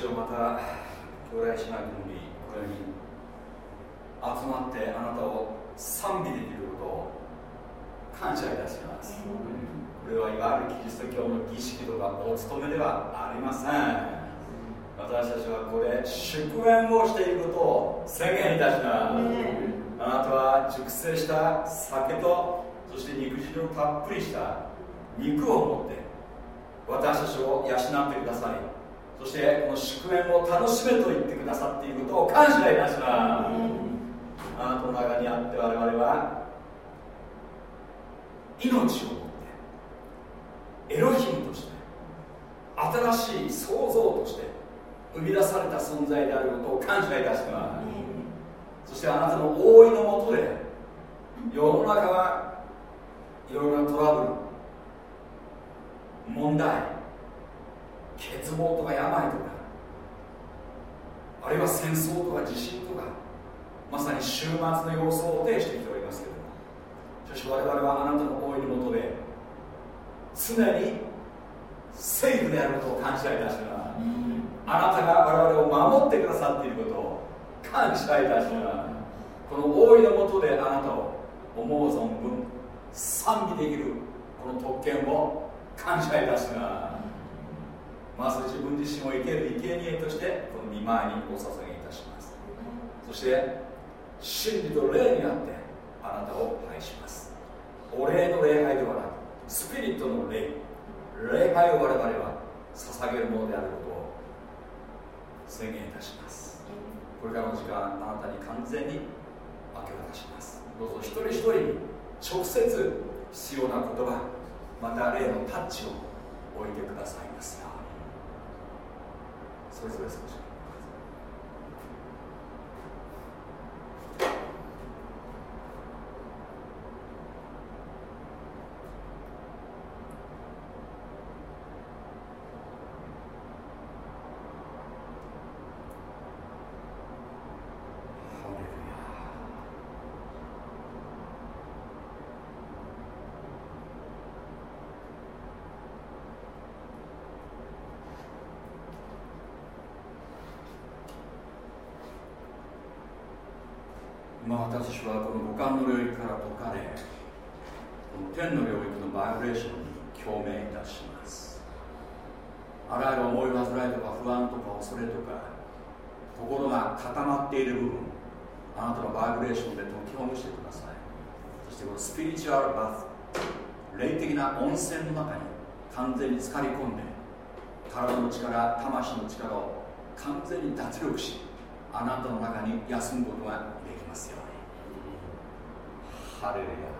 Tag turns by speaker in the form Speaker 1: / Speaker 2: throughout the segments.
Speaker 1: 「お主をまた兄弟姉妹ともにこのように集まってあなたを賛美できることを感謝いたします、これはいわゆるキリスト教の儀式とかお務めではありません。私たちはここで祝宴をしていることを宣言いたします、あなたは熟成した酒とそして肉汁をたっぷりした肉を持って私たちを養ってくださいそしてこの祝宴を楽しめと言ってくださっていることを感謝いたします、あなたの中にあって我々は命を持ってエロヒムとして新しい創造として生み出された存在であることを感謝いたします、そしてあなたの覆いのもとで世の中はいろいろなトラブル問題欠乏とか病とか。あるいは戦争とか地震とか。まさに終末の様相を呈してきておりますけれども。しかし我々はあなたの大いのもとで常にセーフであることを感謝いたします、あなたが我々を守ってくださっていることを感謝いたしますこの大いのもとであなたを思う存分賛美できるこの特権を感謝いたしますまず自分自身を生ける生贄としてこの見舞いにお捧げいたします。そして真理と霊にあってあなたを拝します。お礼の礼拝ではなくスピリットの霊礼拝を我々は捧げるものであることを宣言いたします。これからの時間あなたに完全に明け渡します。どうぞ一人一人に直接必要な言葉また霊のタッチを置いてくださいますよそれぞれ少し。私はこの五感の領域から解かれ天の領域のバイブレーションに共鳴いたします。あらゆる思い煩いとか不安とか恐れとか心が固まっている部分あなたのバイブレーションで解きほぐしてください。そしてこのスピリチュアルバス霊的な温泉の中に完全に浸かり込んで体の力魂の力を完全に脱力しあなたの中に休むことができますよハレルヤ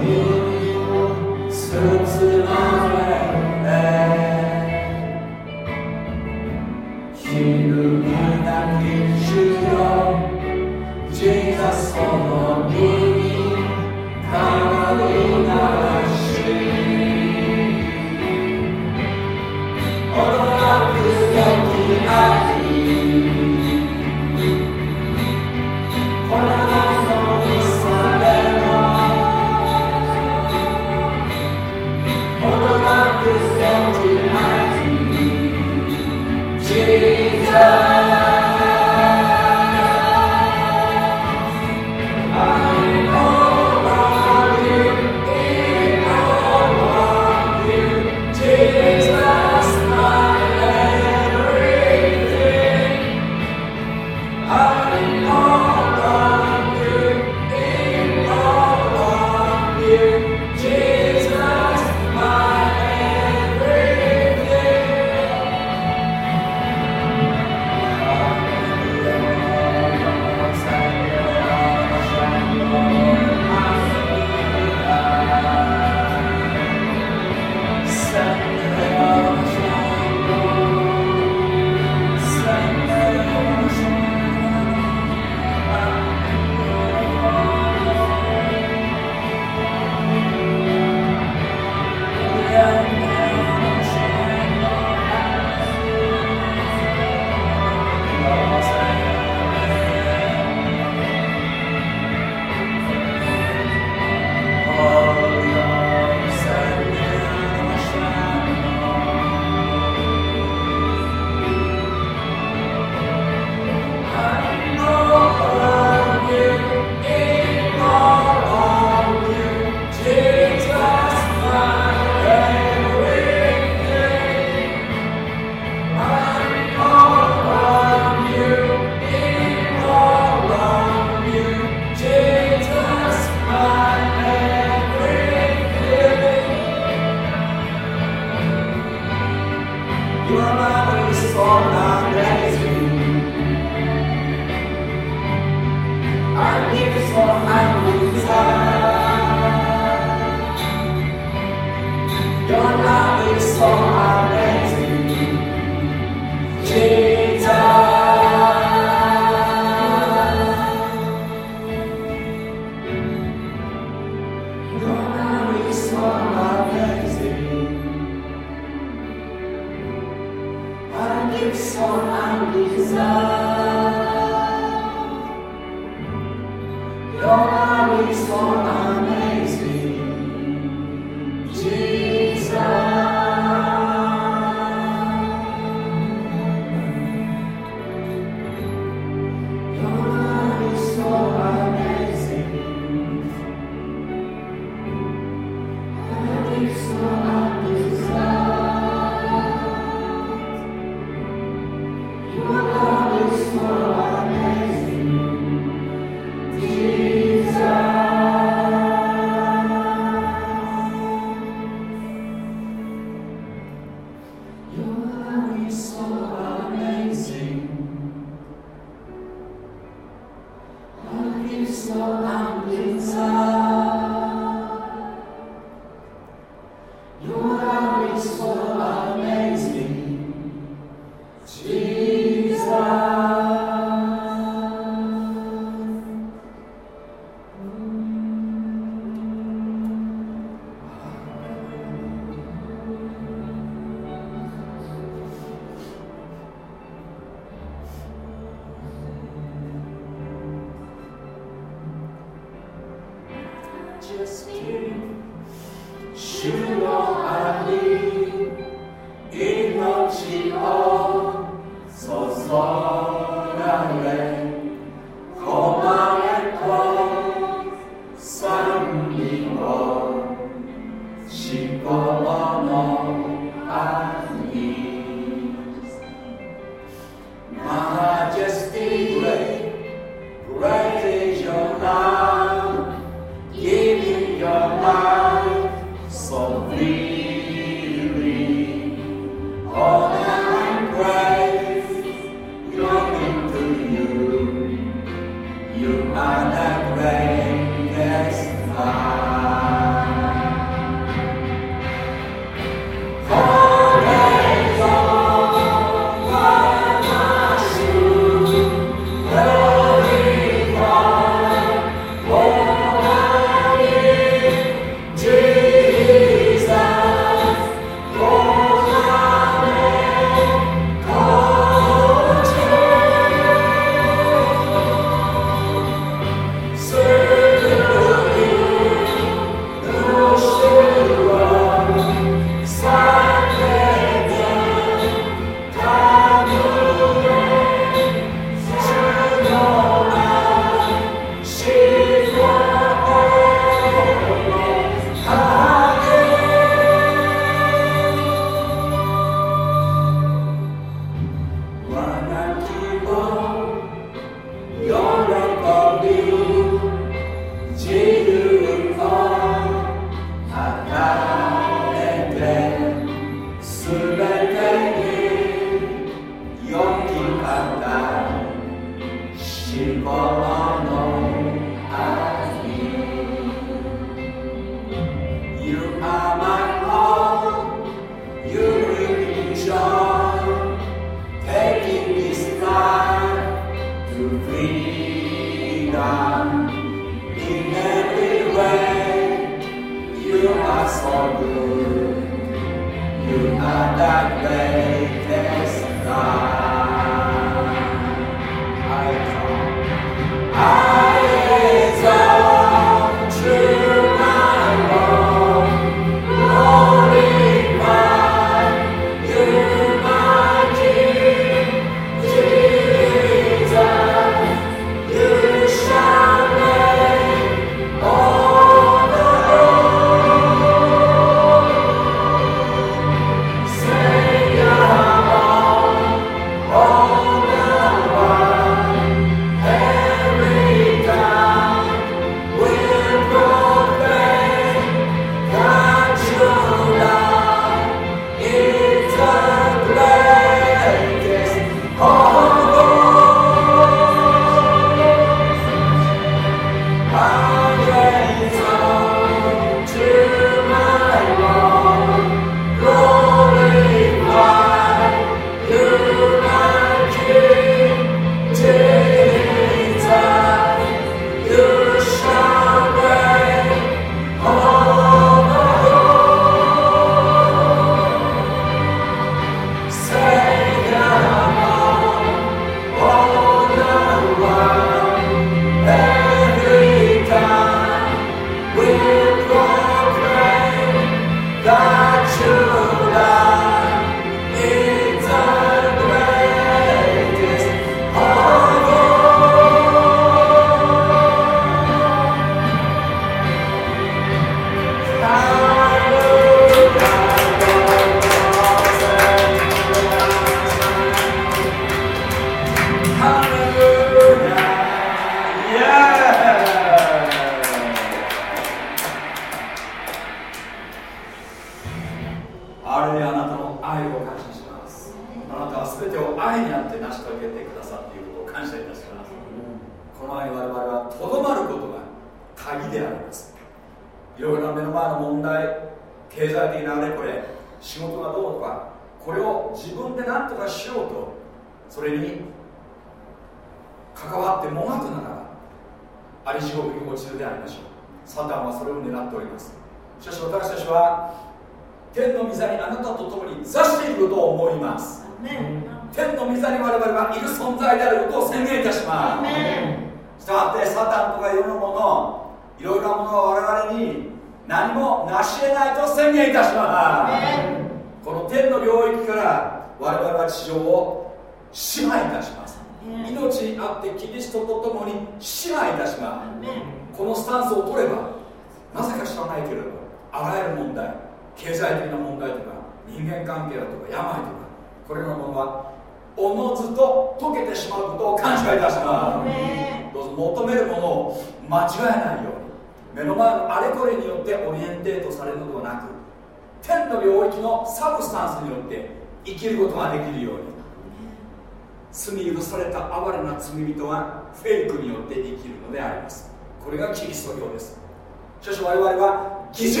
Speaker 1: は偽人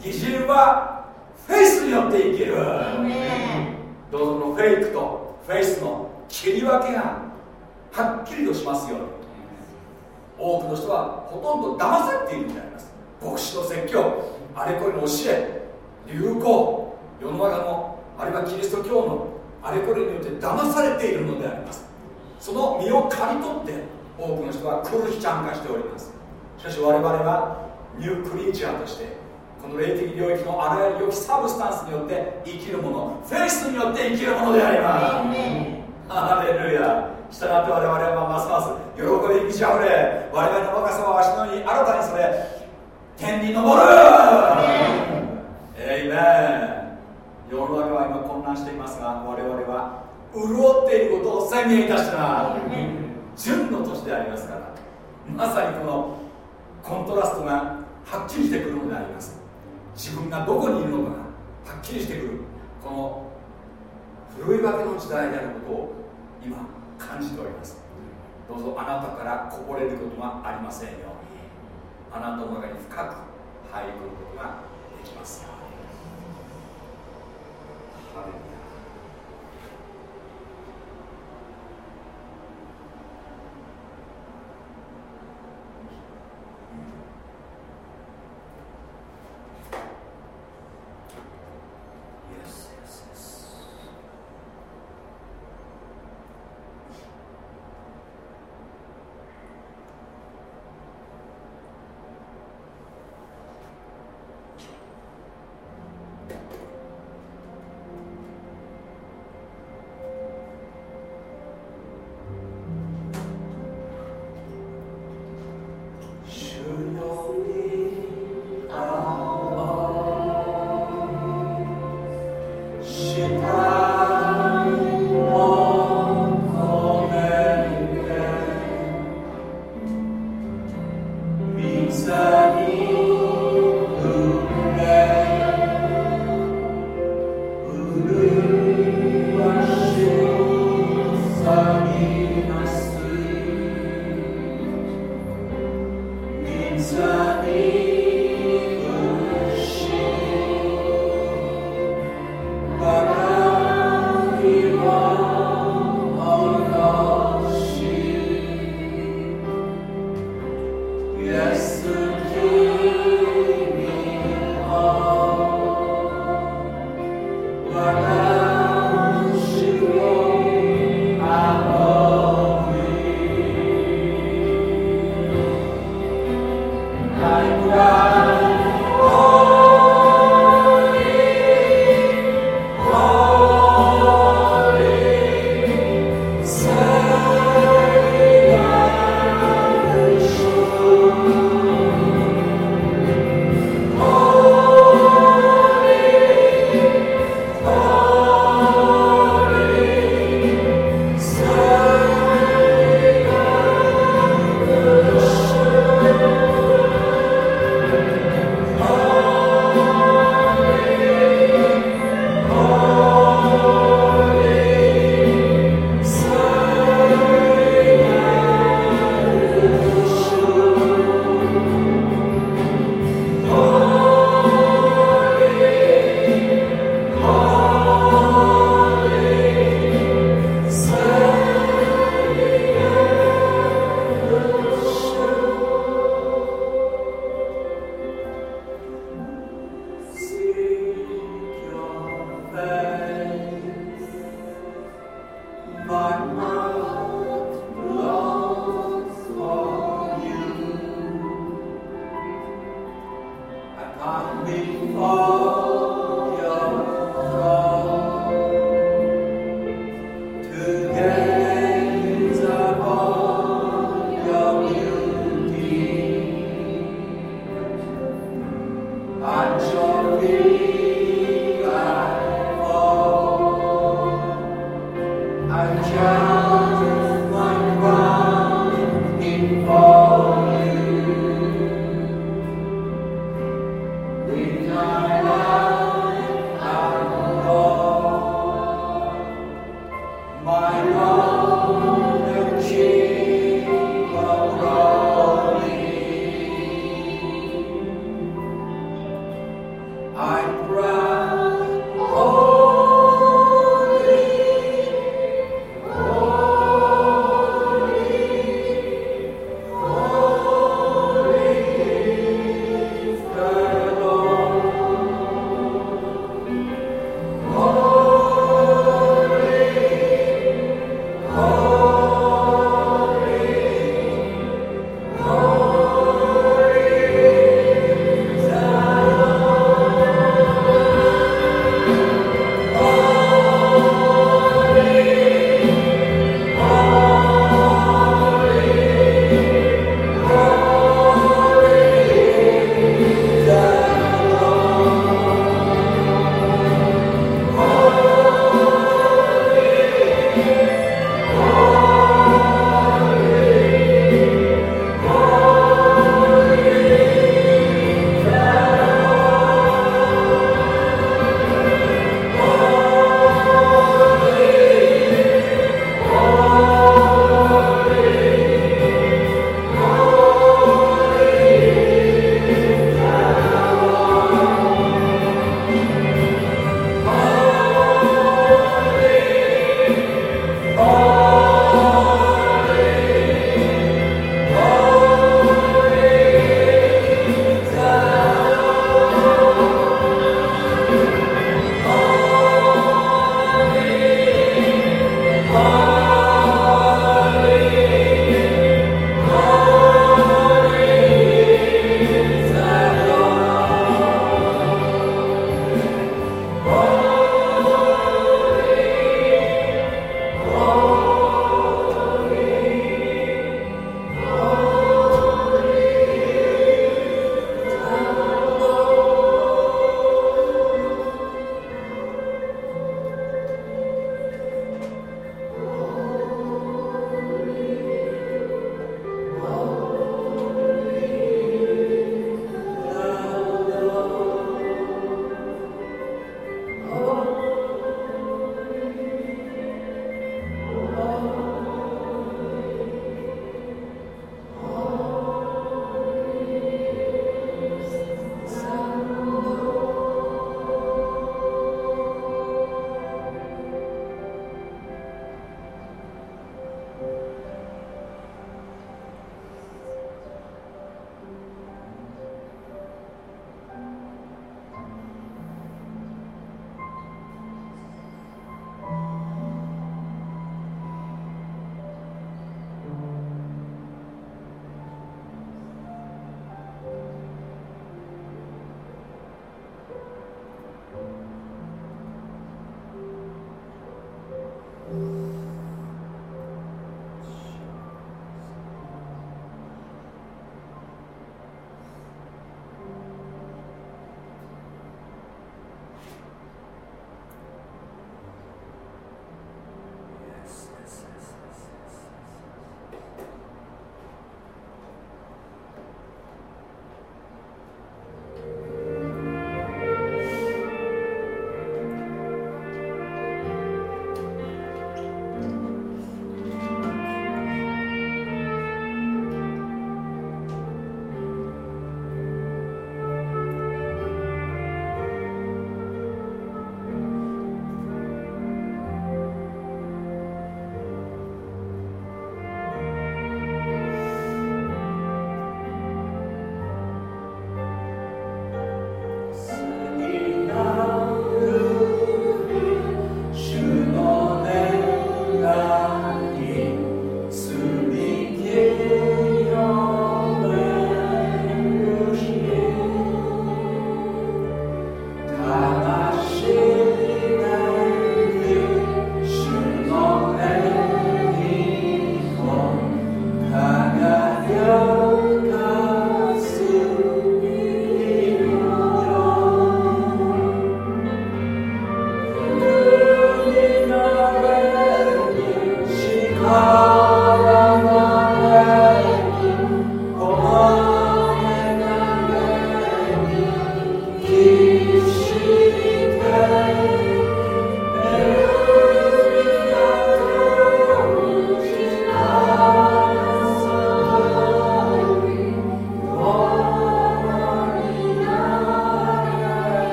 Speaker 1: 偽人はフェイスによって生きる。どうぞのフェイクとフェイスの切り分けがはっきりとしますよ。うに多くの人はほとんど騙されているのであります。牧師の説教あれこれの教え流行世の中のあるいはキリスト教のあれこれによって騙されているのであります。その身を刈り取って多くの人はクルシチャン化しております。しかし我々は new creature としてこの霊的領域のあらゆる良き substance によって生きるものフェイスによって生きるものであります。ハレルヤ。したがって我々はますます喜びに満ち溢れ我々の若さは鷲のように新たにそれ天に昇る。 Amen、世の中は今混乱していますが我々は潤っていることを宣言いたした純の年でありますから。まさにこのコントラストがはっきりしてくるのであります。自分がどこにいるのかがはっきりしてくる。この古いわけの時代であることを今感じております。どうぞあなたからこぼれることがありませんように。あなたの中に深く入ることができます。よハレ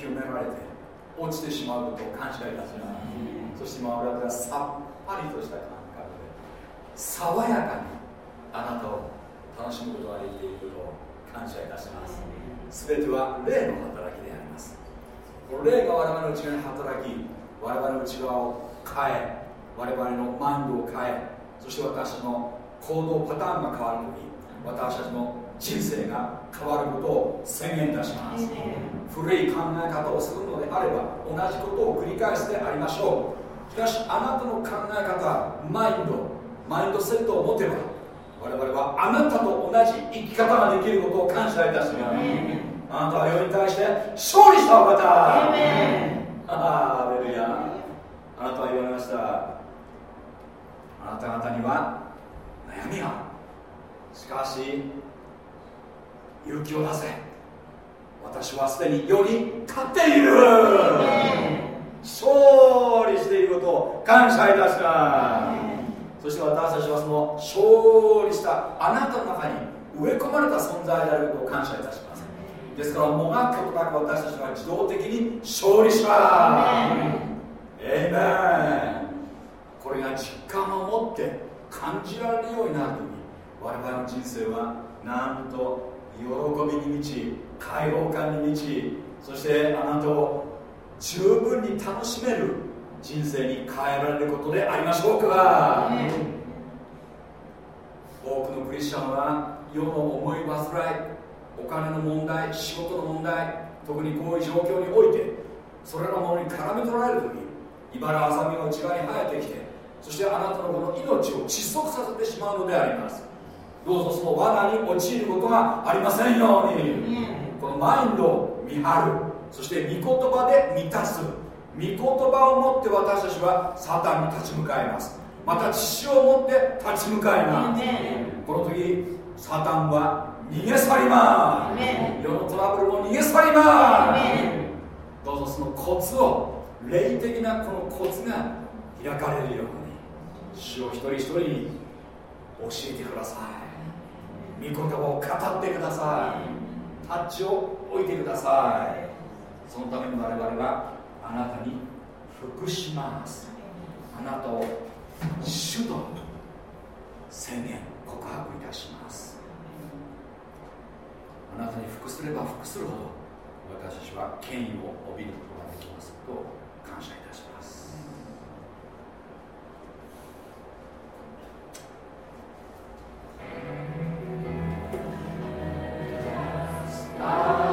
Speaker 1: 清められて落ちてしまうことを感謝いたします、そして今我々はさっぱりとした感覚で爽やかにあなたを楽しむことができていることを感謝いたします。全ては霊の働きであります。この霊が我々の内側に働き我々の内側を変え我々のマインドを変えそして私の行動パターンが変わるとき私たちの人生が変わることを宣言いたします。古い考え方をするのであれば同じことを繰り返してありましょう。しかしあなたの考え方マインドマインドセットを持てば我々はあなたと同じ生き方ができることを感謝いたします。あなたは世に対して勝利したお方。ハレルヤ。あなたは言われました。あなた方には悩みが。しかし勇気を出せ私はすでに世に勝っている。勝利していることを感謝いたします。そして私たちはその勝利したあなたの中に植え込まれた存在であることを感謝いたします。ですからもがくことなく私たちは自動的に勝利しますエイメンこれが実感を持って感じられるようになるとき我々の人生はなんと喜びに満ち開放感に満ちそしてあなたを十分に楽しめる人生に変えられることでありましょうか、多くのクリスチャンは世の思い煩いお金の問題仕事の問題特にこういう状況においてそれらのものに絡め取られる時茨あさみが内側に生えてきてそしてあなたのこの命を窒息させてしまうのであります。どうぞその罠に陥ることがありませんように、このマインドを見張る。そして御言葉で満たす。御言葉を持って私たちはサタンに立ち向かいます。また血を持って立ち向かいます。この時サタンは逃げ去ります。世のトラブルも逃げ去ります。どうぞそのコツを霊的なこのコツが開かれるように主を一人一人に教えてください。御言葉を語ってくださいタッチを置いてください。そのために我々はあなたに服します。あなたを主と宣言告白いたします。あなたに服すれば服するほど私たちは権威を帯びることができますと感謝いたします。Amen.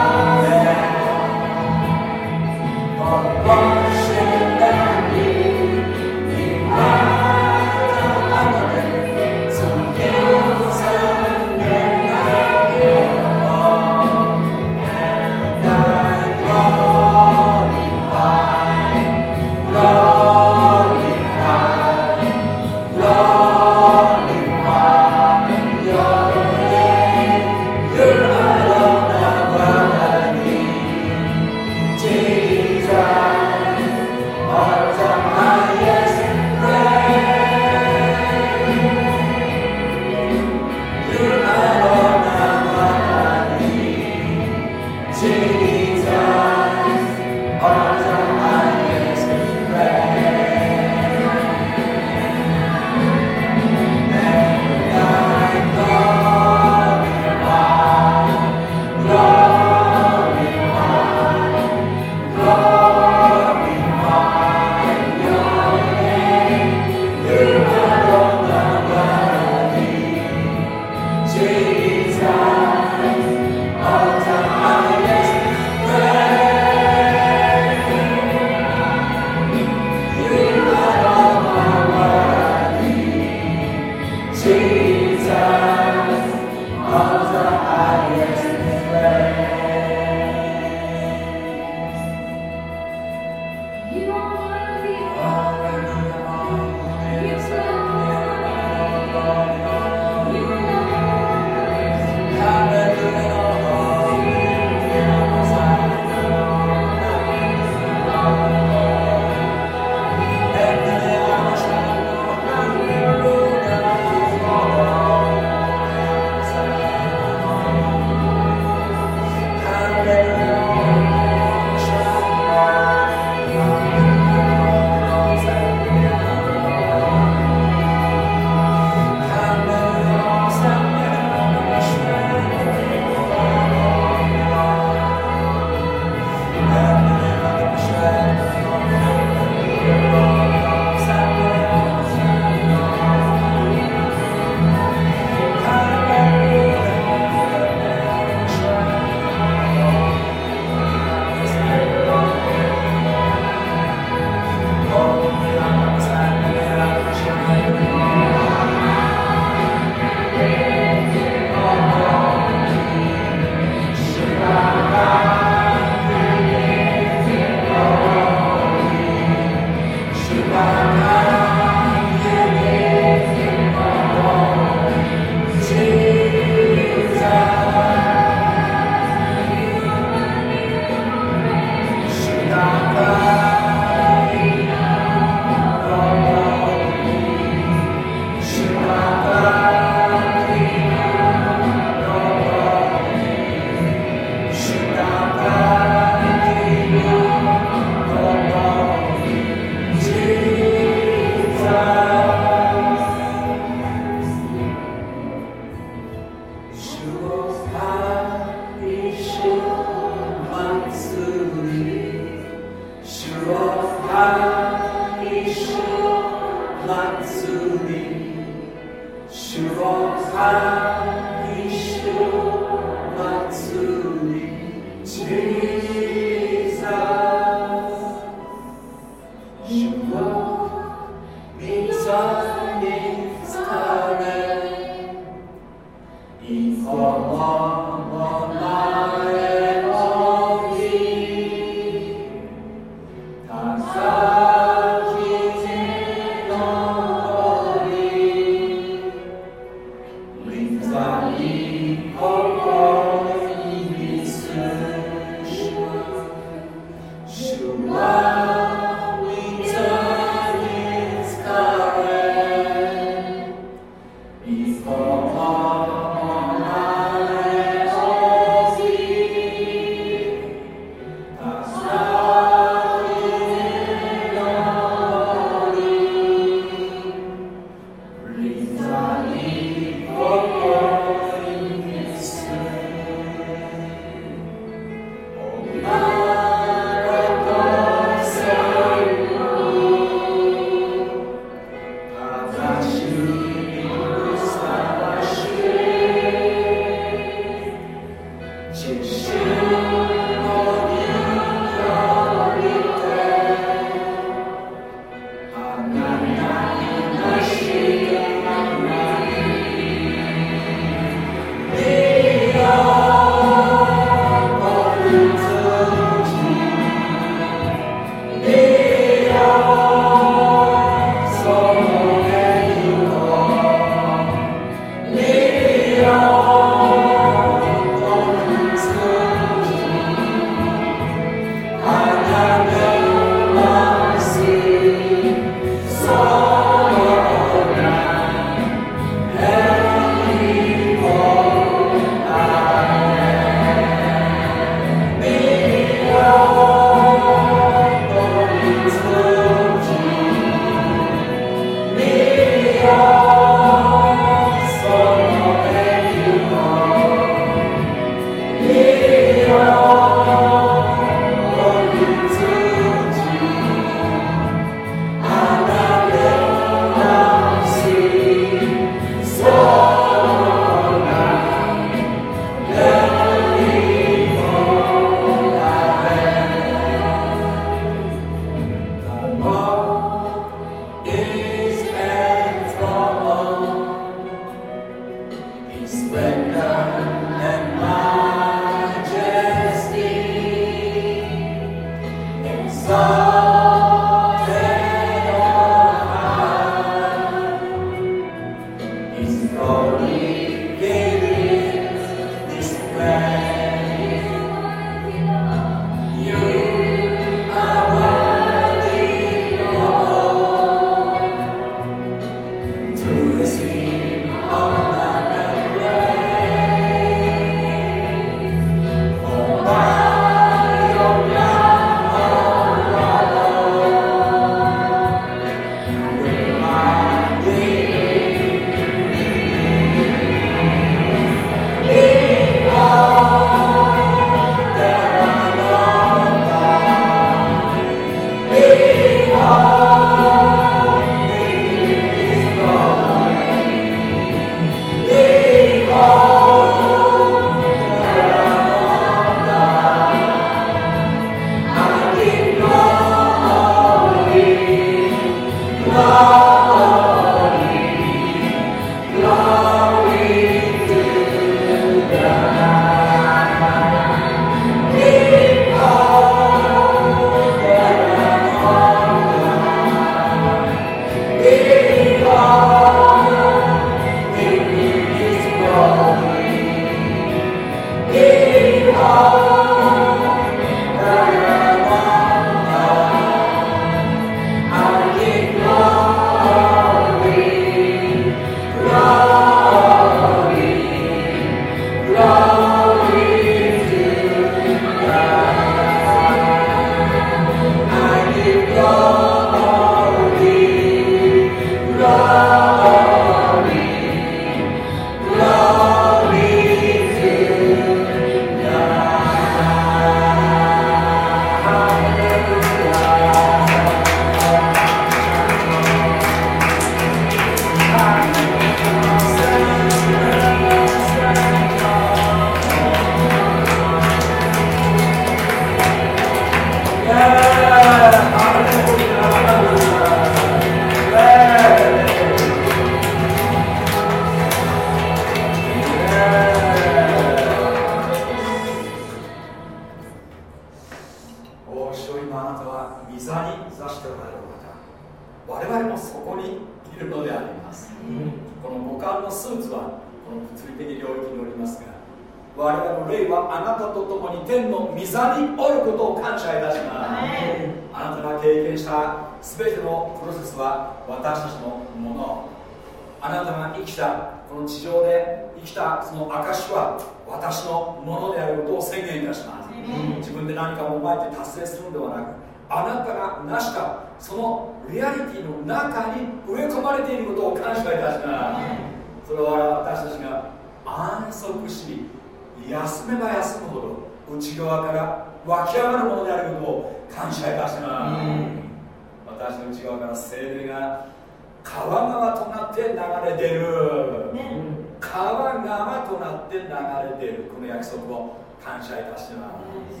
Speaker 1: 感謝いたします、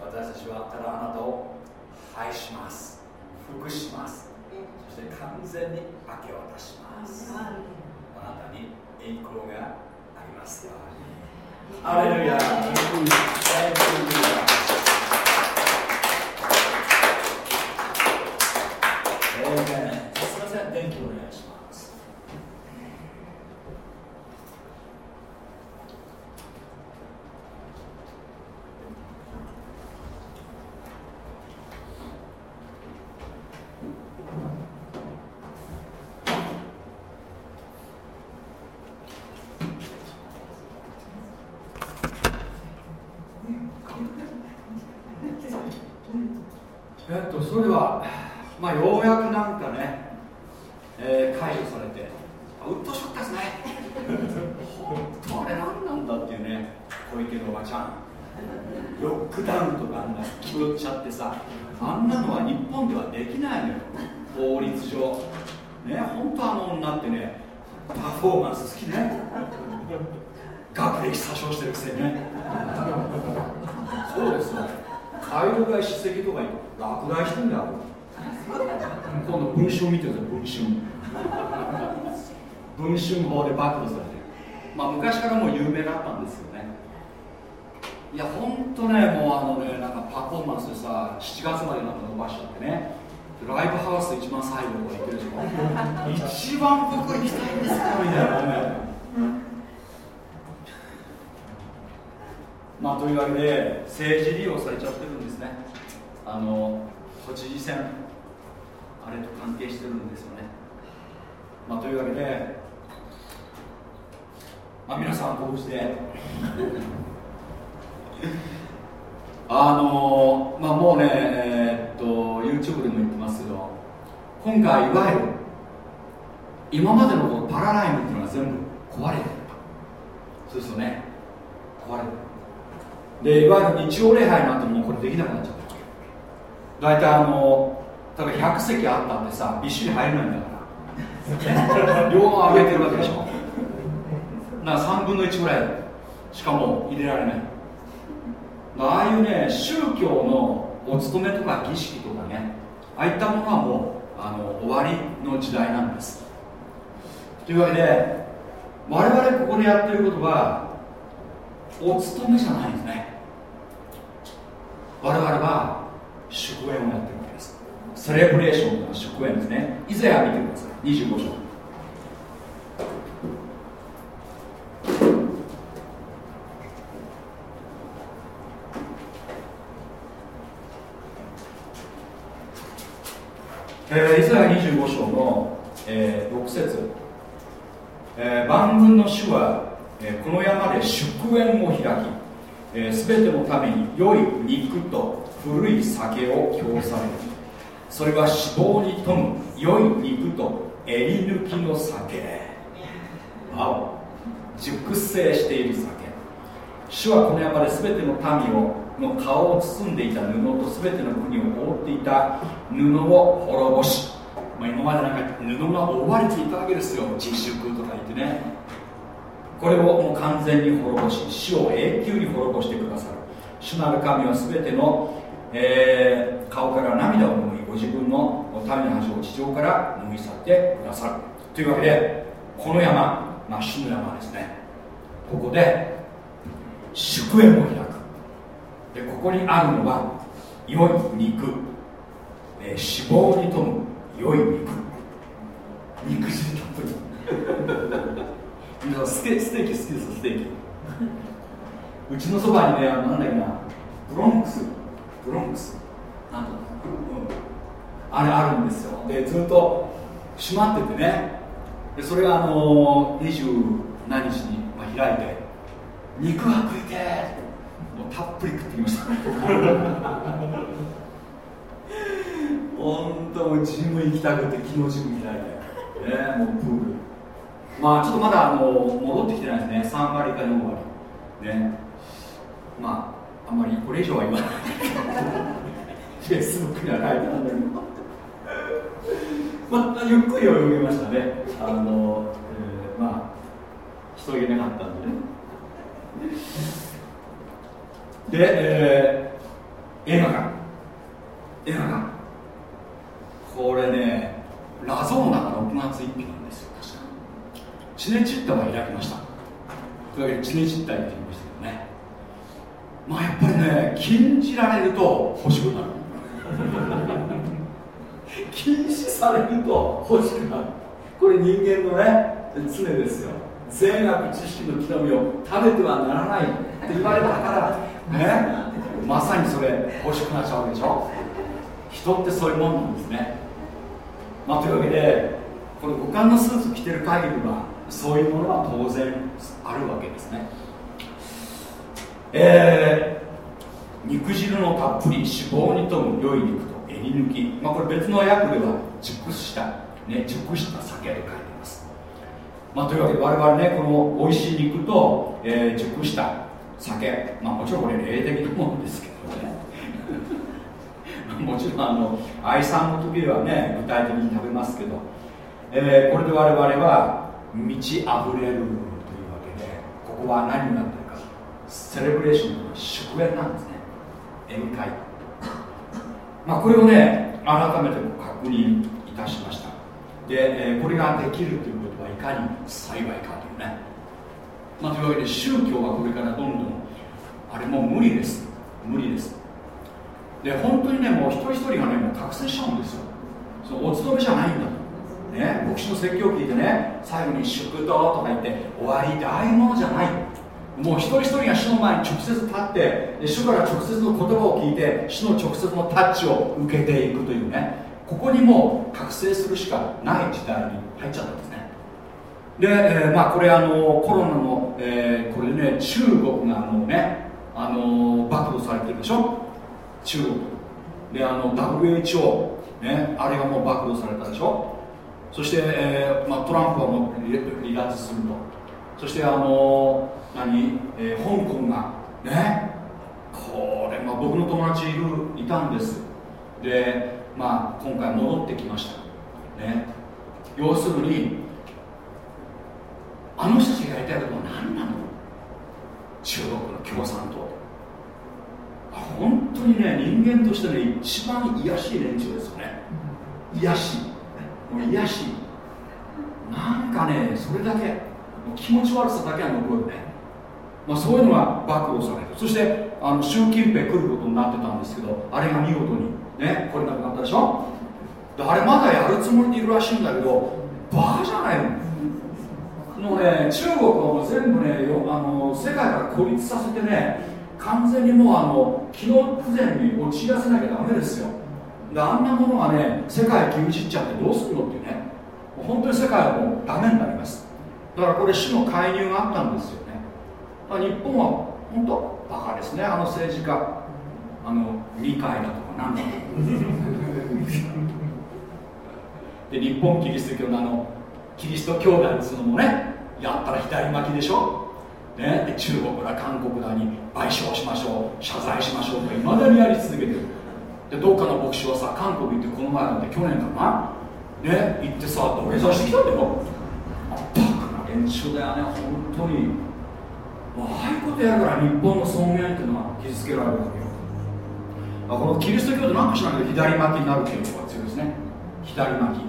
Speaker 1: 私たちはただあなたを拝します。服します。そして完全に明け渡します。あなたに栄光がありますように。ハレルヤ。すみません、電気お願いします。それでは、まあ、ようやくなんかね、えー、解除されてうっとしかったですね本当あれ何なんだっていうね小池のおばちゃんロックダウンとかあんな気取っちゃってさあんなのは日本ではできないのよ法律上ね本当あの女ってねパフォーマンス好きね学歴詐称してるくせにねそうですよカイロ街史跡とか落第してんだよ今度文春見てる文春文春法で暴露されてまあ昔からもう有名だったんですよね。いや本当ねもうあのねなんかパフォーマンスでさ7月までなんか伸ばしちゃってね。ライブハウス一番最後とか行ってるでしょ。一番僕行きたいんですよみたいなね。まあというわけで政治利用されちゃってるんですね。あの都知事選。あれと関係してるんですよね。まあというわけでまあ皆さんご無事であのまあもうねえー、っと YouTube でも言ってますけど今回いわゆる今までのパララインっていうのが全部壊れてるそうですよね。壊れてる。でいわゆる日曜礼拝なんてもうこれできなくなっちゃった大体あの例えば100席あったってさびっしり入れないんだから。両方上げてるわけでしょだか3分の1ぐらい。しかも入れられない。ああいうね宗教のお勤めとか儀式とかね。ああいったものはもうあの終わりの時代なんです。というわけで我々ここでやってることはお勤めじゃないんですね。我々は祝宴をやってるわけです。セレブレーションの祝宴ですね。以前は見てください。25章。えー、イザヤ25章の、えー、6節、えー、万軍の主は、えー、この山で祝宴を開きえー、全てのために良い肉と古い酒を供される。それは脂肪に富む良い肉と襟抜きの酒。青熟成している酒。主はこの山で全ての民をの顔を包んでいた布と全ての国を覆っていた布を滅ぼし、まあ、今までなんか布が覆われていたわけですよ。自粛とか言ってね。これをもう完全に滅ぼし死を永久に滅ぼしてくださる。主なる神は全ての、えー、顔から涙を拭いご自分の民の恥を地上から拭い去ってくださる。というわけでこの山、まあ、主の山ですね。ここで祝宴を開く。でここにあるのは良い肉、えー、脂肪に富む良い肉。肉汁たっぷり。ス テステーキ好きですステーキ。うちのそばにねあのなんだっけな。ブロンクス。ブロンクス。なんと、うん、あれあるんですよ。でずっと閉まっててね。でそれがあの二十何日に、まあ、開いて。肉が食いてもうたっぷり食ってきました。本当もうジム行きたくて昨日ジム開いて。ねもうプール。まあちょっとまだあの戻ってきてないですね。3割か4割ね。まああんまりこれ以上は言わない。フェイスブックには書いてあるんだけど。まあ、ゆっくり泳げましたね。あの、えー、まあ人気なかったんでねで、えー、映画館。映画館。これねラゾーナが6月1日なんですよ確か。チネチッタは開きました。というわけでチネチッタ行ってきましたけどね。まあやっぱりね禁じられると欲しくなる。禁止されると欲しくなる。これ人間のね常ですよ。善悪知識の木の実を食べてはならないって言われたからね。まさにそれ欲しくなっちゃうでしょ。人ってそういうもんなんですね。まあというわけでこの五感のスーツ着てる限りはそういうものは当然あるわけですね。えー、肉汁のたっぷり脂肪に富む良い肉とえり抜き、まあ、これ別の訳では熟した、ね、熟した酒と書いてます、まあ、というわけで我々ねこの美味しい肉と、えー、熟した酒、まあ、もちろんこれ霊的なものですけどね。もちろんあの愛さんの時はね具体的に食べますけど、えー、これで我々は満ち溢れるというわけでここは何になってるか。セレブレーションの祝宴なんですね。宴会。まあこれをね改めて確認いたしました。で、えー、これができるということはいかに幸いかとまあというわけで宗教はこれからどんどんあれもう無理です。無理です。で本当にねもう一人一人がねもう覚醒しちゃうんですよ。そのお勤めじゃないんだと。ね牧師の説教を聞いてね最後に祝祷とか言って終わりってああいうものじゃない。もう一人一人が主の前に直接立って主から直接の言葉を聞いて主の直接のタッチを受けていくというね。ここにもう覚醒するしかない時代に入っちゃったんです。で、えー、まあこれあのコロナの、えー、これね中国があのねあの暴露されてるでしょ？中国。であの WHO、ね、あれがもう暴露されたでしょ？そして、えーまあ、トランプはもう離脱すると。そしてあの何、えー、香港がねこれ、まあ、僕の友達いるいたんです。でまあ今回戻ってきました。ね。要するにあの人たちがやりたいことは何なの？中国の共産党。本当にね人間としてね一番癒しい連中ですよね。癒し。もう癒し。なんかねそれだけ気持ち悪さだけは残るね、まあ、そういうのが暴露される。そしてあの習近平来ることになってたんですけどあれが見事にねこれなくなったでしょ？であれまだやるつもりでいるらしいんだけどバカじゃないの。もうね中国はもう全部ねあの世界から孤立させてね完全にもうあの機能不全に陥らせなきゃダメですよ。であんなものがね世界牛耳っちゃってどうするのっていうね本当に世界はもうダメになります。だからこれ市の介入があったんですよね。日本は本当バカですねあの政治家。あの理解だとか何だとか。で日本キリスト教のあのキリスト教団っつうのもねやったら左巻きでしょ？ね、中国だ韓国だに賠償しましょう謝罪しましょうといまだにやり続けてる。でどっかの牧師はさ韓国行ってこの前なんて去年かな？ね行ってさ土下座してきたんだよ。バカな連中だよね本当に。もうああいうことやから日本の尊厳っていうのは傷つけられるわけよ。このキリスト教で何かしないけど左巻きになるっていうのが強いですね。左巻き。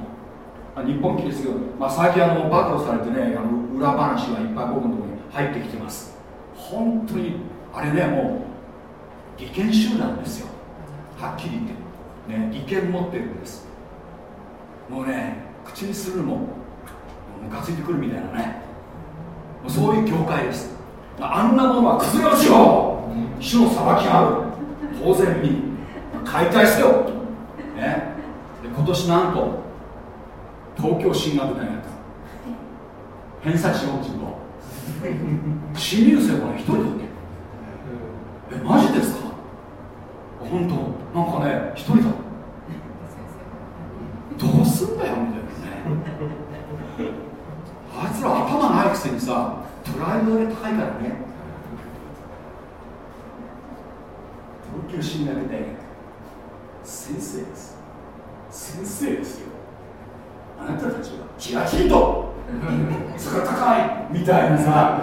Speaker 1: 日本キリスト教、まあ、最近あの暴露されてねあの裏話がいっぱい僕のところに入ってきてます。本当にあれねもう利権集団ですよ。はっきり言って。ね利権持ってるんです。もうね口にするのもムカついてくるみたいなね。そういう業界です。あんなものは崩れ落ちよ。主の裁きがある。当然に解体せよ、ね、で今年なんと東京進学大学。偏差値45新入生は一人だけ？えマジですか？本当？なんかね一人だ。どうすんだよみたいなね。あいつら頭ないくせにさプライドが高いからね。東京進学大学。先生です。先生ですよあなたたちはキラキンと。それが高いみたいなさ。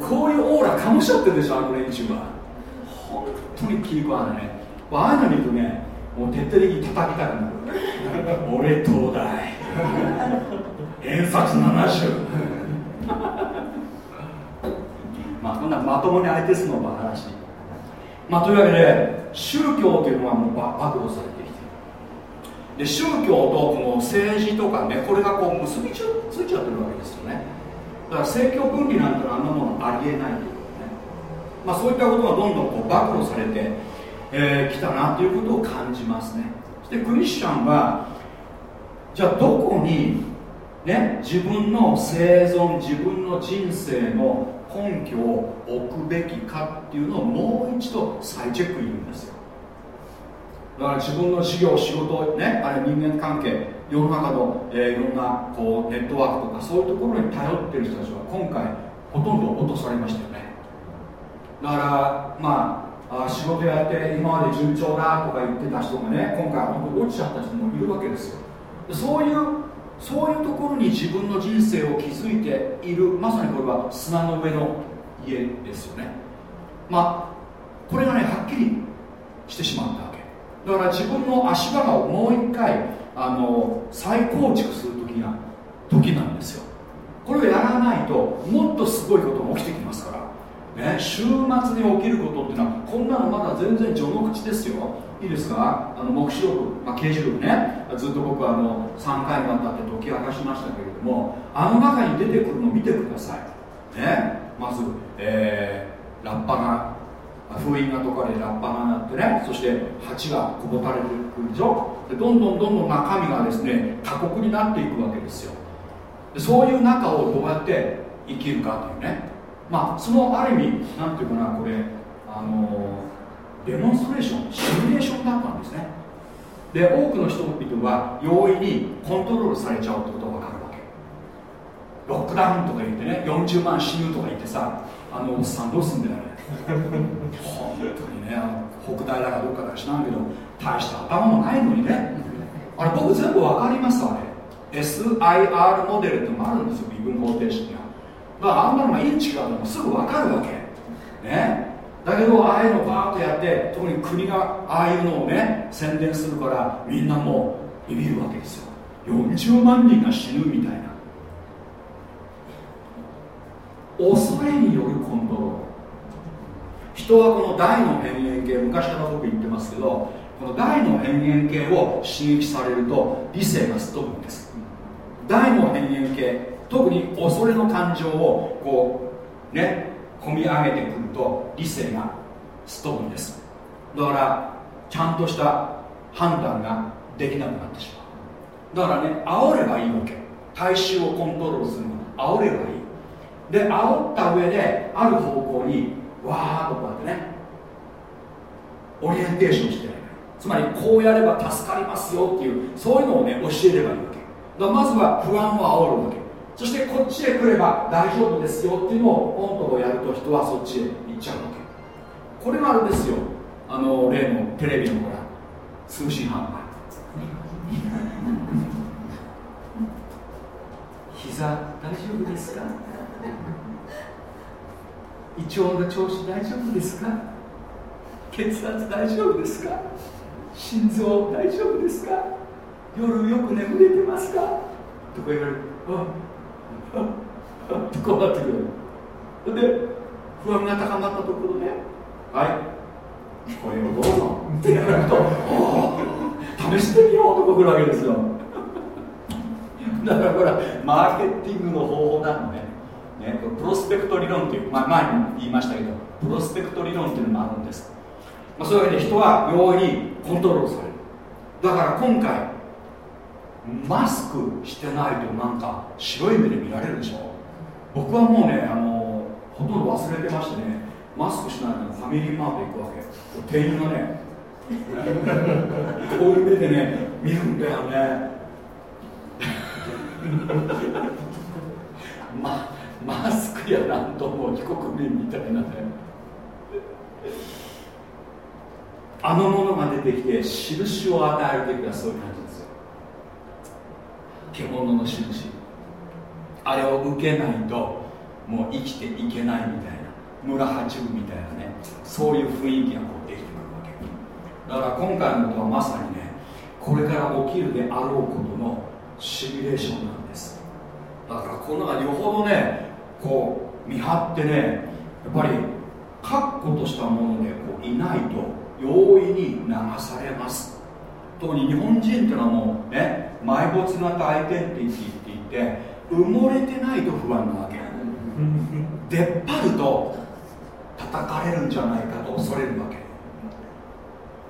Speaker 1: こういうオーラ醸しちゃってるでしょあの連中は。本当に気に食わないね。ああいうの見るとねもう徹底的に叩きたくなる。俺東大。偏差値70まあこんなまともに相手するのも話。まあというわけで宗教というのはもう暴露されてで宗教とこの政治とかねこれがこう結びついちゃってるわけですよね。だから政教分離なんてのはあんなものありえないということね。まあそういったことがどんどんこう暴露されてえー、たなということを感じますね。そしてクリスチャンはじゃあどこに、ね、自分の生存自分の人生の根拠を置くべきかっていうのをもう一度再チェックいるんですよ。だから自分の事業仕事ねあれ人間関係世の中の、えー、いろんなこうネットワークとかそういうところに頼ってる人たちは今回ほとんど落とされましたよね。だからまああ仕事やって今まで順調だとか言ってた人がね今回本当落ちちゃった人もいるわけですよ。そういうそういうところに自分の人生を築いているまさにこれは砂の上の家ですよね。まあこれがねはっきりしてしまった。だから自分の足場をもう一回あの再構築する時が時なんですよ。これをやらないともっとすごいことが起きてきますから。ね、週末に起きることっていうのはこんなのまだ全然序の口ですよ。いいですか？あの黙示録、まあ、刑事録ね。ずっと僕はあの3回にわたって解き明かしましたけれどもあの中に出てくるのを見てください。ねまず、えー、ラッパが封印が解かれラッパが鳴ってねそして蜂がこぼたれてくるでしょ？でどんどんどんどん中身がですね過酷になっていくわけですよ。でそういう中をどうやって生きるかというね。まあそのある意味なんていうかなこれあのデモンストレーションシミュレーションだったんですね。で多くの人々は容易にコントロールされちゃうってことが分かるわけ。ロックダウンとか言ってね40万死ぬとか言ってさあのおっさんどうすんだよ本当にね北大だかどっかだか知らんけど大した頭もないのにね。あれ僕全部分かりますあれ。SIR モデルってもあるんですよ微分方程式が。だからあんなのがインチかでもすぐ分かるわけ。ね。だけどああいうのバーッとやって特に国がああいうのをね宣伝するからみんなもうビビるわけですよ。40万人が死ぬみたいな。恐れによるコントロール人はこの大の変幻系昔から僕言ってますけどこの大の変幻系を刺激されると理性がすっ飛ぶんです。大の変幻系特に恐れの感情をこうね込み上げてくると理性がすっ飛ぶんです。だからちゃんとした判断ができなくなってしまう。だからね煽ればいいわけ。大衆をコントロールするの煽ればいい。で煽った上である方向にわーっとこうやってねオリエンテーションしてつまりこうやれば助かりますよっていうそういうのをね教えればいいわけ。だまずは不安を煽るわけ。そしてこっちへ来れば大丈夫ですよっていうのをポンとやると人はそっちへ行っちゃうわけ。これがあれですよ。あの例のテレビのほら通信販売。膝大丈夫ですか？胃腸の調子大丈夫ですか？血圧大丈夫ですか？心臓大丈夫ですか？夜よく眠れてますか？とか言われるってこうなってくる。で不安が高まったところではい。これをどうぞ。ってやると試してみようとこ来るわけですよ。だからこれはマーケティングの方法なのねね、プロスペクト理論っていう、まあ、前に言いましたけどプロスペクト理論っていうのもあるんです、まあ、そういうわけで人は容易にコントロールされる。だから今回マスクしてないとなんか白い目で見られるでしょ。僕はもうねあのほとんど忘れてましてねマスクしないのファミリーマート行くわけ。店員がねこういう目でね見るんだよね。まあマスクやなんとも非国民みたいなね。あのものが出てきて印を与える時はそういう感じですよ。獣の印。あれを受けないともう生きていけないみたいな村八分みたいなねそういう雰囲気がこうできてくるわけ。だから今回のことはまさにねこれから起きるであろうことのシミュレーションなんです。だからこの中よほどねこう見張ってねやっぱり確固としたものでこういないと容易に流されます。特に日本人っていうのはもうね埋没型アイデンティティって言って埋もれてないと不安なわけ。出っ張ると叩かれるんじゃないかと恐れるわけ。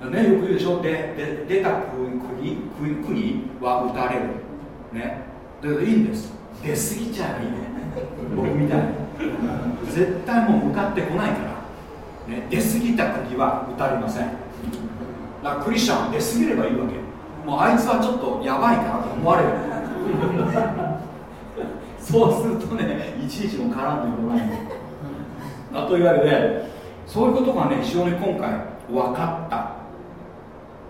Speaker 1: ね、よく言うでしょ？でで出た国国は打たれる。ね。だけどいいんです。出過ぎちゃえばいいね。僕みたいに。絶対もう向かってこないから、ね、出過ぎた国は打たれません。だからクリスチャン出過ぎればいいわけ。もうあいつはちょっとやばいからと思われる。そうするとねいちいちも絡んでこないあというわけでそういうことがね非常に今回分かった。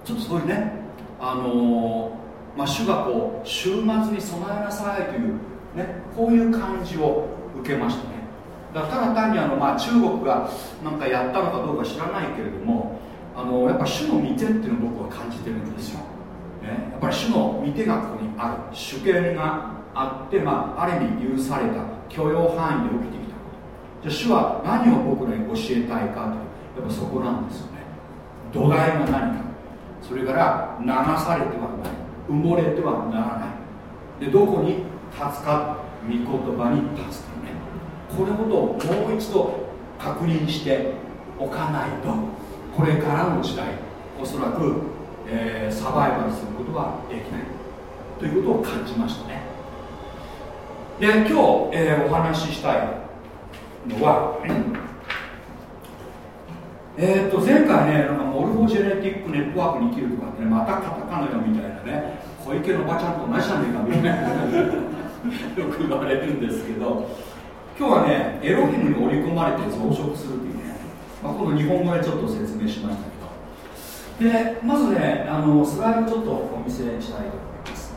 Speaker 1: ちょっとそういうねあのー、まあ、主がこう週末に備えなさいというね、こういう感じを受けましたね。だからただ単にあの、まあ、中国がなんかやったのかどうか知らないけれどもあのやっぱ主の御手っていうのを僕は感じてるんですよ、ね、やっぱり主の御手がここにある。主権があって、まあ、ある意味許された許容範囲で起きてきたこと。じゃあ主は何を僕らに教えたいかというやっぱそこなんですよね。土台が何か。それから流されてはない。埋もれてはならない。でどこに？立つか御言葉に立つかねこれほどもう一度確認しておかないとこれからの時代おそらく、えー、サバイバルすることはできない。ということを感じましたね。で今日、えー、お話ししたいのは、えー、と前回ねなんかモルフォジェネティックネットワークに生きるとかってねまたカタカナよみたいなね小池のばちゃんと同じじゃねえかみたいなよく言われるんですけど今日はねエロヒムに織り込まれて増殖するっていうね、まあ、今度日本語でちょっと説明しましたけど。でまずねあのスライドちょっとお見せしたいと思います。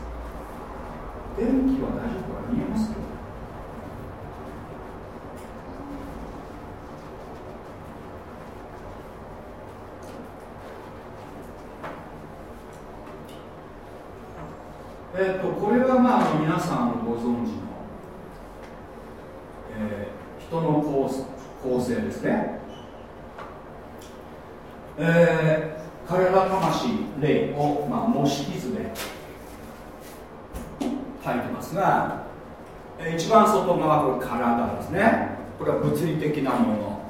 Speaker 1: 電気は大丈夫か見えます？かえーと、これはまあ皆さんご存知の、えー、人の構構成ですね、えー、体魂霊を、まあ、模式図で書いてますが、えー、一番外側これ体ですね。これは物理的なもの、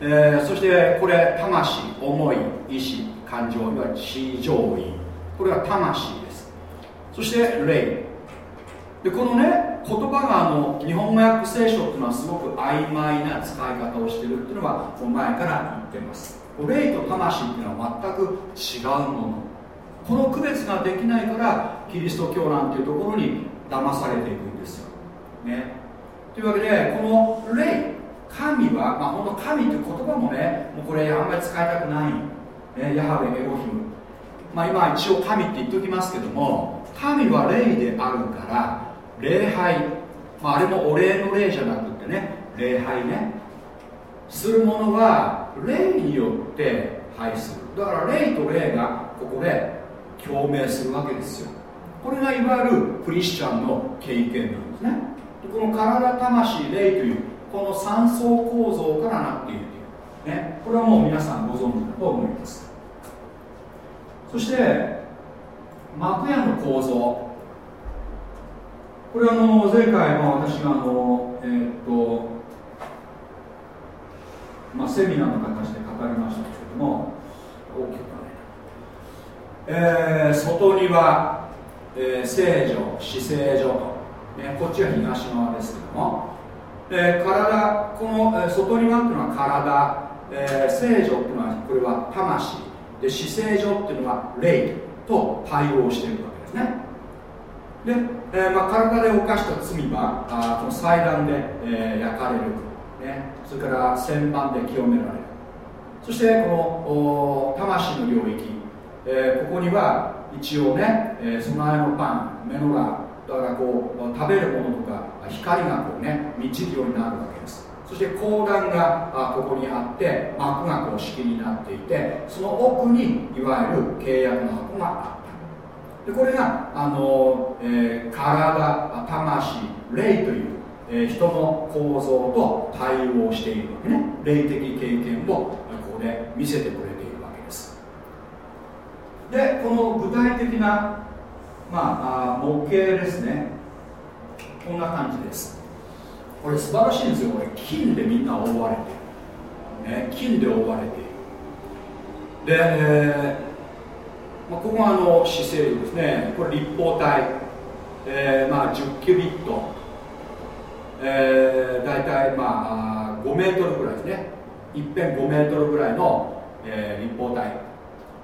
Speaker 1: えー、そしてこれ魂思い意志感情いわゆる地上位これは魂。そして霊でこのね言葉があの日本語訳聖書っていうのはすごく曖昧な使い方をしてるっていうのはもう前から言ってます。霊と魂っていうのは全く違うもの。この区別ができないからキリスト教なんていうところに騙されていくんですよ。ね。というわけでこの霊神は、まあ、本当神っていう言葉もねもうこれあんまり使いたくない、ね、ヤハウェエゴヒム。まあ今一応神って言っておきますけども神は霊であるから礼拝、まあ、あれもお礼の礼じゃなくてね礼拝ね。するものは霊によって拝する。だから霊と霊がここで共鳴するわけですよ。これがいわゆるクリスチャンの経験なんですね。この体魂霊というこの三層構造からなっているという。ね。これはもう皆さんご存知だと思います。そして幕屋の構造。これはあの前回、まあ、私があの、えー、っとまあセミナーの形で語りましたけれども大きくねえー、外庭、えー、聖女死聖所と、ね、こっちは東側ですけども、えー、体この、えー、外庭っていうのは体、えー、聖女っていうのはこれは魂。で死聖所っていうのは霊。と対応しているわけですね。で、えーまあ、体で犯した罪はあこの祭壇で、えー、焼かれる、ね、それから旋盤で清められる。そしてこの魂の領域、えー、ここには一応ね、え、備えのパンメノラだからこう食べるものとか光がこうね満ちるようになるわけそして講談がここにあって幕がこう式になっていてその奥にいわゆる契約の箱があった。でこれがあの、えー、体魂霊という、えー、人の構造と対応しているわけね。霊的経験をここで見せてくれているわけです。でこの具体的な、まあ、あ模型ですね。こんな感じです。これ素晴らしいんですよ。これ金でみんな覆われてる、ね、金で覆われてる。で、えーまあ、ここがあの姿勢ですね。これ立方体、えー、まあ10キュビット、えー、大体まあ5メートルぐらいですね。一辺5メートルぐらいの、えー、立方体。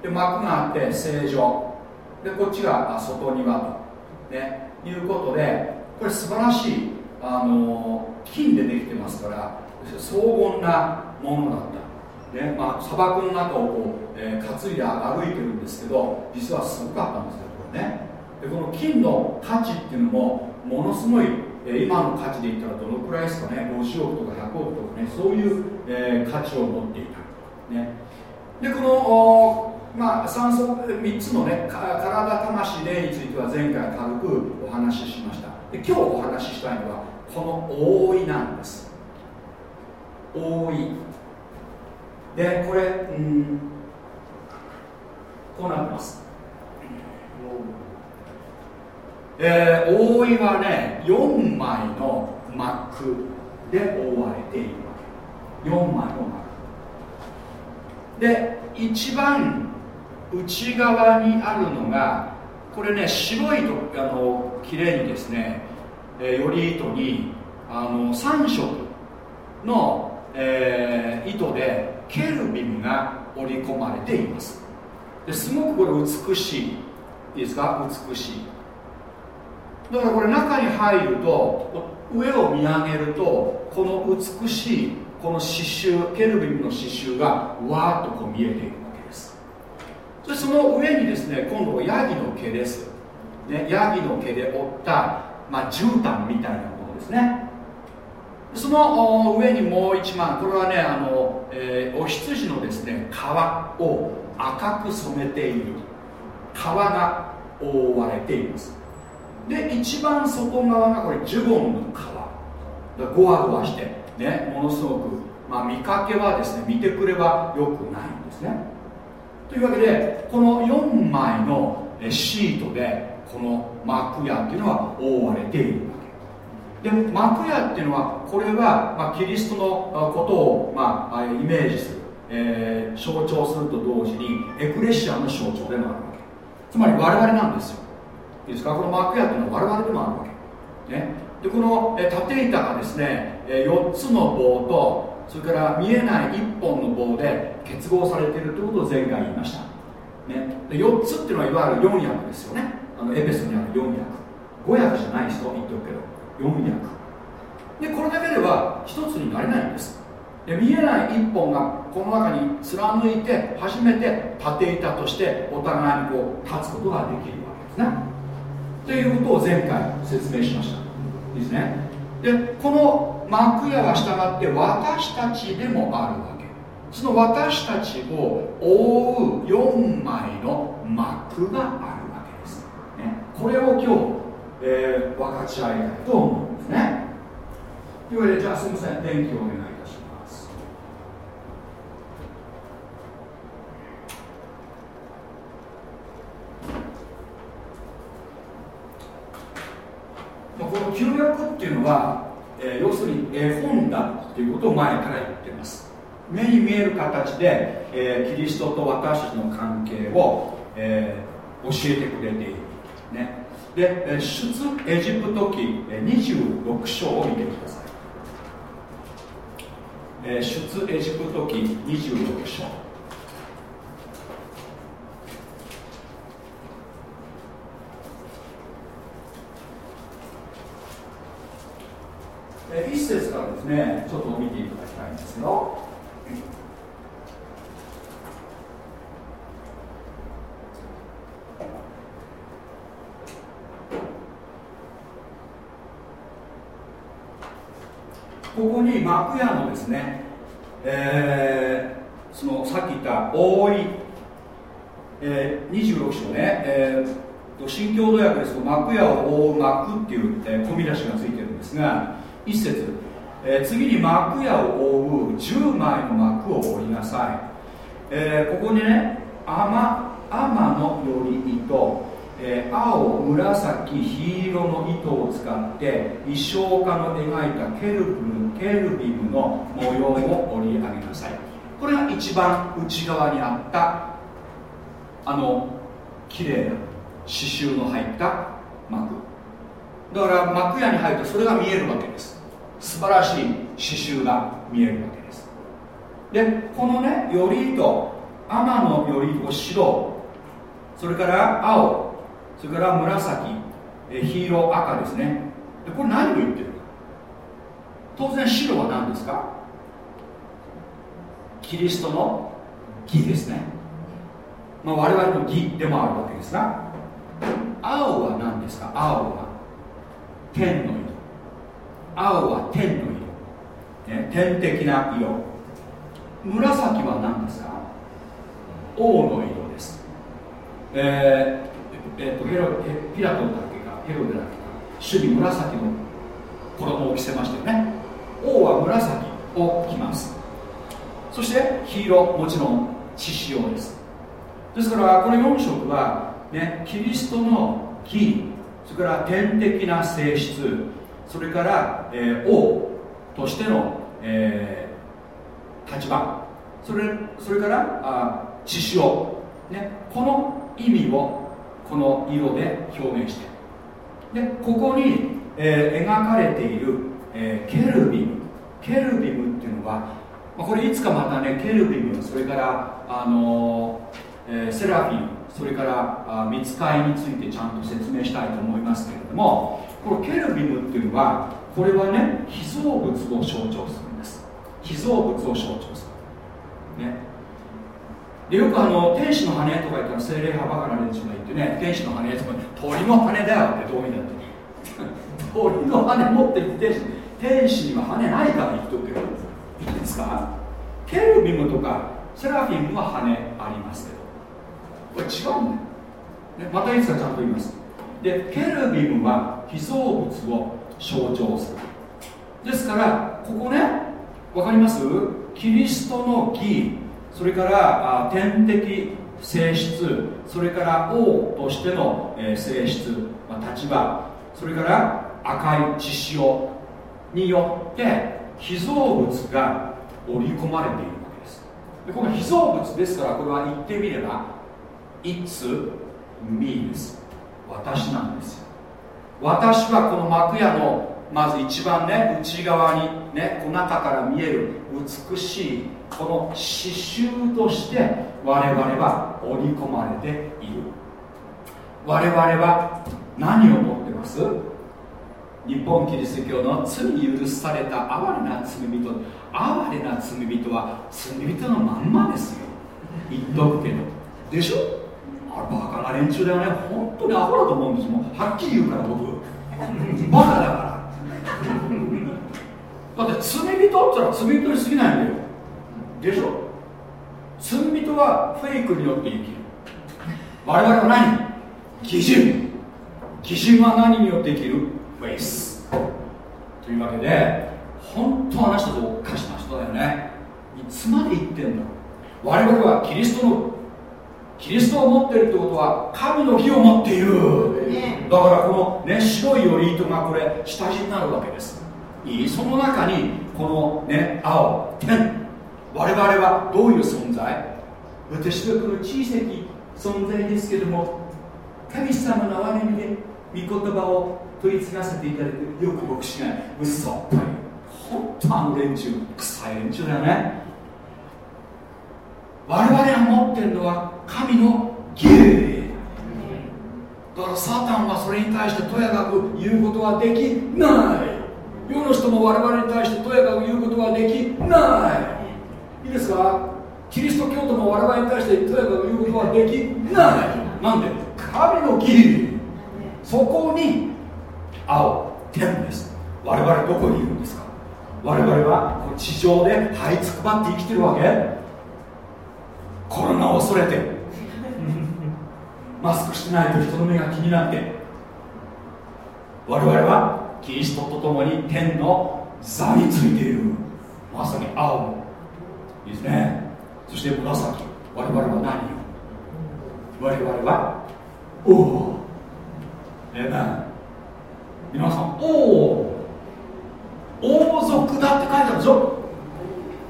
Speaker 1: で膜があって正常。でこっちが外庭と、ね、いうことでこれ素晴らしいあの金でできてますから荘厳なものだった。ねまあ、砂漠の中をこう、えー、担いで歩いてるんですけど実はすごかったんですよこれね。でこの金の価値っていうのもものすごい、えー、今の価値で言ったらどのくらいですかね50億とか100億とかねそういう、えー、価値を持っていた、ね、でこのまあ、酸素3つのね体魂霊については前回軽くお話ししました。で今日お話ししたいのはこの覆いなんです。覆い。でこれうん。こうなってます。えー、覆いはね4枚の膜で覆われているわけ。4枚の膜で一番内側にあるのがこれね白いとあの綺麗にですね、えー、より糸にあの3色の、えー、糸でケルビムが織り込まれています。ですごくこれ美しいいいですか？美しい。だからこれ中に入ると上を見上げるとこの美しいこの刺繍ケルビムの刺繍がわーっとこう見えているわけです。そしてその上にですね今度はヤギの毛です、ね、ヤギの毛で織った、まあ、絨毯みたいなものですね。その上にもう一枚これはねあの、えー、お羊のですね皮を赤く染めている皮が覆われています。で一番外側がこれジュゴンの皮。ゴワゴワしてねものすごく、まあ、見かけはですね見てくればよくないんですね。というわけでこの4枚のシートでこの幕屋っていうのは覆われているわけ。で幕屋っていうのはこれは、まあ、キリストのことを、まあ、イメージする、えー、象徴すると同時にエクレシアの象徴でもあるわけ。つまり我々なんですよ。いいですか？この幕屋っていうのは我々でもあるわけ、ね、でこの、え縦板がですね、4つの棒とそれから見えない1本の棒で結合されているということを前回言いました、ね、で4つっていうのはいわゆる4役ですよね。あのエペソにある4役5役じゃない人言っておくけど4役でこれだけでは一つになれないんです。で見えない一本がこの中に貫いて初めて縦板としてお互いにこう立つことができるわけですね。ということを前回説明しました。いいですね。でこの幕屋は従って私たちでもあるわけ。その私たちを覆う4枚の幕がある、これを今日えー、分かち合いたいと思うんですね。というわけでじゃあすみません電気をお願いいたします。この旧約っていうのは、えー、要するに絵本だっていうことを前から言ってます。目に見える形で、えー、キリストと私たちの関係を、えー、教えてくれている、ね、で出エジプト記26章を見てください、出エジプト記26章。え一節からですねちょっと見ていただきたいんですよ。ここに幕屋のですね、えー、そのさっき言った覆い、えー、26章ね、えー、新共同訳ですと幕屋を覆う幕っていう、えー、込み出しがついてるんですが一節、えー、次に幕屋を覆う10枚の幕を折りなさい、えー、ここにね天天のより糸、えー、青紫黄色の糸を使って衣装家の描いたケルブケルビムの模様を織り上げなさい。これが一番内側にあったあの綺麗な刺繍の入った幕だから幕屋に入るとそれが見えるわけです。素晴らしい刺繍が見えるわけです。でこのねよりと天のよりと白それから青それから紫え黄色赤ですね。でこれ何を言ってるか。当然白は何ですか。キリストの義ですね、まあ、我々の義でもあるわけですが青は何ですか。青は天の色。青は天の色、ね、天的な色。紫は何ですか。王の色です、えーえー、とヘロピラトンだっけか？ヘロデだっけか。主に紫の衣を着せましたよね。王は紫を着ます。そして黄色もちろん血潮です。ですからこの4色は、ね、キリストの義それから天的な性質それから、えー、王としての、えー、立場。それそれからあ血潮、ね、この意味をこの色で表現して。でここに、えー、描かれている、えー、ケルビム。ケルビムっていうのは、まあ、これいつかまたねケルビムそれからあのー、え、セラフィンそれからあ見つかいについてちゃんと説明したいと思いますけれどもこのケルビムっていうのはこれはね被造物を象徴するんです。被造物を象徴する。ね。でよくあの天使の羽とか言ったら精霊派バカな連中が言ってね天使の羽つまり鳥の羽だよってどういう意味だって 鳥の羽持ってる天使天使には羽ないから言っとくけどいいですか？ケルビムとかセラフィムは羽ありますけど。これ違うんだよ、ね、またいつかちゃんと言います。でケルビムは被造物を象徴する。ですからここね分かります？キリストの義。それから天的性質それから王としての、性質、まあ、立場それから赤い血潮によって被造物が織り込まれているわけです。でこの被造物ですからこれは言ってみれば It's me です。私なんですよ。私はこの幕屋のまず一番ね内側にねこの中から見える美しいこの刺繍として我々は織り込まれている。我々は何を持ってます？日本キリスト教の罪に許された哀れな罪人。哀れな罪人は罪人のまんまですよ。言っとくけどでしょ？あれバカな連中だよね。本当にアホだと思うんですもん。はっきり言うから僕。バカだから。だって罪人って言ったら罪人に過ぎないんだよ。でしょ？罪人はフェイクによって生きる。我々は何？基準基準は何によって生きる？フェイス。というわけで本当あの人とおかしな人だよね。いつまで言ってんだ？我々はキリストのキリストを持っているってことは神の義を持っている、だからこの、ね、白いより糸がこれ下地になるわけです。いい？その中にこのね青天我々はどういう存在？私はこの小さき存在ですけども神様の憐れみで御言葉を取り継がせていただくよく牧師が嘘っぽい本当あの連中臭い連中だよね。我々が持ってるのは神の義。だからサタンはそれに対してとやかく言うことはできない。世の人も我々に対してとやかく言うことはできない。いいですか？キリスト教徒も我々に対してとやかく言うことはできない。なんで？神の義理。そこに青天です。我々どこにいるんですか？我々は地上で這いつくばって生きてるわけ？コロナを恐れて。マスクしてないと人の目が気になって。我々はキリストと共に天の座についている。まさに青。いいですね。そして紫我々は何よ我々はおおえな皆さんおお王族だって書いてあるでしょ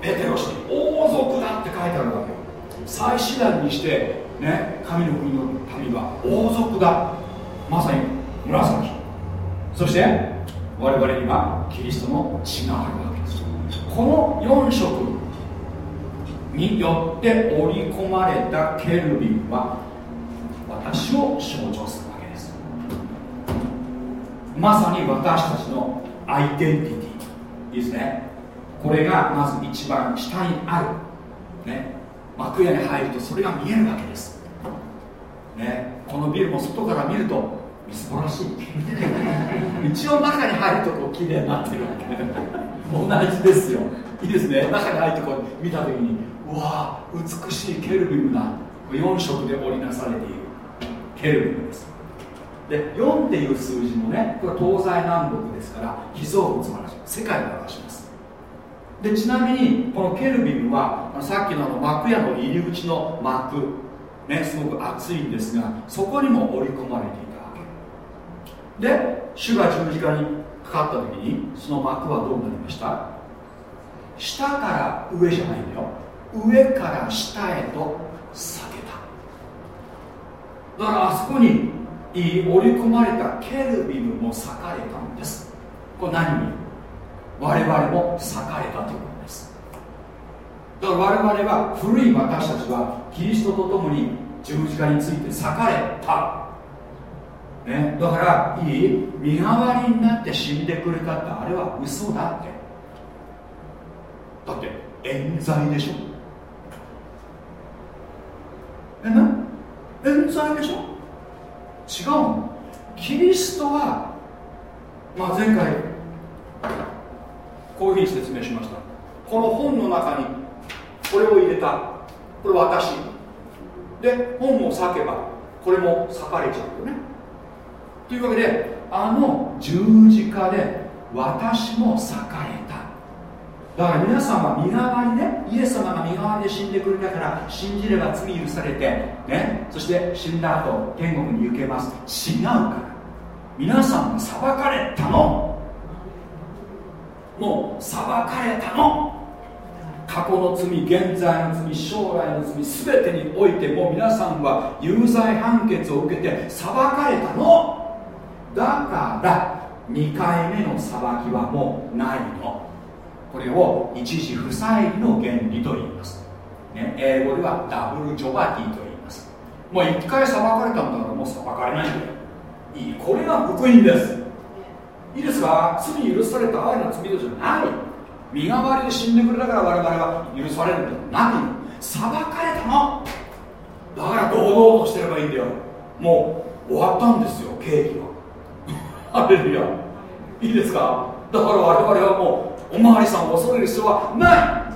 Speaker 1: ペテロ氏王族だって書いてあるわけよ。再始断にしてね神の国の民は王族だ。まさに紫そして我々にはキリストの血があるわけです。この4色によって織り込まれたケルビンは私を象徴するわけです。まさに私たちのアイデンティティいいですね。これがまず一番下にある。ね。幕屋に入るとそれが見えるわけです、ね、このビルも外から見るとみすぼらしい。一応中に入るとこう綺麗になってるわけ。同じですよ。いいですね。中に入ってこう見た時にうわ美しいケルビムな4色で織りなされている。ケルビムです。で4っていう数字もねこれは東西南北ですから被造物の話。世界を表します。でちなみにこのケルビムはさっきのあの幕屋の入り口の幕。ねすごく厚いんですがそこにも織り込まれていたわけ。で主が十字架にかかった時にその幕はどうなりました？下から上じゃないんだよ。上から下へと下げた。だからあそこに織り込まれたケルビムも裂かれたんです。これ何に？我々も裂かれたということです。だから我々は古い私たちはキリストと共に十字架について裂かれた、ね、だからいい身代わりになって死んでくれたってあれは嘘だって。だって冤罪でしょ。え？な冤罪でしょ？違うの？キリストは、まあ、前回こういうふうに説明しました。この本の中にこれを入れた。これ私。で本を裂けばこれも裂かれちゃうよね。というわけであの十字架で私も裂かれた。だから皆さんは身代わりねイエス様が身代わりで死んでくれたから信じれば罪許されてねそして死んだ後天国に行けます。違うから。皆さんは裁かれたの。もう裁かれたの。過去の罪現在の罪将来の罪全てにおいても皆さんは有罪判決を受けて裁かれたの。だから2回目の裁きはもうないの。これを一時不再の原理と言います、ね、英語ではダブルジョバティと言います。もう1回裁かれたんだからもう裁かれないんだよいい。これが福音です。いいですか？罪許された愛の罪人じゃない。身代わりで死んでくれたから我々は許されるんだない。裁かれたの。だから堂々としてればいいんだよ。もう終わったんですよ刑期は。ハレルヤ。いいですか？だから我々はもうおまわりさんを恐れる必要はない。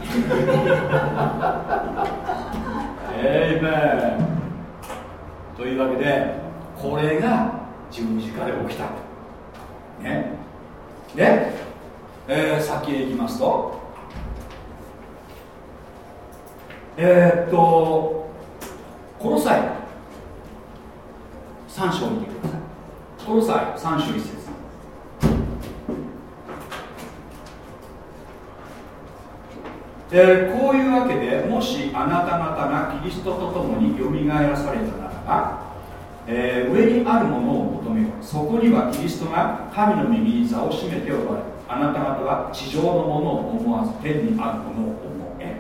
Speaker 1: エイメン。というわけでこれが十字架で起きた。ね。で、えー、先へ行きますと。えー、っとこの際3章を見てください。この際3章一節えー、こういうわけでもしあなた方がキリストと共によみがえらされたならば、えー、上にあるものを求めよう。そこにはキリストが神の右に座を占めておられるあなた方は地上のものを思わず天にあるものを思え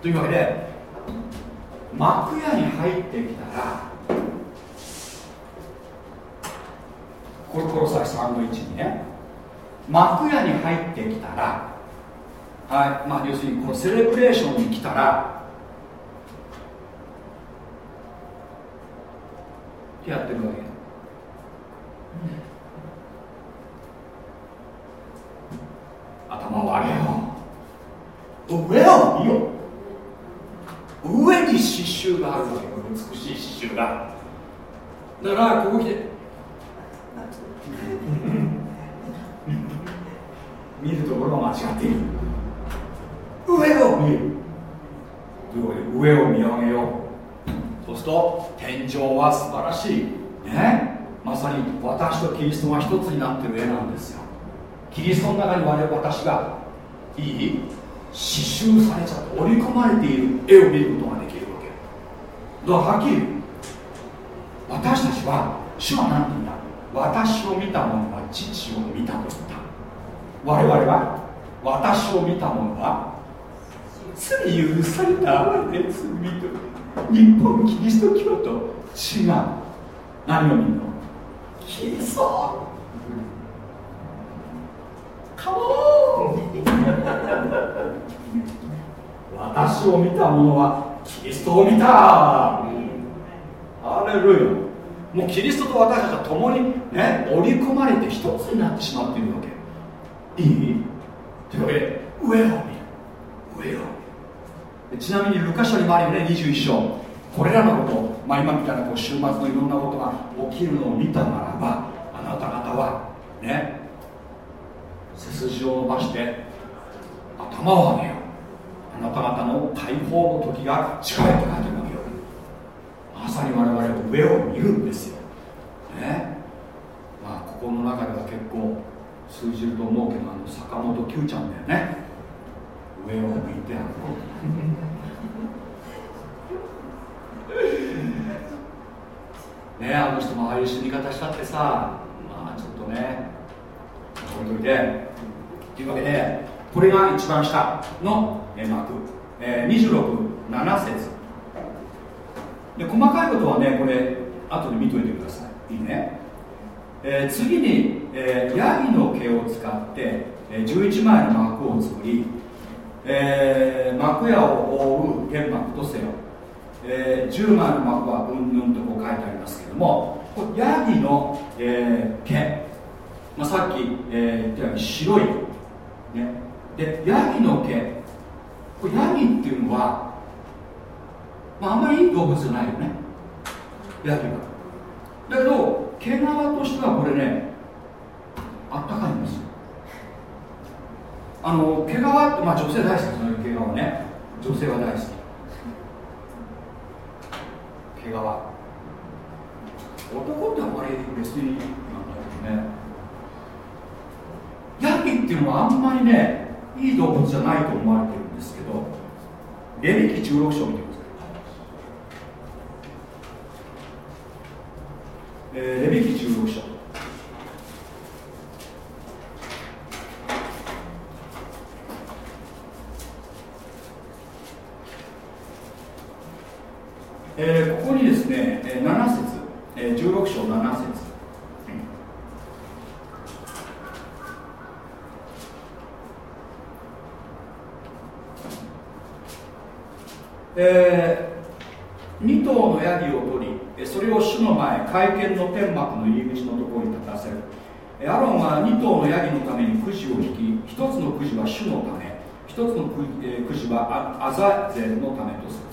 Speaker 1: というわけで幕屋に入ってきたらこれこの際3の1にね。幕屋に入ってきたらはい。まあ、要するにこのセレブレーションに来たらやってるわけ。頭を上げよう上を見よ。上に刺繍があるわけ。美しい刺繍が。だからここ来て。見るところが間違っている上を見る。というわけで上を見上げよう。そうすると天井は素晴らしい。ね。まさに私とキリストが一つになってる絵なんですよ。キリストの中に我々私がいい刺繍されちゃって織り込まれている絵を見ることができるわけ。だからはっきり私たちは主は何て言うんだ。私を見た者は父を見たと言った。我々は私を見た者は罪許された哀れ罪人日本キリスト教と違う。何を見るの？キリスト。カモン私を見た者はキリストを見た。アレルヤ。もうキリストと私たちは共にね織り込まれて一つになってしまっているわけ。いい？というわけで上を見る。上を見る。ちなみにルカ書にもあるよね21章。これらのこと、まあ、今みたいなこう週末のいろんなことが起きるのを見たならばあなた方はね背筋を伸ばして頭を上げよう。あなた方の解放の時が近いと書いてるわけよ。まさに我々は上を見るんですよ。ね。まあここの中では結構通じると思うけどあの坂本九ちゃんだよね。上を向いて歩こうねあの人もああいう死に方したってさまあちょっとね置いといて。というわけでこれが一番下の幕、えー、267節。で細かいことはねこれ後で見といてください。いいね、えー、次に、えー、ヤギの毛を使って、えー、11枚の幕を作りえー、幕屋を覆う天幕とせよ、えー、10枚の幕はうんぬんとこう書いてありますけどもこれヤギの、えー、毛、まあ、さっき、えー、言ったように白い、ね、でヤギの毛。これヤギっていうのは、まあ、あんまりいい動物じゃないよね。ヤギは。だけど毛皮としてはこれねあったかいんですよ。あの毛皮って、まあ、女性大好きですね毛皮ね。女性は大好き。毛皮。男ってあんまり別になんだけどね。ヤギっていうのはあんまりねいい動物じゃないと思われてるんですけどレビキ16章を見てください、レビキ16章。えー、ここにですね、え7節、えー、16章7節。えー、2頭のヤギを取りそれを主の前会見の天幕の入り口のところに立たせる。アロンは2頭のヤギのためにくじを引き1つのくじは主のため1つのく,、えー、くじはアザゼルのためとする。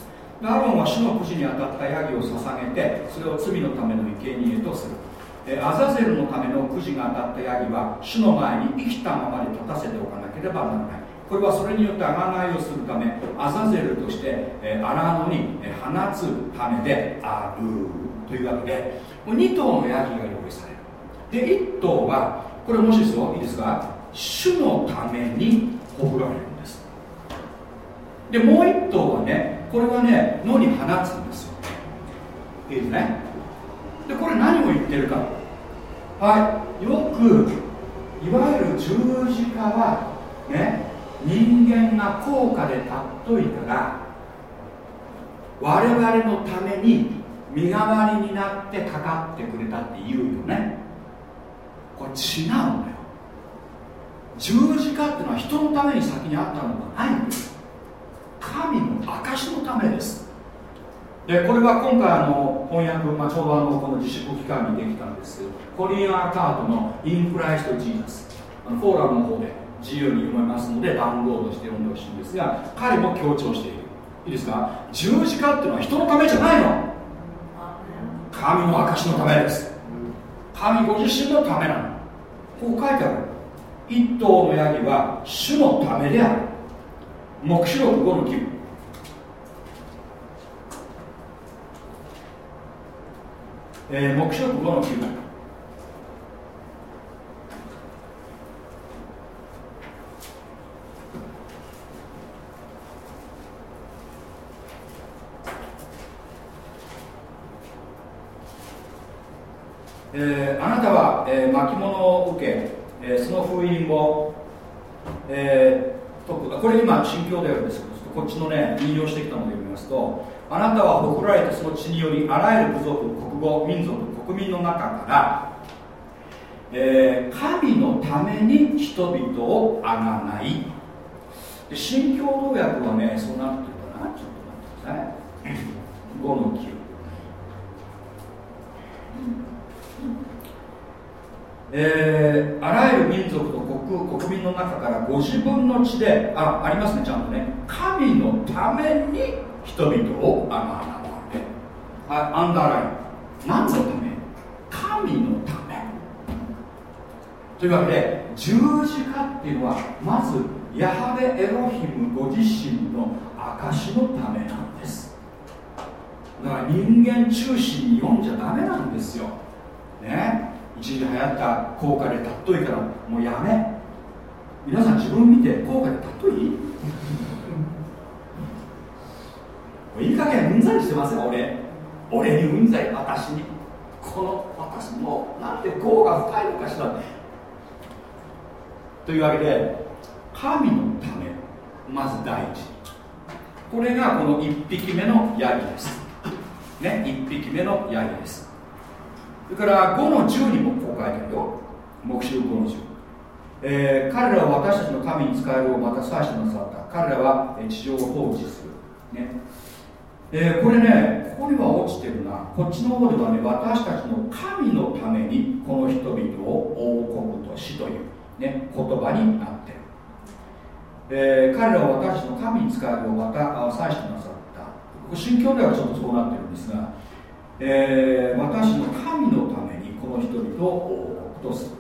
Speaker 1: アロンは主のくじに当たったヤギを捧げてそれを罪のための生贄とする。アザゼルのためのくじが当たったヤギは主の前に生きたままで立たせておかなければならない。これはそれによって贖いをするためアザゼルとして荒野に放つためであるというわけで2頭のヤギが用意される。で1頭はこれもしですよいいですか？主のためにほぐられる。でもう一頭はねこれはね野に放つんですよ。いいですね。でこれ何を言ってるか。はい。よくいわゆる十字架はね人間が高価で尊いから我々のために身代わりになってかかってくれたって言うよね。これ違うんだよ。十字架ってのは人のために先にあったのではないんです神の証のためです。でこれは今回あの翻訳、まあ、ちょうどあのこの自粛期間にできたんです。けどコリアン・アカートの「インクライスト・ジーザス」あのフォーラムの方で自由に読めますのでダウンロードして読んでほしいんですが彼も強調している。いいですか？十字架っていうのは人のためじゃないの。神の証のためです。神ご自身のためなの。こう書いてある。一頭のヤギは主のためである。黙示録5の9えー、黙示録5の9えー、あなたは、えー、巻物を受け、えー、その封印を、えー、これ今新教であるんですけどこっちのね引用してきたので読みますとあなたはほくられてその血によりあらゆる部族国語民族国民の中から、えー、神のために人々をあがないで新共同訳はねそうなってるかなちょっと待ってください。5の9えー、あらゆる民族と国国民の中からご自分の地であありますねちゃんとね。神のために人々をあがなわれあアンダーライン何のため？神のため。というわけで十字架っていうのはまずヤハベエロヒムご自身の証のためなんです。だから人間中心に読んじゃダメなんですよ。ね。一時流行った効果で尊いからもうやめ。皆さん自分見て効果で尊いいい加減うんざりしてますよ俺。俺にうんざり私に。この私もなんて業が深いのかしらというわけで神のためまず第一。これがこの1匹目のヤギです。ね1匹目のヤギです。それから5の10にもこう書いてあるよ。黙示録5の10、えー、彼らは私たちの神に使えるをまた指してなさった。彼らは地上を放置する。ね。えー、これねここには落ちてるな。こっちの方ではね私たちの神のためにこの人々を王国としという、ね、言葉になってる、えー、彼らは私たちの神に使えるをまた指してなさった。新教ではちょっとそうなってるんですがえー、私の神のためにこの人々を王国とす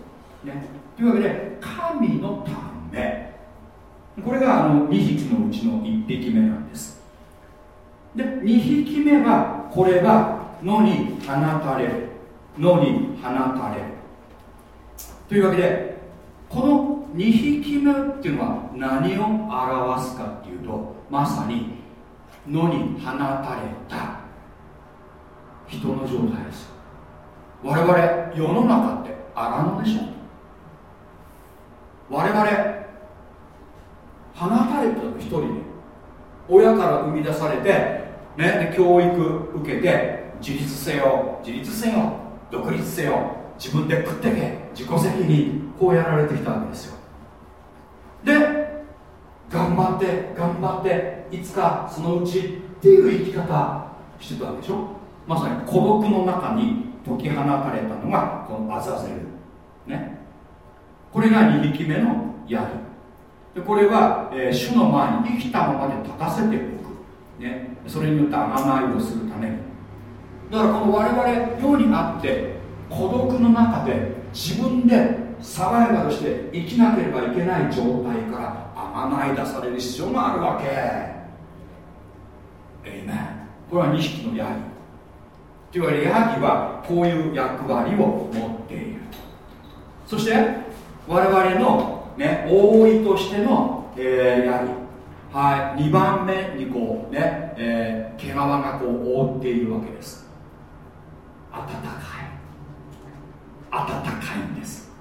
Speaker 1: る、ね、というわけで神のため。これがあの2匹のうちの1匹目なんです。で2匹目はこれが野に放たれる。野に放たれる。というわけでこの2匹目っていうのは何を表すかっていうとまさに野に放たれた。人の状態です。我々世の中って荒野でしょ。我々放たれた一人で親から生み出されて、ね、で教育受けて自立せよ自立せよ独立せよ自分で食ってけ自己責任こうやられてきたわけですよ。で頑張って頑張っていつかそのうちっていう生き方してたわけでしょ。まさに孤独の中に解き放たれたのがこのアザゼルね。これが2匹目のヤギでこれは、えー、主の前に生きたままで立たせておく、ね、それによって贖いをするために。だからこの我々世にあって孤独の中で自分でサバイバルして生きなければいけない状態から贖い出される必要があるわけ。えいめこれは2匹のヤギというわけでヤギはこういう役割を持っているそして我々の、ね、王位としての、えー、ヤギはい。2番目側がこう覆っているわけです。暖かい。暖かいんです。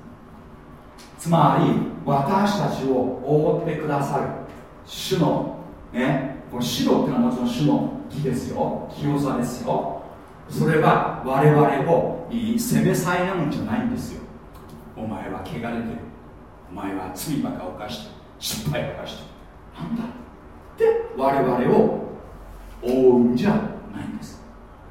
Speaker 1: つまり私たちを覆ってくださる。主のねこの白っていうのはもちろん主の木ですよ。清さですよ。それは我々を責めさえなのじゃないんですよ。お前は汚れてる。お前は罪ばかを犯して失敗ばかして。なんだって。我々を覆うんじゃないんです。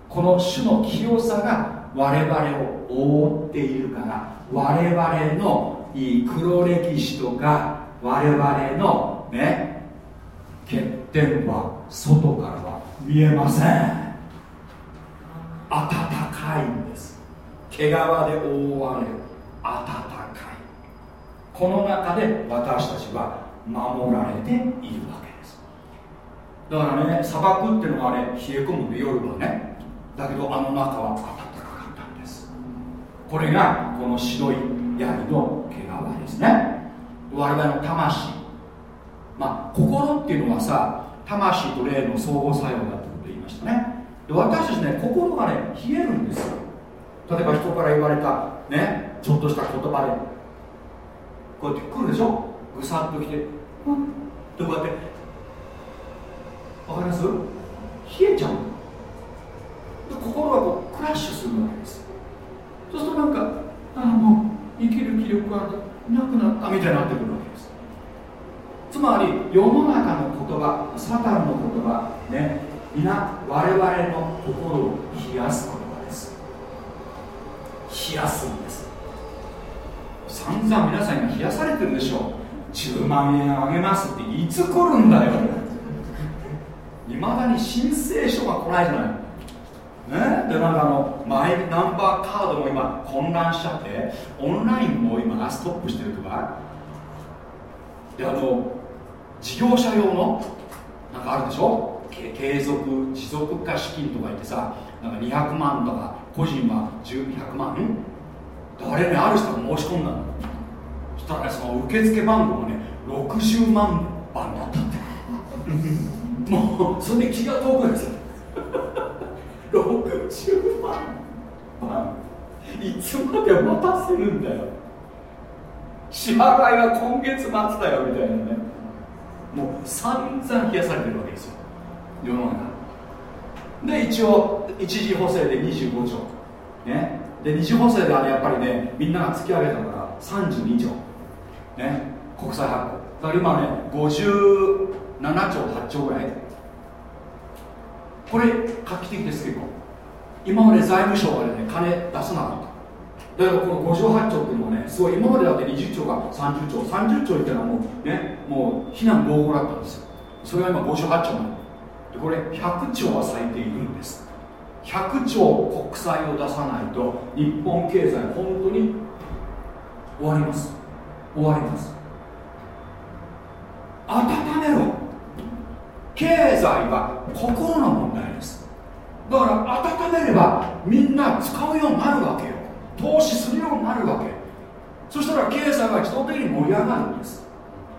Speaker 1: この主の清さが我々を覆っているから我々の黒歴史とか我々のね欠点は外からは見えません。暖かいんです。毛皮で覆われる暖かい。この中で私たちは守られているわけです。だからね砂漠っていうのはあれ冷え込むで夜はねだけどあの中は暖かかったんです。これがこの白い槍の毛皮ですね。我々の魂。まあ心っていうのはさ魂と霊の相互作用だってこと言いましたね。私たちね心がね冷えるんですよ。例えば人から言われたねちょっとした言葉でこうやって来るでしょ？ぐさっと来て。うん。ってこうやって。わかります？冷えちゃう。で心がこうクラッシュするわけです。そうするとなんかああもう生きる気力がなくなった。みたいになってくるわけです。つまり世の中の言葉サタンの言葉ね皆我々の心を冷やす言葉です。冷やすんです。散々皆さんが冷やされてるでしょう。10万円あげますっていつ来るんだよ。いまだに申請書が来ないじゃない。ね、でなんかあのマイナンバーカードも今混乱しちゃってオンラインも今ストップしてるとか。であの事業者用のなんかあるでしょ？継続持続化資金とか言ってさなんか200万とか個人は100万誰ねある人が申し込んだの？そしたらねその受付番号がね60万番だったって。もうそれで気が遠くないですよ60万番。いつまで待たせるんだよ。支払いは今月末だよみたいなね。もう散々冷やされてるわけですよ世の中。で一応一次補正で25兆ね。で二次補正ではやっぱりねみんなが突き上げたから32兆ね。国債発行。だから今ね57兆8兆ぐらいこれ画期的ですけど今まで財務省がね金出さなかった。だからこの58兆っていうのはねすごい今までだって20兆が30兆30兆っていうのはもうねもう非難合法だったんですよ。それが今58兆なのこれ100兆は咲いているんです。100兆国債を出さないと日本経済本当に終わります。終わります。温めろ。経済は心の問題です。だから温めればみんな使うようになるわけよ。投資するようになるわけ。そしたら経済は自動的に盛り上がるんです。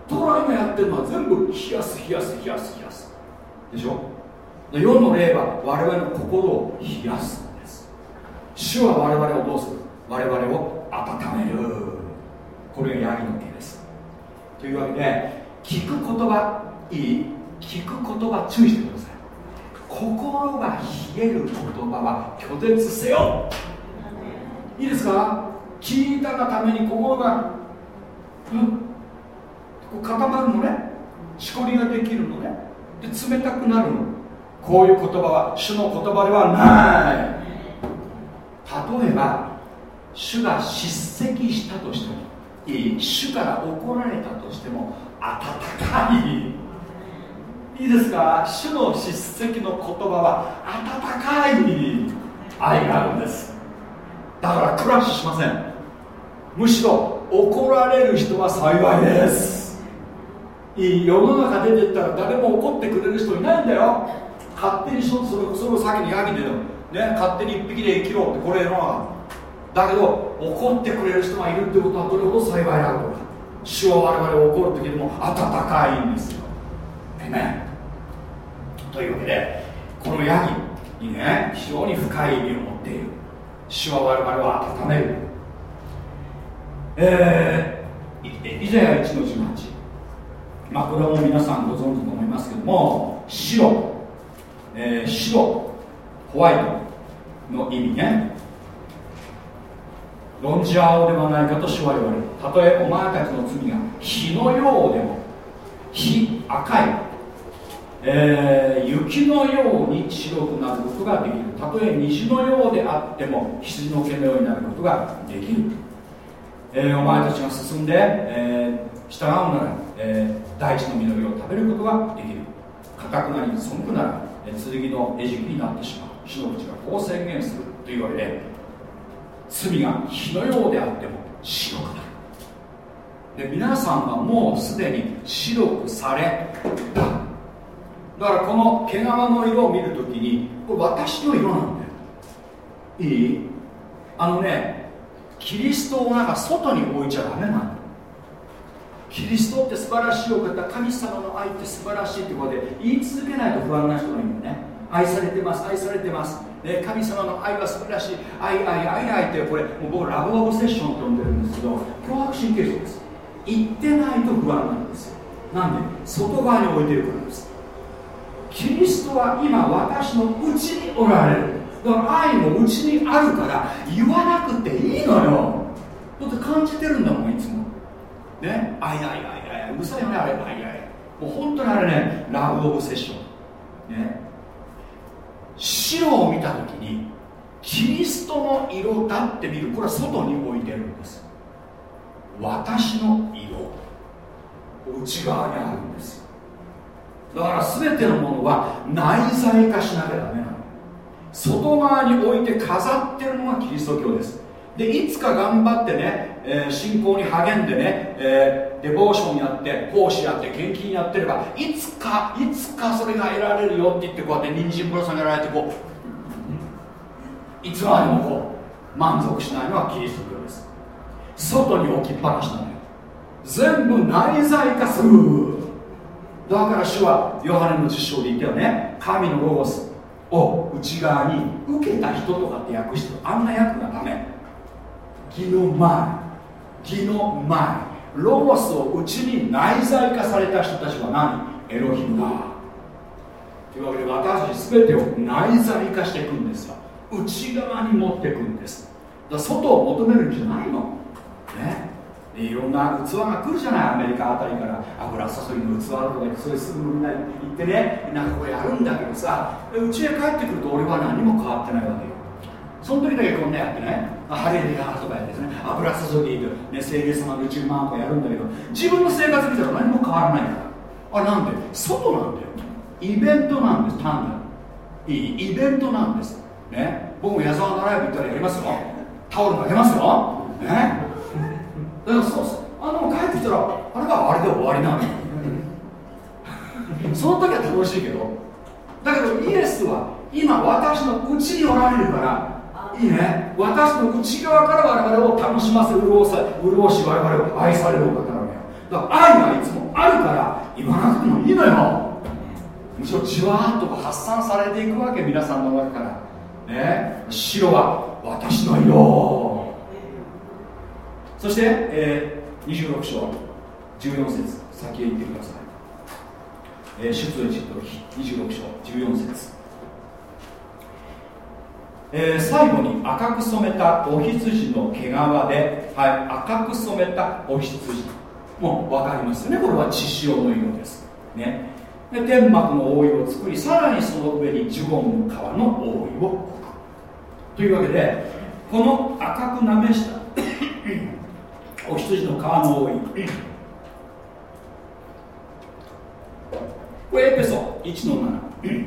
Speaker 1: ところが今やってるのは全部冷やす冷やす冷やす冷やす。でしょ？世の霊は我々の心を冷やすんです。主は我々をどうする？我々を温める。これが闇の毛です。というわけで聞く言葉いい。聞く言葉注意してください。心が冷える言葉は拒絶せよ。いいですか？聞いたがために心がうん？固まるのね。しこりができるのね。で冷たくなるの。こういう言葉は主の言葉ではない。例えば主が叱責したとしてもいい主から怒られたとしても温かい。いいですか？主の叱責の言葉は温かい。愛があるんです。だからクラッシュしません。むしろ怒られる人は幸いです。いい世の中出てったら誰も怒ってくれる人いないんだよ。勝手にそそそれを先にヤギでね勝手に一匹で生きろってこれ世の中だけど怒ってくれる人がいるってことはどれほど幸いであるとか。主は我々怒る時でも温かいんですよ。えねというわけでこのヤギにね非常に深い意味を持っている。主は我々を温める。えー、イザヤ1の18まあこれも皆さんご存知と思いますけども白、えー、白ホワイトの意味ね。論じ合おうではないかと主は言われる。たとえお前たちの罪が火のようでも火赤い、えー、雪のように白くなることができる。たとえ虹のようであっても羊の毛のようになることができる、えー、お前たちが進んで、えー、従うなら、えー、大地の実りを食べることができる。硬くなり背くなら、え、剣の餌食になってしまう主の口がこう宣言するというわけで罪が火のようであっても白くなるで皆さんはもうすでに白くされた。だからこの毛皮の色を見るときにこれ私の色なんだよ。いい？あのねキリストをなんか外に置いちゃダメなのキリストって素晴らしいお方神様の愛って素晴らしいってことで言い続けないと不安な人がいるんだよね。愛されてます愛されてます、ね、神様の愛は素晴らしい。愛愛愛愛ってこれもう僕ラブオブセッションと呼んでるんですけど脅迫神経症です。言ってないと不安なんですよ。なんで外側に置いてるからです。キリストは今私のうちにおられる。だから愛もうちにあるから言わなくていいのよ。だって感じてるんだもんいつも。ね。愛愛愛愛うるさいよねあれ。愛愛もう本当にあれねラブオブセッション。ね。白を見た時にキリストの色だって見る。これは外に置いてるんです。私の色。内側にあるんです。だから全てのものは内在化しなきゃダメなの。外側に置いて飾ってるのがキリスト教です。でいつか頑張ってね、えー、信仰に励んでね、えー、デボーションやって奉仕やって献金やってればいつかいつかそれが得られるよって言ってこうやって人参ぶら下げられてこういつまでもこう満足しないのはキリスト教です。外に置きっぱなしなのよ。全部内在化する。だから主はヨハネの実証で言ったよね。神のロゴスを内側に受けた人とかって訳してる。あんな訳がダメ。義の前義の前。ロゴスをうちに内在化された人たちは何？エロヒムだ。というわけで私たち全てを内在化していくんですよ。内側に持っていくんです。だ外を求めるんじゃないの。ね？いろんな器が来るじゃない？アメリカあたりから。油注ぎの器とかそれすぐみんな行ってね。なんかこれやるんだけどさ。うちへ帰ってくると俺は何も変わってないわけよ。その時だけこんなやってね。ハレルヤとかやってね油注ぎね聖霊様の10万個やるんだけど自分の生活見たら何も変わらないから。あれなんで？外なんだよ。イベントなんです単なる。いいイベントなんです。ね？僕も矢沢のライブ行ったらやりますよ。タオル投げますよ。ね？だからそうあの帰ってきたらあれはあれで終わりなのその時は楽しいけど。だけどイエスは今私のうちにおられるからいいね。私の内側から我々を楽しませ潤さ潤し我々を愛されるお方なのよだから愛がいつもあるから言わなくてもいいのよ。むしろじわーっと発散されていくわけ皆さんの中から。ね。白は私の色。そして、えー、26章14節。先へ行ってください、えー、出エジプト26章14節。えー、最後に赤く染めたお羊の毛皮で、はい、赤く染めたお羊。もう分かりますよねこれは血潮の色です。ね。で天幕の覆いを作りさらにその上にジュゴンの皮の覆いを置く。というわけでこの赤くなめした お羊の皮の覆い。これエペソ1の7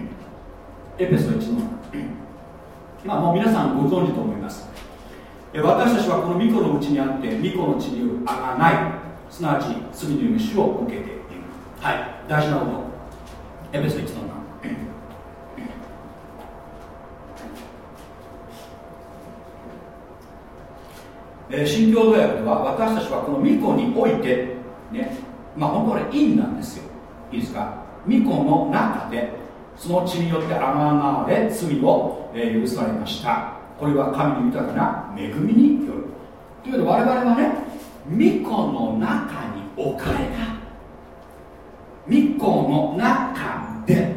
Speaker 1: エペソ1の7まあ、もう皆さんご存知と思います。私たちはこの巫女のうちにあって巫女の血によるあがないすなわち罪の許しを受けている。はい。大事なこと。エペソ1の7えー、新共同訳では私たちはこの巫女においてね。まあ本当は因なんですよ。いいですか？巫女の中でその血によってあがなわれ罪を、許されました。これは神の豊かな恵みによる。ということで我々はね巫女の中に置かれた。巫女の中で。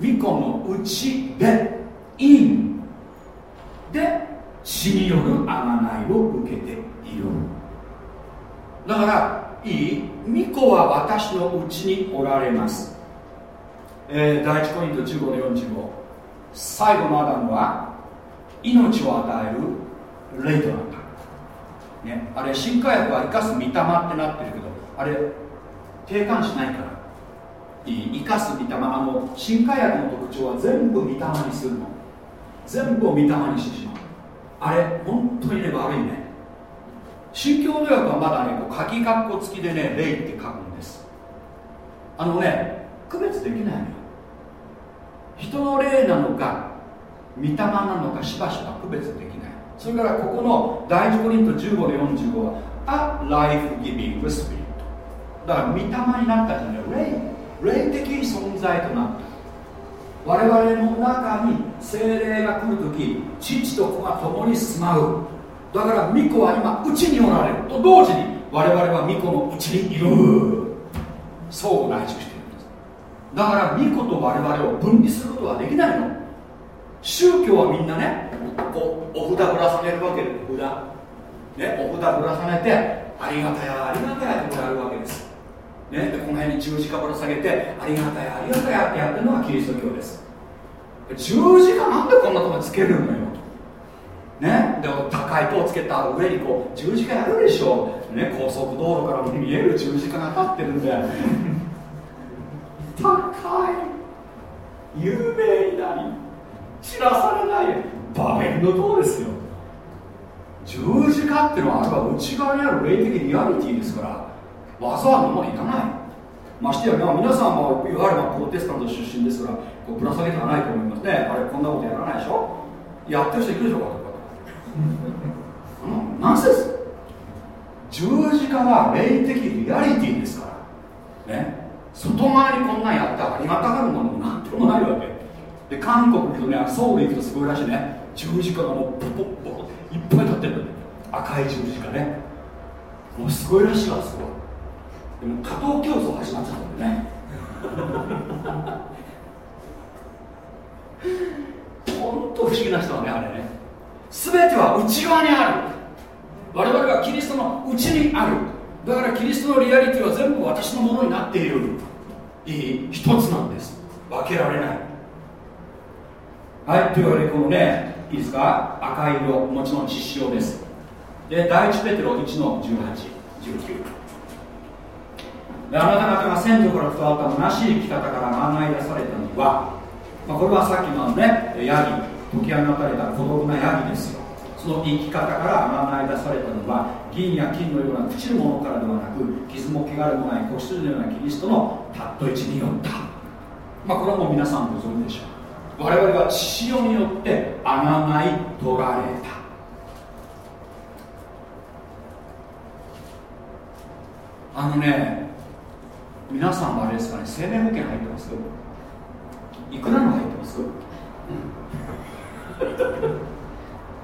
Speaker 1: 巫女のうちで陰で血による贖いを受けている。だからいい。巫女は私のうちにおられます、えー、第一コイント15の45最後のアダムは命を与える霊となった、ね、あれ新化薬は生かす御霊ってなってるけどあれ定冠しないから。生かす御霊。あの新化薬の特徴は全部御霊にするの。全部を御霊にしてしまう。あれ本当にね悪いね。宗教努力はまだね書き括弧付きでね霊って書くんです。あのね区別できないのよ。人の霊なのか御霊なのかしばしば区別できない。それからここの第一コリント15の45は A life giving spirit だから御霊になったじゃない霊霊的存在となった。我々の中に精霊が来るとき父と子が共に住まう。だから巫女は今うちにおられる。と同時に我々は巫女のうちにいる。相互内住してだから巫女と我々を分離することはできないの。宗教はみんなねこうお札ぶら下げるわけでお札。ねお札ぶら下げてありがたやありがたやってもらえるわけです。ね、でこの辺に十字架ぶら下げてありがたやありがたやってやってるのがキリスト教です。十字架なんでこんなとこにつけるのよ。ねで高い塔をつけた上にこう十字架やるでしょ、ね、高速道路から見える十字架が立ってるんで高い有名になり散らされないバベルの塔ですよ。十字架っていうのはあれは内側にある霊的リアリティですからわざわざもいらない。ましてや皆さんもいわゆるプロテスタント出身ですからこうぶら下げてはないと思いますね。あれこんなことやらないでしょ？やってる人いるでしょうかうん、ナンセンス十字架は霊的リアリティですから。ね。外側にこんなんやったらありがたがるものもなんともないわけ。で韓国行くとねソウル行くとすごいらしいね。十字架がもうポポポいっぱい立ってる赤い十字架ね。もうすごいらしいわすごい。でも加藤競争始まっちゃったんだよね。本当不思議な人はねあれね。全ては内側にある。我々はキリストの内にある。だからキリストのリアリティは全部私のものになっている。いい一つなんです。分けられない。はいというわけでこのねいいですか？赤色もちろん血潮です。で第一ペテロ1の1819であなた方が先祖から伝わった虚しい生き方から案内出されたのは、まあ、これはさっきのねヤギ解き放たれた孤独なヤギですよ。その生き方から案内出されたのは銀や金のような朽ちるものからではなく傷も汚れもない子羊のようなキリストのたっと一によった。まあこれはもう皆さんご存知でしょう。我々は血潮によってあがない取られた。あのね皆さんはあれですかね生命保険入ってます？いくらの入ってます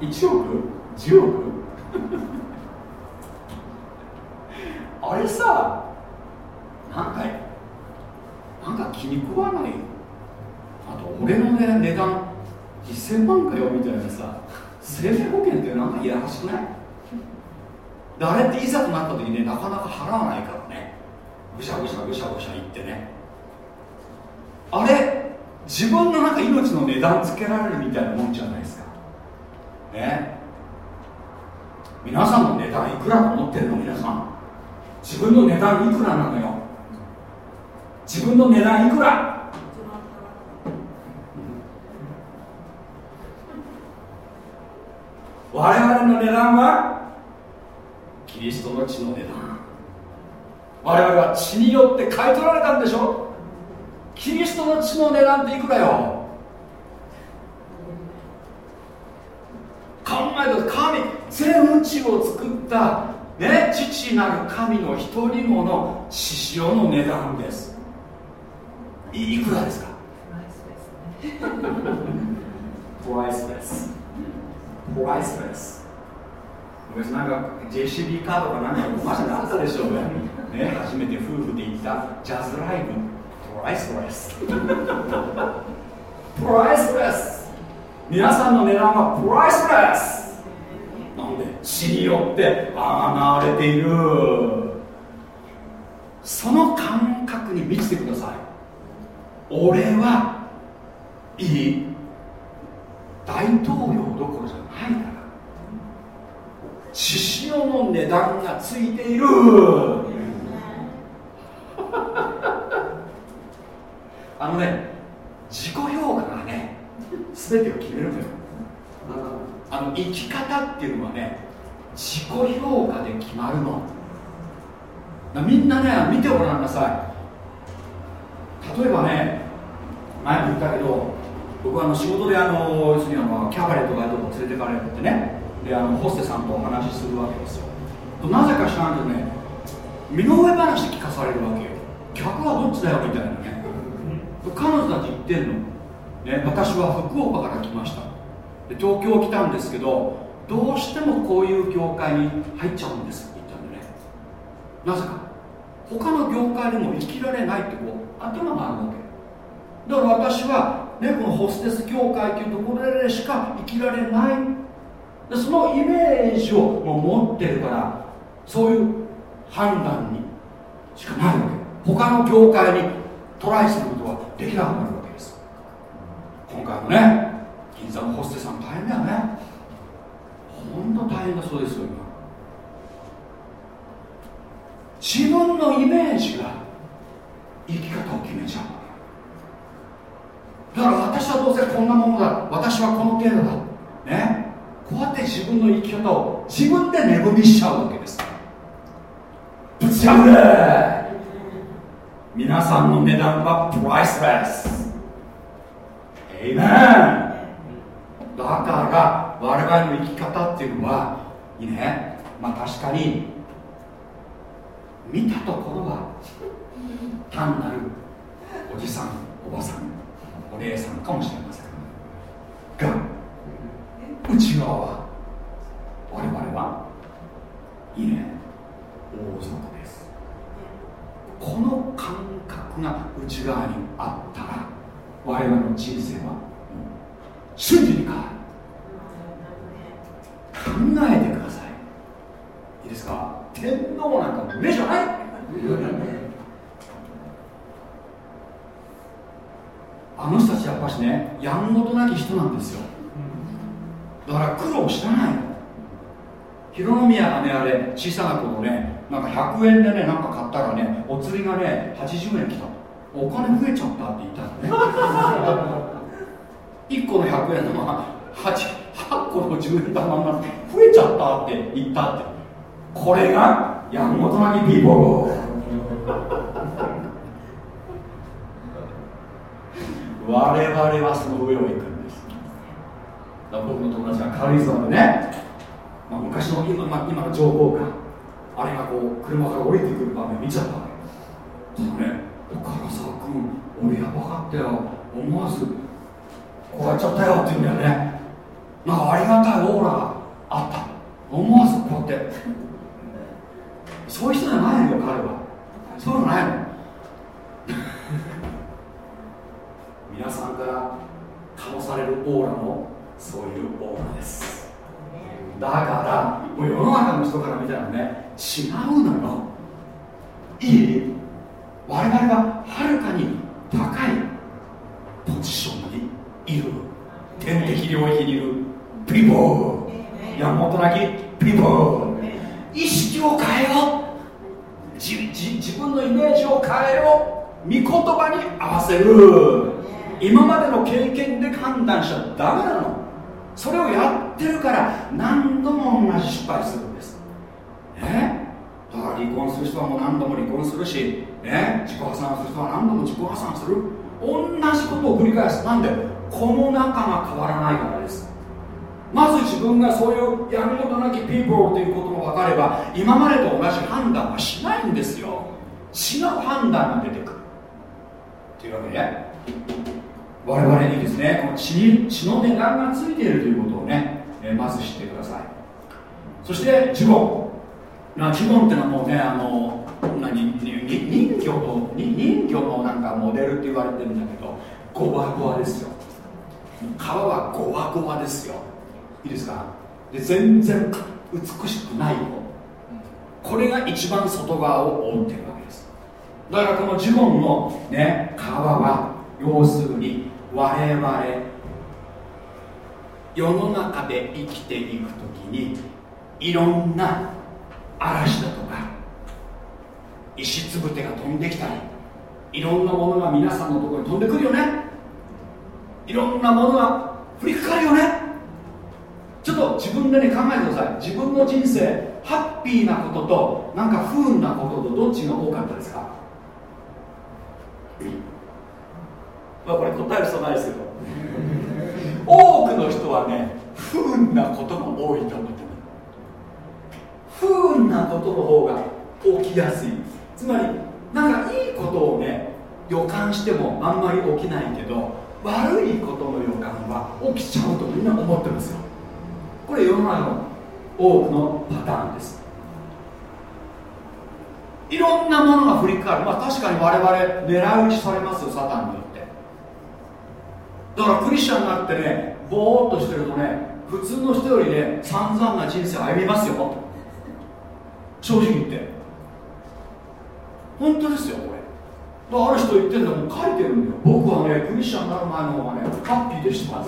Speaker 1: ？1億 ?10 億？あれさなんかなんか気に食わない？あと俺の、ね、値段1000万かよみたいなさ生命保険ってなんかいやらしくない？あれっていざとなった時ねなかなか払わないからね。ぐしゃぐしゃぐしゃぐしゃ言ってね。あれ自分のなんか命の値段つけられるみたいなもんじゃないですか。ね。皆さんの値段いくらと思ってるの？皆さん。自分の値段いくらなのよ。自分の値段いくら。我々の値段は？キリストの血の値段。我々は血によって買い取られたんでしょ？キリストの血の値段っていくらよ？考えた神全宇宙を作ったね父なる神の一人もの獅子王の値段です。いくらですか？プライスレスプライスレス昔なんか JCB カードかなんかマジであったでしょうね。ね初めて夫婦で行ったジャズライブ。プライスレスプライスレス皆さんの値段はプライスレスなんで死によってあがれている。その感覚に満ちてください。俺はいい大統領どころじゃないから。獅子王の値段がついている。あのね自己評価がね全てを決めるのよ。あの生き方っていうのはね自己評価で決まるの。みんなね見てごらんなさい。例えばね前も言ったけど僕はあの仕事であの要するにあのキャバレーとかいうとこ連れてかれるってねであのホステさんとお話しするわけですよ。なぜか知らんけどね身の上話聞かされるわけよ。客はどっちだよみたいなね。彼女たち言ってんの、ね、私は福岡から来ました。で東京来たんですけどどうしてもこういう業界に入っちゃうんですって言ったんでね。なぜか。他の業界でも生きられないってこう頭があるわけ。だから私は、ね、このホステス業界っていうところでしか生きられない。でそのイメージをもう持ってるからそういう判断にしかないわけ。他の業界にトライすることはできなくなるわけです。今回もね銀座のホステスさん大変だよね。本当大変だそうですよ自分のイメージが生き方を決めちゃう。だから私はどうせこんなものだ。私はこの程度だ。ね。こうやって自分の生き方を自分で値踏みしちゃうわけです。ぶち破れ。皆さんの値段はプライスレスエイメンだから我々の生き方っていうのはいいね。まあ確かに見たところは単なるおじさんおばさんお姉さんかもしれませんが内側は我々はいいね。王族です。この感覚が内側にあったら我々の人生は瞬時に変わる。考えてください。いいですか？天皇なんか目じゃない。あの人たちやっぱしねやんごとなき人なんですよ。だから苦労知らない。の広宮がねあれ小さな頃ねなんか100円でねなんか買ったらねお釣りがね80円きた。お金増えちゃったって言ったのね。1個の100円玉が 8, 8個の10円玉が増えちゃったって言ったって。これがやんごとなきピーポー我々はその上を行くんです。僕の友達が軽井沢でね、まあ、昔の今,、ま、今の情報か。あれがこう車から降りてくる場面見ちゃった。わけだね唐沢君俺やばかったよ。思わずこうやっちゃったよって言うんだよね。なんかありがたいオーラがあった。思わずこうやって。そういう人じゃないのよ彼は。そういうのないの。皆さんから醸されるオーラもそういうオーラです。だからもう世の中の人から見たらね違うのよ。いい？我々ははるかに高いポジションにいる。天敵領域にいるピポーやもとなき。ピポー意識を変えよ自自分のイメージを変えよう。御言葉に合わせる。今までの経験で判断しちゃダメなの。それをやってるから何度も同じ失敗するんです。ねだから離婚する人はもう何度も離婚するし、ね、自己破産する人は何度も自己破産する。同じことを繰り返す。なんで？この中が変わらないからです。まず自分がそういうやることなきピーポーということが分かれば今までと同じ判断はしないんですよ。違う判断が出てくるというわけで我我々にですねこの血に血の値段がついているということをね、え、まず知ってください。そしてジゴンジゴンっていうのはもうねあの何人魚の人魚のなんかモデルって言われてるんだけどゴワゴワですよ。皮はゴワゴワですよ。いいですか？で全然美しくないよこれが一番外側を覆ってるわけです。だからこのジゴンのね皮は要するに我々世の中で生きていく時にいろんな嵐だとか石つぶてが飛んできたりいろんなものが皆さんのところに飛んでくるよね。いろんなものが降りかかるよねちょっと自分でね考えてください。自分の人生ハッピーなこととなんか不運なこととどっちが多かったですか？まこれ答える必要ないですけど。多くの人はね不運なことが多いと思ってる。不運なことの方が起きやすい。つまりなんかいいことをね予感してもあんまり起きないけど悪いことの予感は起きちゃうとみんな思ってますよ。これ世の中の多くのパターンです。いろんなものが降りかかる。まあ確かに我々狙い撃ちされますよサタンによって。だからクリスチャンになってねぼーっとしてるとね普通の人よりね散々な人生歩みますよ。正直言って。本当ですよこれ。ある人言ってんだもう書いてるんだよ。僕はねクリスチャンになる前の方がねハッピーでした。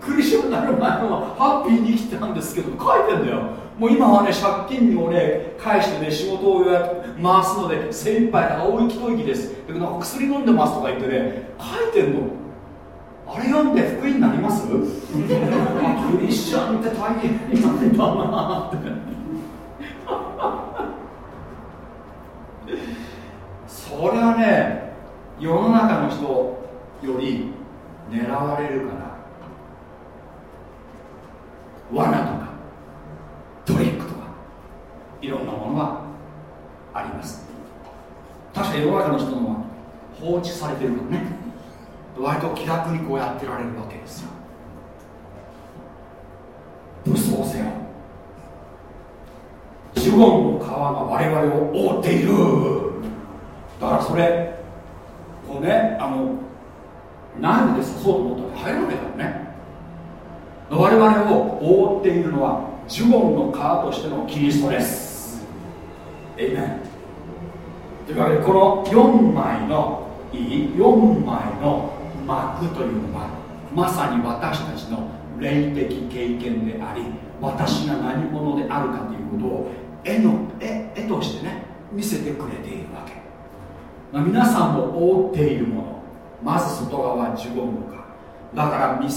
Speaker 1: クリスチャンになる前の方がハッピーに生きてたんですけど書いてんだよ。もう今はね借金をね返してね仕事を回すので精一杯な大息と息です。だけど薬飲んでますとか言ってね書いてんの。あれ読んで福音になります？クリスチャンって大変なんだなって。それはね世の中の人より狙われるから罠とかトリックとかいろんなものがあります。確かに世の中の人のは放置されてるからね。割と気楽にこうやってられるわけですよ。武装せよ。ジュゴンの皮が我々を覆っている。だからそれこうねあのナイフで刺そうと思ったら入らないからね。我々を覆っているのはジュゴンの皮としてのキリストです。エイメンというわけでこの4枚のいい4枚の幕というのはまさに私たちの霊的経験であり私が何者であるかということを絵の絵絵としてね見せてくれているわけ。まあ、皆さんも覆っているもの。まず外側はジュゴンのかだから見,、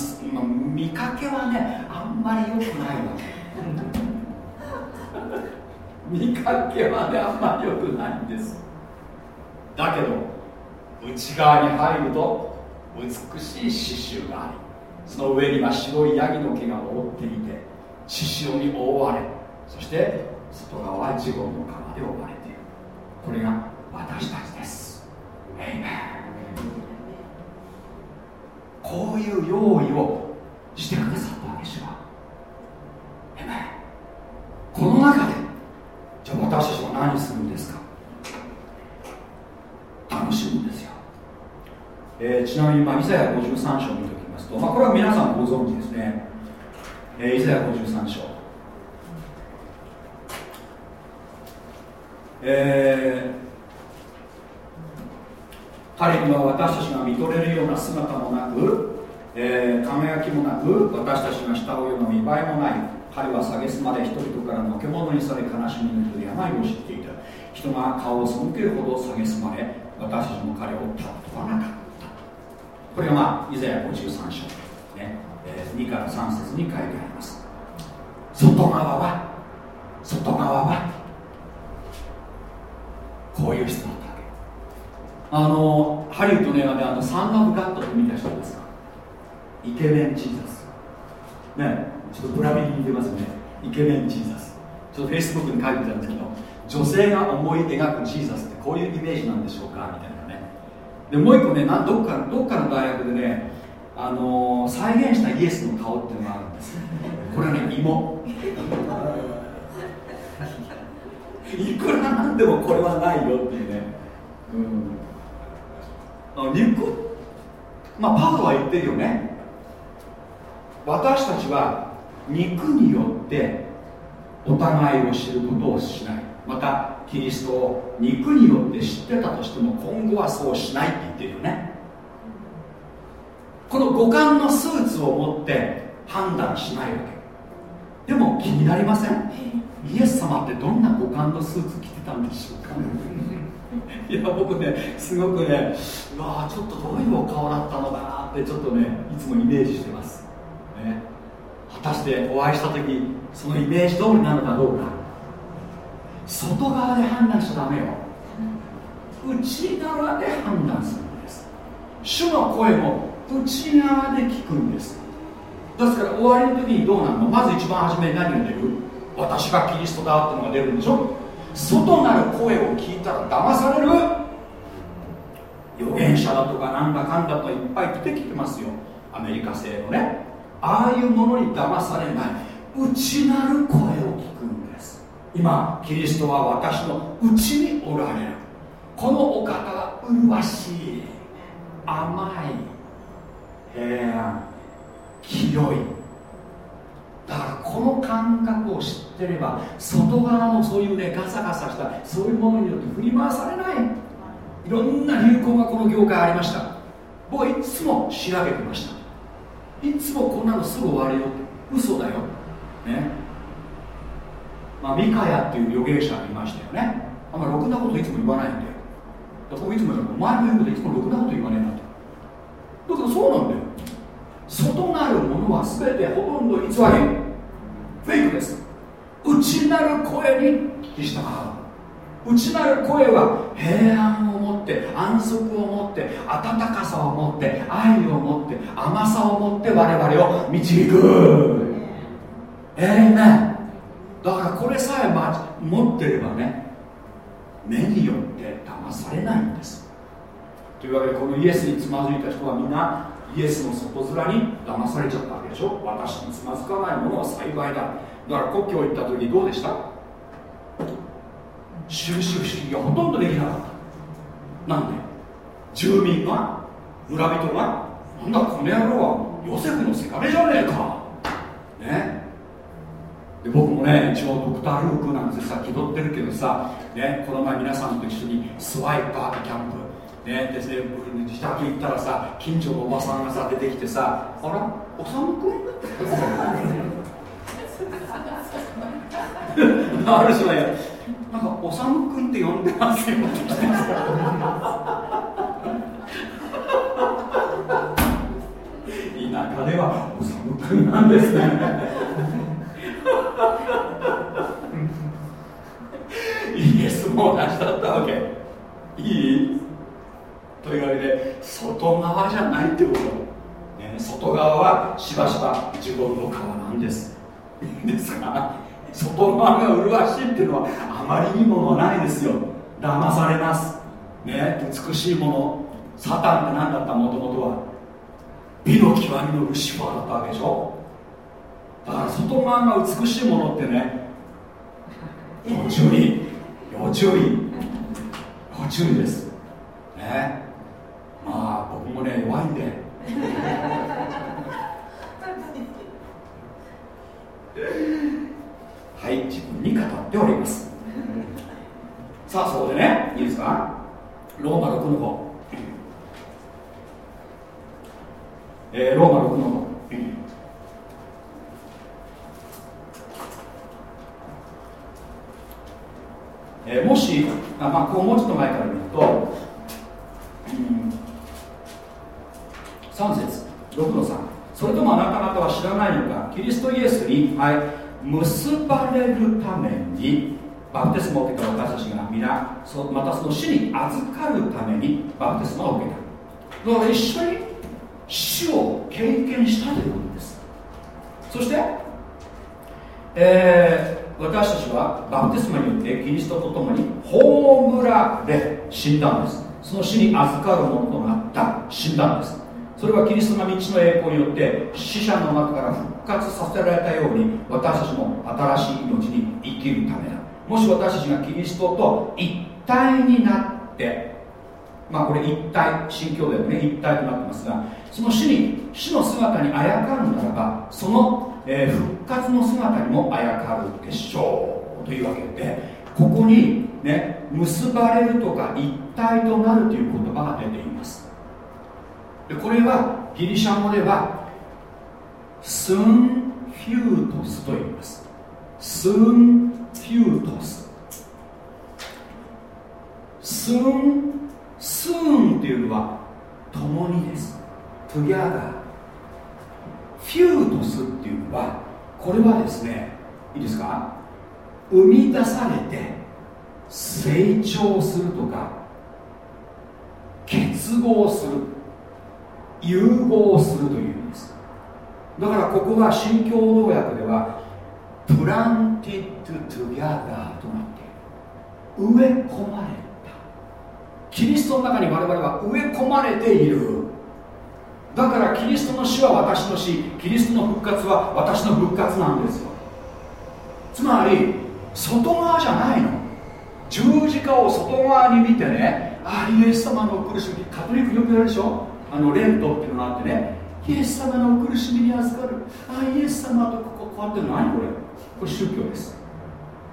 Speaker 1: 見かけはねあんまり良くないわけ。見かけはねあんまり良くないんです。だけど内側に入ると美しい刺繍がありその上には白いヤギの毛が覆っていて刺繍に覆われそして外側はジゴンの皮で覆われている。これが私たちです。こういう用意をしてくださったわけしょこの中でじゃあ私たちは何するんですか？楽しむんですよ、えー、ちなみに、まあ、イザヤ53章を見ておきますと、まあ、これは皆さんご存知ですね、えー、イザヤ53章。えー彼には私たちが見とれるような姿もなく、えー、輝きもなく私たちが慕うような見栄えもない彼は蔑まで人々からのけ者にされ悲しみにとる病を知っていた。人が顔を背けるほど蔑まれ私たちも彼を尊ばなかった。これがまあイザヤ53章、ね。えー、2から3節に書いてあります。外側は外側はこういう人だあのハリウッドの映画であのサン・ラブ・ガットって見た人ですか？イケメン・ジーザス。ねちょっとブラビに似てますね。イケメン・ジーザス。ちょっとフェイスブックに書いてたんですけど女性が思い描くジーザスってこういうイメージなんでしょうか？みたいなね。でもう一個ねなどっかどっかの大学でね、あのー、再現したイエスの顔っていうのがあるんです。これはね芋。いくらなんでもこれはないよっていうね、うん、肉まあパウは言ってるよね。私たちは肉によってお互いを知ることをしない。またキリストを肉によって知ってたとしても今後はそうしないって言ってるよね。この五感のスーツを持って判断しないわけ。でも気になりません？イエス様ってどんな五感のスーツ着てたんでしょうか？いや僕ねすごくねうわちょっとどういうお顔だったのかなってちょっとねいつもイメージしてます、ね、果たしてお会いした時そのイメージ通りなのかどうか。外側で判断しちゃダメよ。内側で判断するんです。主の声も内側で聞くんです。ですから終わりの時にどうなるの？まず一番初めに何が出る私がキリストだってのが出るんでしょ？外なる声を聞いたら騙される？預言者だとかなんだかんだといっぱい出てきてますよ。アメリカ製のね。ああいうものに騙されない。内なる声を聞くんです。今キリストは私の内におられる。このお方は麗しい。甘い。平安。清い。だからこの感覚を知ってれば外側のそういうねガサガサしたそういうものによって振り回されない。いろんな流行がこの業界ありました。僕はいつも仕上げてました。いつもこんなのすぐ終わるよ。嘘だよ。ね。まあミカヤっていう預言者がいましたよね。あんまりろくなこといつも言わないんだよ。僕いつも言うお前の言うこといつもろくなこと言わねえなと。だからそうなんだよ。外なるものは全てほとんど偽り。フェイクです。内なる声に聞き従う。内なる声は平安を持って安息を持って温かさを持って愛を持って甘さを持って我々を導く。ええねだからこれさえ持ってればね目によって騙されないんです。というわけでこのイエスにつまずいた人はみんなイエスの外面に騙されちゃったわけでしょ？私につまずかないものは幸いだ。だから故郷行った時どうでした？収集主義がほとんどできなかった。なんで？住民が？村人が？なんだこの野郎は？ヨセフのせがれじゃねえか。ね？で僕もね一応ドクター・ルークなんてさ気取ってるけどさ、ね、この前皆さんと一緒にスワイパーキャンプね、でで自宅行ったらさ近所のおばさんがさ出てきてさ「あらおさむくん? 」ある人はなんかおさむくんって呼んでますよ。って来て田舎ではおさむくんなんですね。イエスも同じだったわけ。いい？というわけで外側じゃないってこと、ね、外側はしばしば自分の皮なんです。い いですか外側が麗しいっていうのはあまりいいものはないですよ。騙されます。ね美しいもの。サタンって何だった？もともとは。美の極みのルシファーだったわけでしょ。だから外側が美しいものってね要注意。要注意。要注意です。ね。まあ僕もね弱いんで。はい自分に語っております。さあそこでねいいですか？ローマ6の方えー、ローマ6の方えー、もしあ、まあ、こうもうちょっと前から見ると、うん3節6の3それともあなた方は知らないのかキリストイエスに、はい、結ばれるためにバプテスマを受けた私たちが皆そまたその死に預かるためにバプテスマを受けただから一緒に死を経験したということですそして、えー、私たちはバプテスマによってキリストと共に葬られ死んだんです。その死に預かるものとなった。死んだんです。それはキリストの道の栄光によって死者の中から復活させられたように私たちも新しい命に生きるためだ。もし私たちがキリストと一体になってまあこれ一体新教でね一体となってますがその死に死の姿にあやかるならばその、え、復活の姿にもあやかるでしょうというわけでここにね結ばれるとか一体となるという言葉が出ています。でこれはギリシャ語ではスンフュートスと言います。スンフュートス。スンスーンっていうのは共にです。 together。φυτος っていうのはこれはですねいいですか？生み出されて成長するとか結合する。融合するというんです。だからここは新共同訳では planted together となって植え込まれた。キリストの中に我々は植え込まれている。だからキリストの死は私の死。キリストの復活は私の復活なんですよ。つまり外側じゃないの。十字架を外側に見てねあイエス様の苦しみカトリックよくやるでしょ。あのレントっていうのがあってねイエス様の苦しみに預かる。あイエス様とこここうやって何これ？これ宗教です。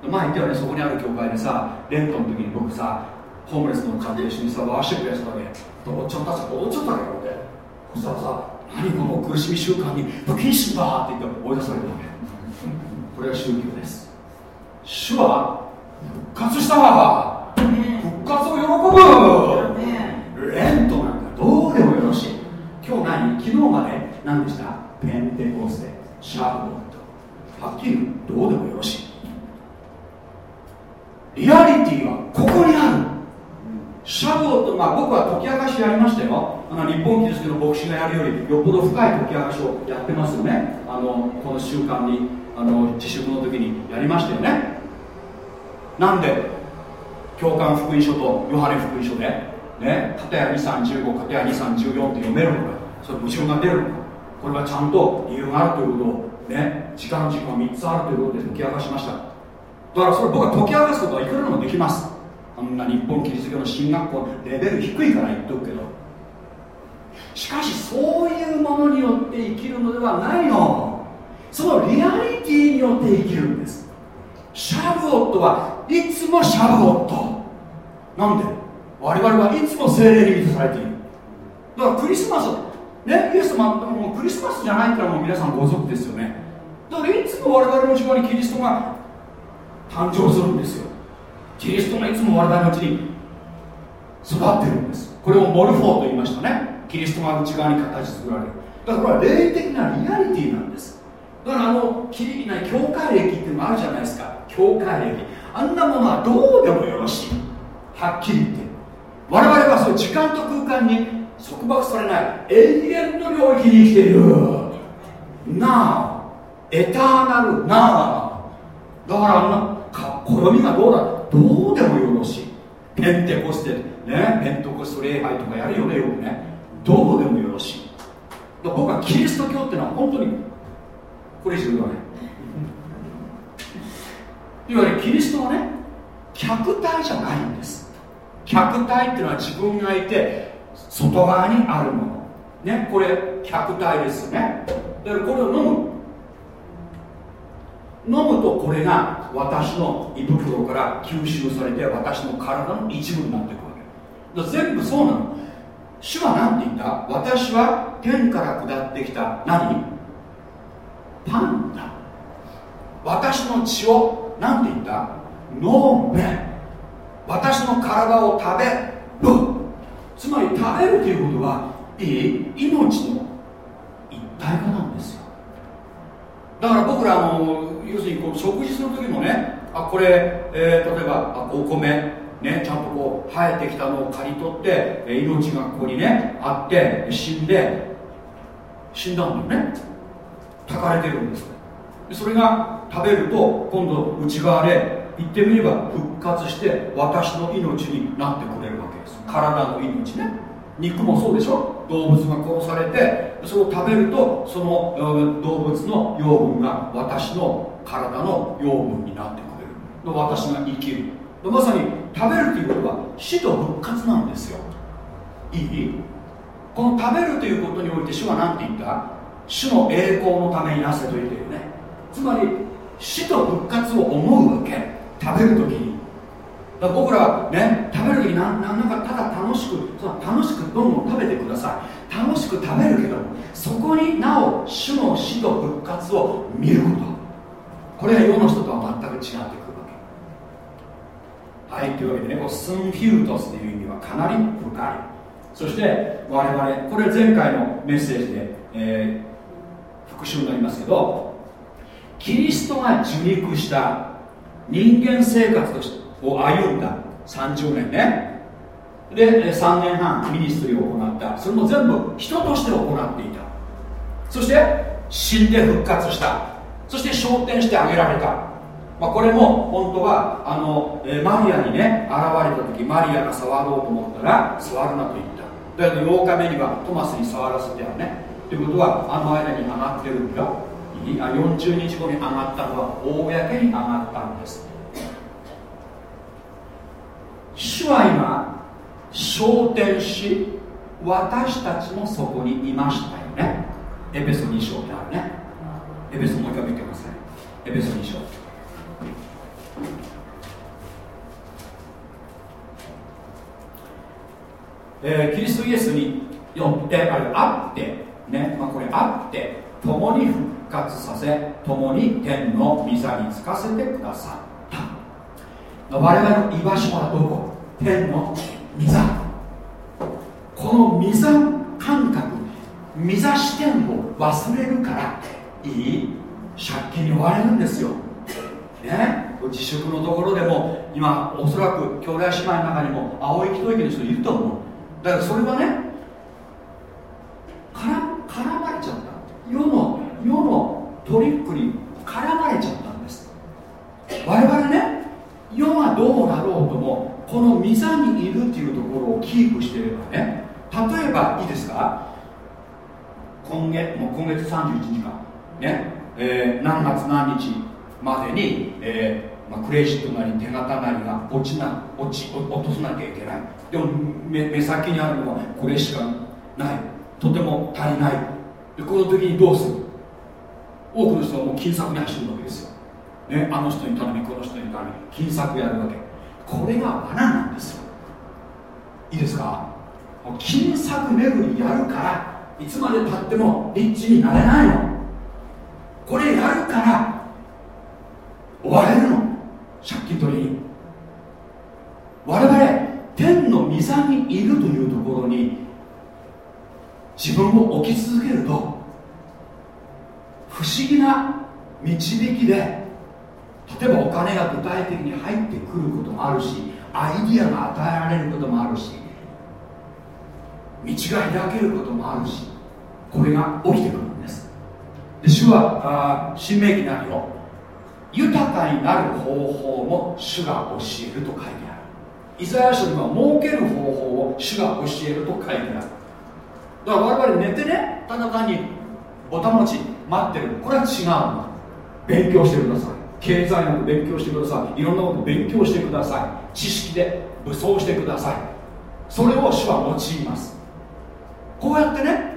Speaker 1: 前言ったよねそこにある教会でさレントの時に僕さホームレスの家庭一緒にさワーシップやってたわけ。踊っちゃったさ踊っちゃったわけよって。そしたらさ何この苦しみ習慣に不謹慎だって言って追い出されたわけ。これが宗教です。主は復活したわ復活を喜ぶレントなんかどうでもよろしい今日何昨日まで何でした？ペンテコステシャープドはっきりどうでもよろしい。リアリティはここにある。シャブオと、まあ、僕は解き明かしやりましたよ。あの日本キリストの牧師がやるよりよっぽど深い解き明かしをやってますよね。あのこの習慣にあの自粛の時にやりましたよね。なんで教官福音書とヨハネ福音書でね片や2315片や2314って読めるのかそれ矛盾が出るのかこれはちゃんと理由があるということをね時間軸が3つあるということで解き明かしました。だからそれ僕は解き明かすことはいくらでもできます。あんな日本キリスト教の進学校レベル低いから言っとくけどしかしそういうものによって生きるのではないの。そのリアリティによって生きるんです。シャブオットはいつもシャブオット。なんで？我々はいつも精霊に満たされている。だからクリスマスねイエス様もうクリスマスじゃないからもう皆さんご存知ですよね。だからいつも我々の時間にキリストが誕生するんですよ。キリストがいつも我々のうちに育ってるんです。これをモルフォーと言いましたね。キリストが内側に形作られる。だからこれは霊的なリアリティなんです。だからあのきりな教会歴っていうのもあるじゃないですか。教会歴。あんなものはどうでもよろしい。はっきり言って。我々はそう時間と空間に束縛されない永遠の領域に生きている。なあエターナルなあだからあんな暦がどうだ？どうでもよろしい。ペンテコステね？ペンテコスト礼拝とかやるよねよくね。どうでもよろしい。僕はキリスト教っていうのは本当にこれ以上言わない。いわゆるキリストはね客体じゃないんです。客体っていうのは自分がいて外側にあるもの。ねこれ客体ですね。だからこれを飲む。飲むとこれが私の胃袋から吸収されて私の体の一部になっていくわけ。だ全部そうなの。主は何て言った？私は天から下ってきた何？パンだ。私の血を何て言った？飲め。私の体を食べる。つまり食べるということはいい命の一体化なんですよ。だから僕らの要するにこう食事する時もねあこれ、えー、例えばあお米ね、ちゃんとこう生えてきたのを刈り取って、命がここにねあって死んで死んだんだよね。炊かれてるんですそれが食べると今度内側で言ってみれば復活して私の命になってくれるわ体の命ね。肉もそうでしょ。動物が殺されてそれを食べるとその動物の養分が私の体の養分になってくれる。私が生きる。まさに食べるということは死と復活なんですよ。いい？この食べるということにおいて主は何て言った？主の栄光のためになせと言ってるよね。つまり死と復活を思うわけ。食べる僕らはね食べるときになんなんかただ楽しく楽しくどんどん食べてください。楽しく食べるけどそこになお主の死と復活を見ること。これが世の人とは全く違ってくるわけ。はいというわけでねスンフィルトスという意味はかなり深い。そして我々これ前回のメッセージで、えー、復習になりますけどキリストが受肉した人間生活としてを歩んだ。30年ね。で3年半ミニストリーを行った。それも全部人として行っていた。そして死んで復活した。そして昇天してあげられた、まあ、これも本当はあの、えマリアにね現れた時マリアが触ろうと思ったら触るなと言った。だけど8日目にはトマスに触らせてやるね。ということはあの間に上がってるんだ。40日後に上がったのは公に上がったんです。主は今昇天し私たちもそこにいましたよね。エペソ2章であるね。エペソもう一回見てください。エペソ2章。えー、キリストイエスによってあるあってね、まあ、これあって共に復活させ共に天の御座につかせてくださった。我々の居場所はどこ？天の御座この御座感覚御座視点を忘れるからいい。借金に追われるんですよ。ね。自粛のところでも今おそらく兄弟姉妹の中にも青い一息の人いると思う。だからそれはね絡絡まれちゃった。世の世のトリックに絡まれちゃったんです。我々ね世がどうなろうともこの御座にいるっていうところをキープしてればね。例えばいいですか？今月もう今月31日か。ね、えー、何月何日までに、えーまあ、クレジットなり手形なりが落ちな落ち落とさなきゃいけない。でも目目先にあるのはこれしかない。とても足りない。でこの時にどうする？多くの人はもう金策に走るわけですよ、ね、あの人に頼みこの人に頼み金策やるわけ。これが罠なんですよ。いいですか？金策巡りやるからいつまでたってもリッチになれないの。これやるから追われるの。借金取りに。我々天の御座にいるというところに自分を置き続けると不思議な導きで例えばお金が具体的に入ってくることもあるしアイディアが与えられることもあるし道が開けることもあるしこれが起きてくるんです。で主はあ新明記なるよ豊かになる方法も主が教えると書いてある。イザヤ書には儲ける方法を主が教えると書いてある。だから我々寝てねただ単にぼたもち待ってるこれは違うの勉強してください経済学勉強してください。いろんなこと勉強してください。知識で武装してください。それを主は用います。こうやってね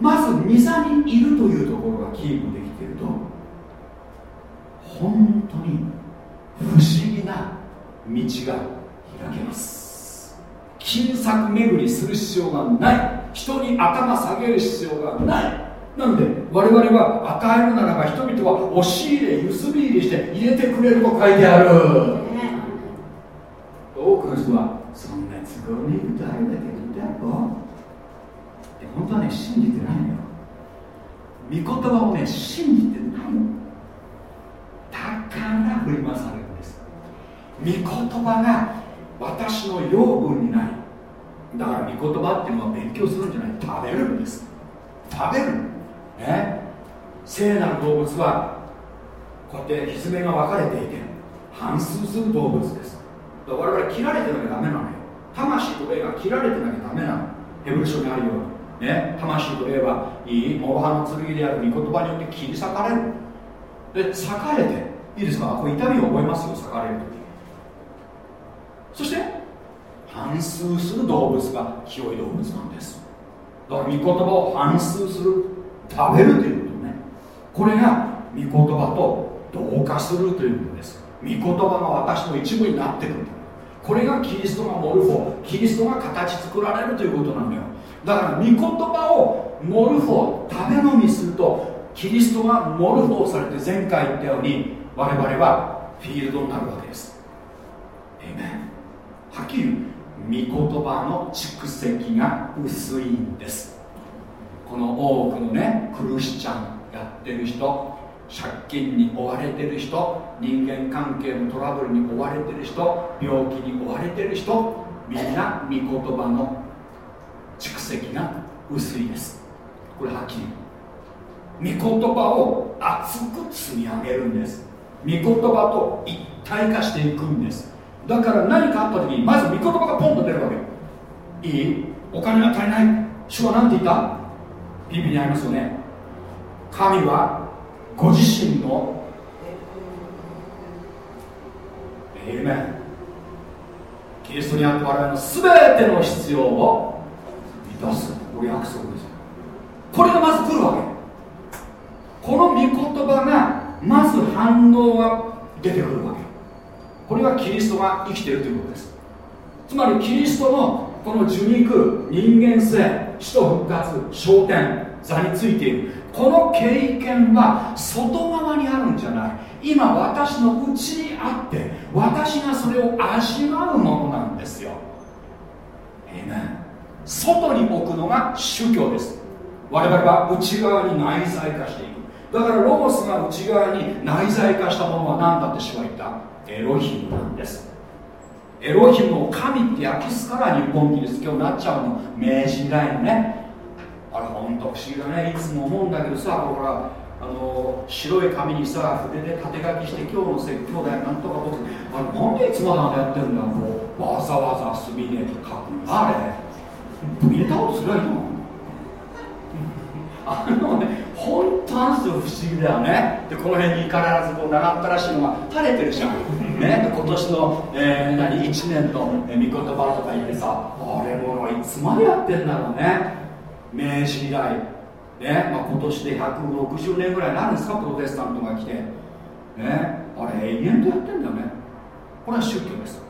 Speaker 1: まず御座にいるというところがキープできていると本当に不思議な道が開けます。金策巡りする必要がない。人に頭下げる必要がない。なので我々は与えるならば人々は押し入れゆすび入りして入れてくれると書いてある、多くの人はそんな都合に歌えだけどだろって本当はね信じてないのよ。御言葉をね信じてないの。だから振り回されるんです。御言葉が私の養分になりだから御言葉っていうのは勉強するんじゃない。食べるんです。食べるね聖なる動物はこうやってひずめが分かれていて反数する動物です。我々は切られてなきゃダメなのよ。魂と霊が切られてなきゃダメなの。ヘブル書にあるように。ね？魂と霊はいい諸刃の剣である御言葉によって切り裂かれる。で裂かれていいですか？これ痛みを覚えますよ裂かれる時。そして反数する動物が清い動物なんです。だから御言葉を反数する。食べるということね。これが御言葉と同化するということです。御言葉が私の一部になってくるこれがキリストがモルフォキリストが形作られるということなのよ。だから御言葉をモルフォ食べ飲みするとキリストがモルフォされて前回言ったように我々はフィールドになるわけです。えめはっきり言う。御言葉の蓄積が薄いんです。この多くのねクルシチャンやってる人借金に追われてる人人間関係のトラブルに追われてる人病気に追われてる人みんな御言葉の蓄積が薄いです。これはっきり御言葉を厚く積み上げるんです。御言葉と一体化していくんです。だから何かあった時にまず御言葉がポンと出るわけ。いい？お金が足りない。主は何て言った？ビビにありますよね。神はご自身のえめキリストにあって我々の全ての必要を満たす。これ約束ですこれがまず来るわけ。この御言葉がまず反応が出てくるわけ。これがキリストが生きているということです。つまりキリストのこの受肉人間性死と復活昇天座についている。この経験は外側にあるんじゃない。今私の内にあって私がそれを味わうものなんですよ。ええね外に置くのが宗教です。我々は内側に内在化していく。だからロゴスが内側に内在化したものは何だって主は言った。エロヒムなんです。エロヒムを神って訳すから日本キリスト教になっちゃうの。明治時代のね。あれほんと不思議だね。いつも思うんだけどさほらあの白い紙にさ筆で縦書きして今日の説教だよなんとか僕あれなんでいつまであれやってるんだもうわざわざ墨で書くあれ見れたことすりゃいいのあのね本当あんすよ不思議だよね。でこの辺に必ずこう長ったらしいのが垂れてるじゃん。ね。今年の、えー、何1年の、えー、御言葉とか言ってさあれもいつまでやってんだろうね。明治以来。ね、まあ、今年で160年ぐらいになるんですか？プロテスタントが来て。ね。あれ永遠とやってんだよね。これは宗教です。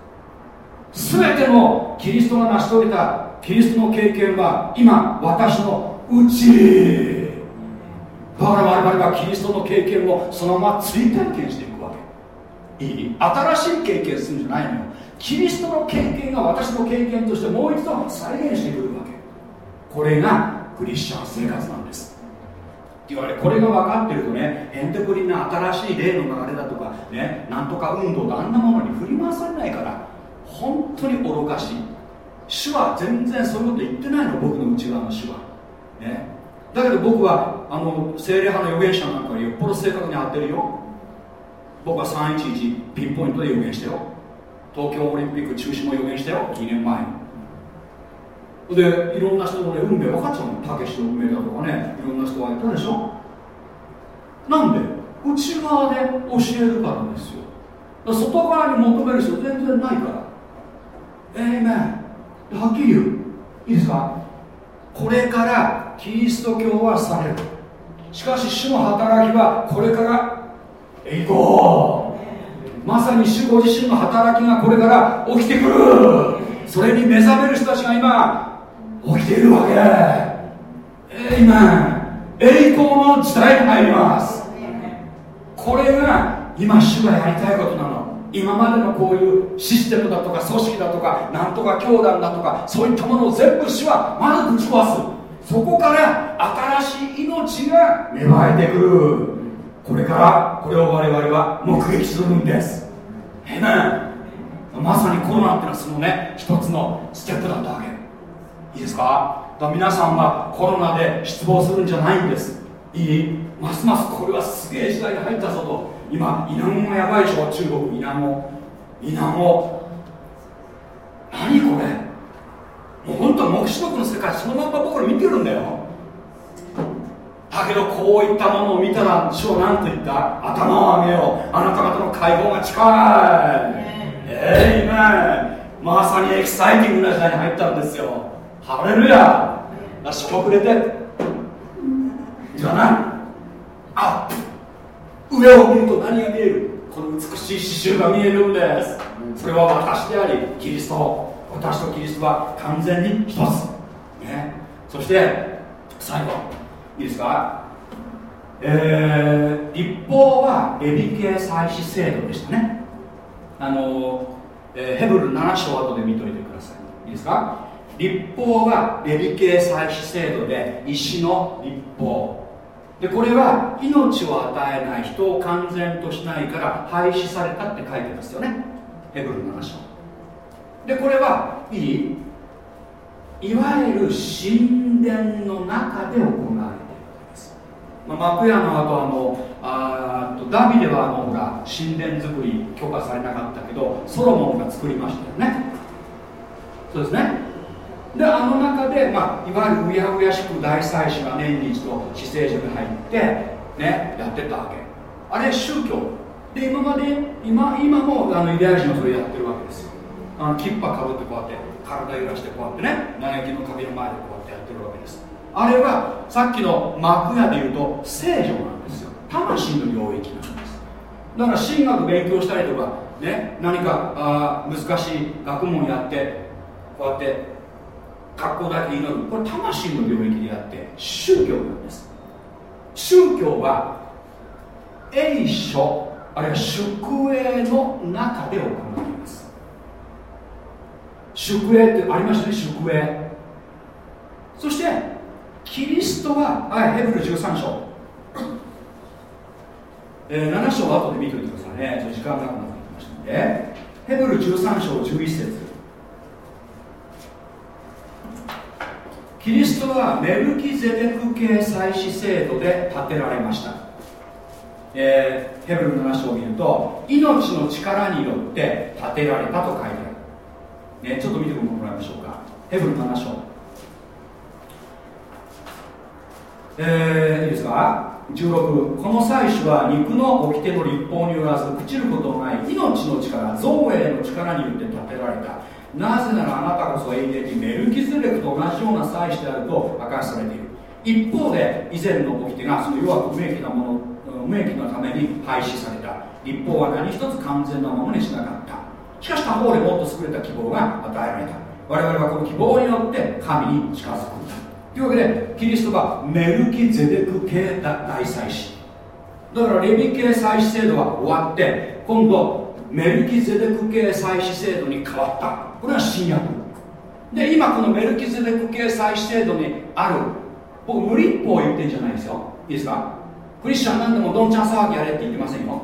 Speaker 1: 全てのキリストが成し遂げたキリストの経験は今私のうちだから我々はキリストの経験をそのまま追体験していくわけいい新しい経験するんじゃないのキリストの経験が私の経験としてもう一度再現してくるわけこれがクリスチャン生活なんですって言われこれが分かってるとねへんてこりな新しい霊の流れだとかねなんとか運動とあんなものに振り回されないから本当に愚かしい主は全然そういうこと言ってないの僕の内側の主はね。だけど僕はあの精霊派の預言者なんかよっぽど正確に合ってるよ。僕は311ピンポイントで予言したよ。東京オリンピック中止も予言したよ。2年前。でいろんな人の、ね、運命分かっちゃうの。たけしの運命だとかね。いろんな人がいたでしょ。なんで内側で教えるからですよ。外側に求める必要全然ないから。ええー、ねはっきり言う。いいですか？これからキリスト教はされる。しかし主の働きはこれから栄光まさに主ご自身の働きがこれから起きてくる。それに目覚める人たちが今起きているわけ。今栄光の時代に入ります。これが今主がやりたいことなの。今までのこういうシステムだとか組織だとかなんとか教団だとかそういったものを全部主はまずぶち壊す。そこから新しい命が芽生えてくる。これからこれを我々は目撃するんです。へまさにコロナっていうのはそのね一つのステップだったわけ。いいですか？だ皆さんはコロナで失望するんじゃないんです。いい？ますますこれはすげえ時代に入ったぞと。今イナゴがやばいでしょ。中国イナゴイナゴ何これ。の黙示録の世界そのまんま僕ら見てるんだよ。だけどこういったものを見たら主は何と言った。頭を上げよう。あなた方の解放が近い。えいめまさにエキサイティングな時代に入ったんですよ。ハレルヤ。祝福れて。じゃない。あ上を見ると何が見える？この美しい刺繍が見えるんです。それは私でありキリスト。私とキリストは完全に一つ、ね、そして最後。いいですか？えー、立法はエビ系祭祀制度でしたね。あの、えー、ヘブル7章後で見といてください。いいですか？立法はエビ系祭祀制度で石の立法でこれは命を与えない人を完全としないから廃止されたって書いてますよね。ヘブル7章でこれはいい？いわゆる神殿の中で行われているわけです、まあ、幕屋の後あのあとダビデはあのほら神殿作り許可されなかったけどソロモンが作りましたよね。そうですね。であの中で、まあ、いわゆるうやうやしく大祭司が年に一度死聖所に入ってねやってたわけ。あれ宗教。で今まで今今もあのユダヤ人はそれやってるわけですよ。あのキッパかぶってこうやって体揺らしてこうやってね嘆きの壁の前でこうやってやってるわけです。あれはさっきの幕屋でいうと聖女なんですよ。魂の領域なんです。だから神学勉強したりとかね何かあ難しい学問やってこうやって格好だけ祈る。これ魂の領域であって宗教なんです。宗教は栄書あるいは宿営の中で行われます。宿営ってありましたね宿営。そしてキリストは、はい、ヘブル13章、えー、7章は後で見ておいてくださいね。時間なくなってきましたので。ヘブル13章11節。キリストはメルキゼデク系祭祀制度で建てられました、えー、ヘブル7章を見ると命の力によって建てられたと書いてある、ね、ちょっと見てもらいましょうか。ヘブルの7章。えー、いいですか？16この祭司は肉の掟の立法によらず朽ちることのない命の力造営の力によって建てられた。なぜならあなたこそ永遠にメルキズレクと同じような祭司であると明かしされている。一方で以前の掟がその弱く無益なもの無益のために廃止された。立法は何一つ完全なものにしなかった。しかし他方でもっと優れた希望が与えられた。我々はこの希望によって神に近づくんだ。というわけでキリストがメルキゼデク系大祭司。だからレビ系祭司制度は終わって今度メルキゼデク系祭司制度に変わった。これは新約。で今このメルキゼデク系祭司制度にある。僕無立法を言ってんじゃないですよ。いいですか？クリスチャンなんでもどんちゃん騒ぎやれって言ってませんよ。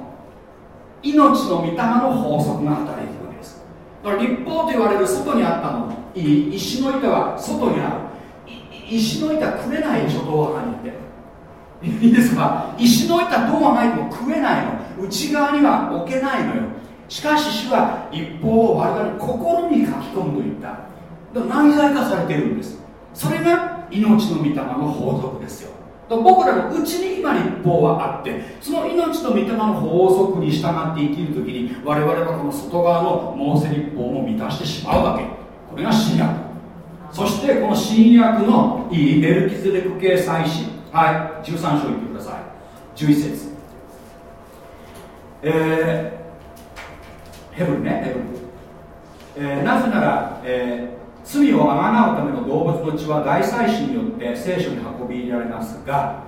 Speaker 1: 命の御霊の法則が働いてるわけです。だから立法と言われる外にあったの。石の板は外にある。石の板くれないでしょどうはいって。いいですか？石の板どうはないても食えないの。内側には置けないのよ。しかし主は一方を我々心に書き込むといった。だから内在化されているんです。それが命の御霊の法則ですよ。ら僕らのうちに今立法はあってその命の御霊の法則に従って生きるときに我々はこの外側のモーセ立法も満たしてしまうわけ。これが新約。そしてこの新約のいいメルキズレク系祭司はい。13章言ってください。11節。えーヘブルね。ヘブル、えー、なぜなら、えー、罪をあがなうための動物の血は大祭司によって聖書に運び入れられますが、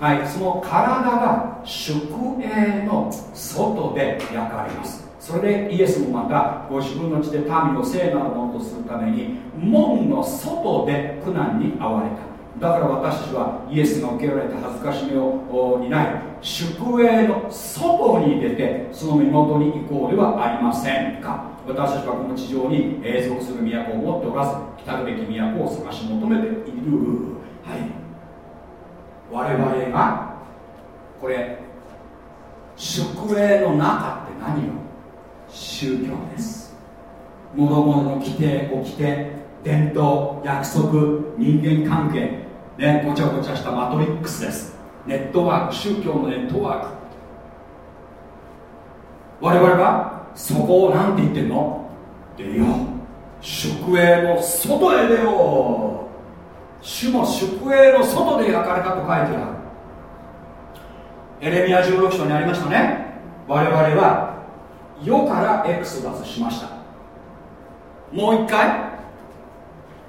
Speaker 1: はい、その体は宿営の外で焼かれます。それでイエスもまたご自分の血で民を聖なるものとするために門の外で苦難に遭われた。だから私たちはイエスが受けられた恥ずかしめを担い。宿営の外に出てその身元に行こうではありませんか？私たちはこの地上に永続する都を持っておらず来たるべき都を探し求めているはい我々がこれ宿営の中って何よ宗教です諸々の規定を着て伝統約束人間関係ねごちゃごちゃしたマトリックスですネットワーク宗教のネットワーク。我々はそこを何て言ってんの？出よ宿営の外へ出よう。主も宿営の外で焼かれたと書いてある。エレミア16章にありましたね。我々は世からエクソダスしました。もう一回。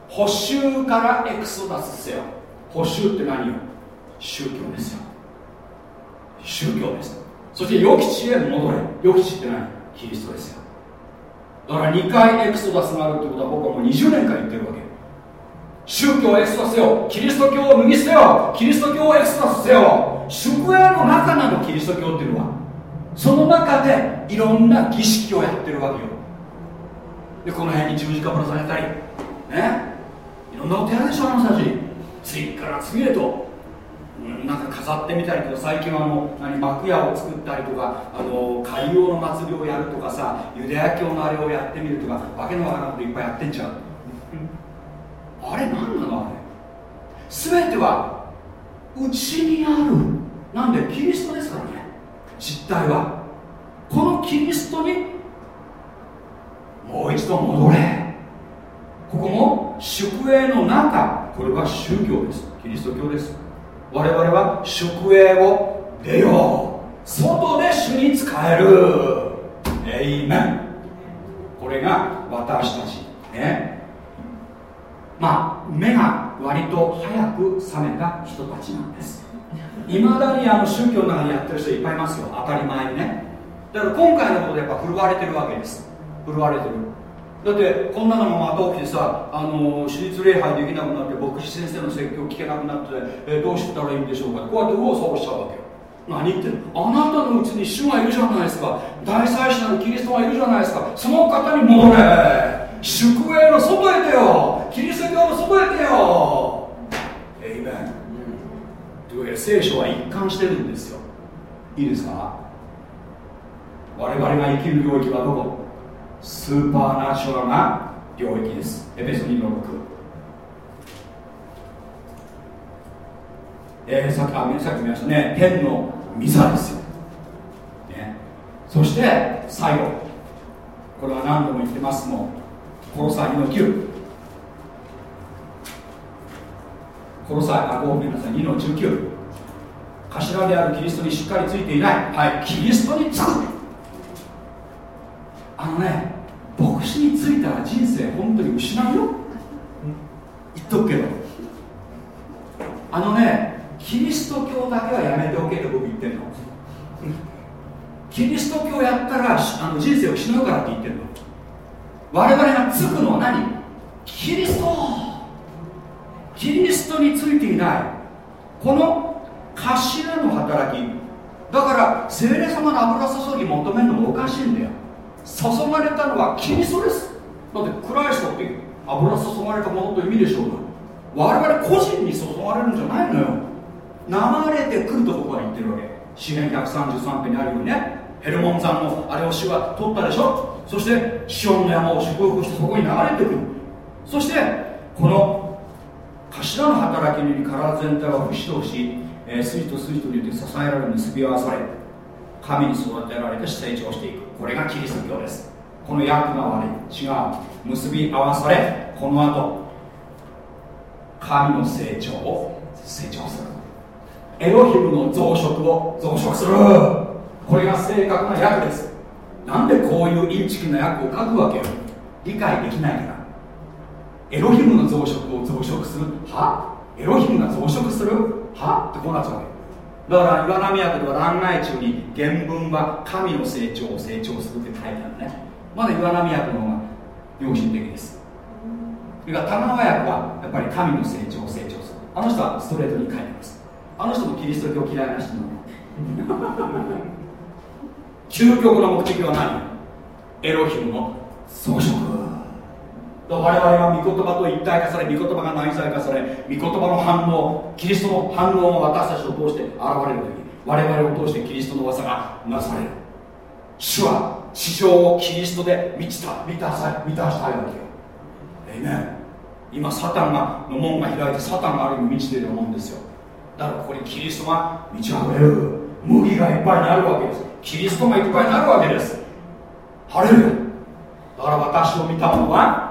Speaker 1: 補修からエクソダスせよ。補修って何よ？宗教ですよ。宗教です。そして良き地へ戻れ。良き地って何？キリストですよ。だから2回エクソダスがあるってことは僕はもう20年間言ってるわけ。宗教をエクソダスせよ。キリスト教を脱ぎ捨てよ。キリスト教をエクソダスせよ。宿営の中なのキリスト教っていうのはその中でいろんな儀式をやってるわけよ。でこの辺に十字架ぶら下げたりね？いろんなことやるでしょあの人たち。次から次へと。なんか飾ってみたりとか最近はあの何幕屋を作ったりとかあの海洋の祭りをやるとかさユダヤ教のあれをやってみるとかわけのわからんこといっぱいやってんじゃん。あれ何なのあれ。全てはうちにある。なんでキリストですからね。実態は。このキリストにもう一度戻れ。ここも宿営の中。これは宗教です。キリスト教です我々は宿営を出よう。外で主に仕える。エイメンこれが私たちね。まあ目が割と早く覚めた人たちなんです。いまだにあの宗教の中にやってる人いっぱいいますよ。当たり前にね。だから今回のことでやっぱ振るわれてるわけです。振るわれてる。だってこんなのがまた起きてさあの私立礼拝できなくなって牧師先生の説教聞けなくなって、えー、どうしたらいいんでしょうかこうやって右往左往しちゃうわけよ。何言ってんのあなたのうちに主がいるじゃないですか。大祭司なるキリストがいるじゃないですかその方に戻れ宿営の外へ出よキリスト教の外へ出よエイメンというわけで聖書は一貫してるんですよ。いいですか？我々が生きる領域はどこ？スーパーナチュラルな領域です。エペソ2の6えー、さっきあさっき見ましたね。天の御座ですよ、ね、そして最後。これは何度も言ってますもん殺さ2の9殺さあごめんなさい。2の19頭であるキリストにしっかりついていない。はい。キリストにつく。あのね牧師についたら人生本当に失うよ。言っとくけど。あのねキリスト教だけはやめておけと僕言ってんの。キリスト教やったらあの人生を失うからって言ってるの。我々がつくのは何？キリスト。キリストについていない。この頭の働き。だから聖霊様の油注ぎ求めるのもおかしいんだよ。注がれたのはキリストです。だってクライストって油注がれたものという意味でしょうが我々個人に注がれるんじゃないのよ。流れてくると僕は言ってるわけ。詩篇133編にあるようにね。ヘルモン山のあれを主は取ったでしょ。そしてシオンの山を祝福してそこに流れてくる。そしてこの頭の働きに体全体は不死とし、えー、筋と筋とによって支えられ結び合わされ。神に育てられて成長していく。これがキリスト教です。この役が悪い。違う。結び合わされこの後神の成長を成長する。エロヒムの増殖を増殖する。これが正確な役です。なんでこういうインチキな役を書くわけよ。理解できないから。エロヒムの増殖を増殖する。は？エロヒムが増殖する？は？ってこうなっちゃうわけ。だから岩波役では欄外中に原文は神の成長を成長するって書いてあるね。まだ岩波役の方が良心的です。それから田川役はやっぱり神の成長を成長する。あの人はストレートに書いてます。あの人もキリスト教嫌いな人なの。究極の目的は何？エロヒムの装飾。我々は御言葉と一体化され御言葉が内在化され御言葉の反応キリストの反応が私たちを通して現れる時我々を通してキリストの技がなされる。主は地上をキリストで満ちた満たさ満たしたいわけよ。えい今サタンがの門が開いてサタンがある意味満ちているもんですよ。だからここにキリストが満ち溢れる。麦がいっぱいになるわけです。キリストがいっぱいになるわけです。晴れるだから私を見たのは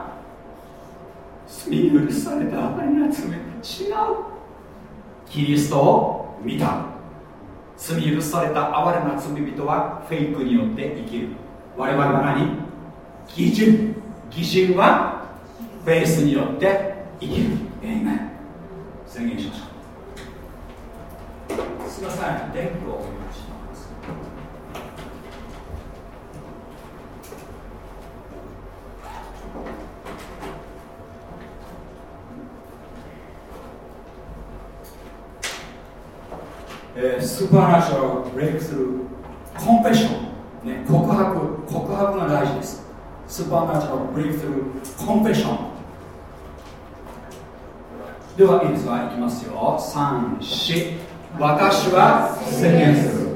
Speaker 1: 罪許されて当たり集め違う。キリストを見た。罪許された哀れな罪人はフェイクによって生きる。我々は何？義人。義人はフェイスによって生きる。えいめ宣言しましょう。すいません。電気をえー、スーパーナチュラルブレイクスルーコンペッション、ね、告白。告白が大事です。スーパーナチュラルブレイクスルーコンペッション。ではいいですか？いきますよ。34私は宣言する。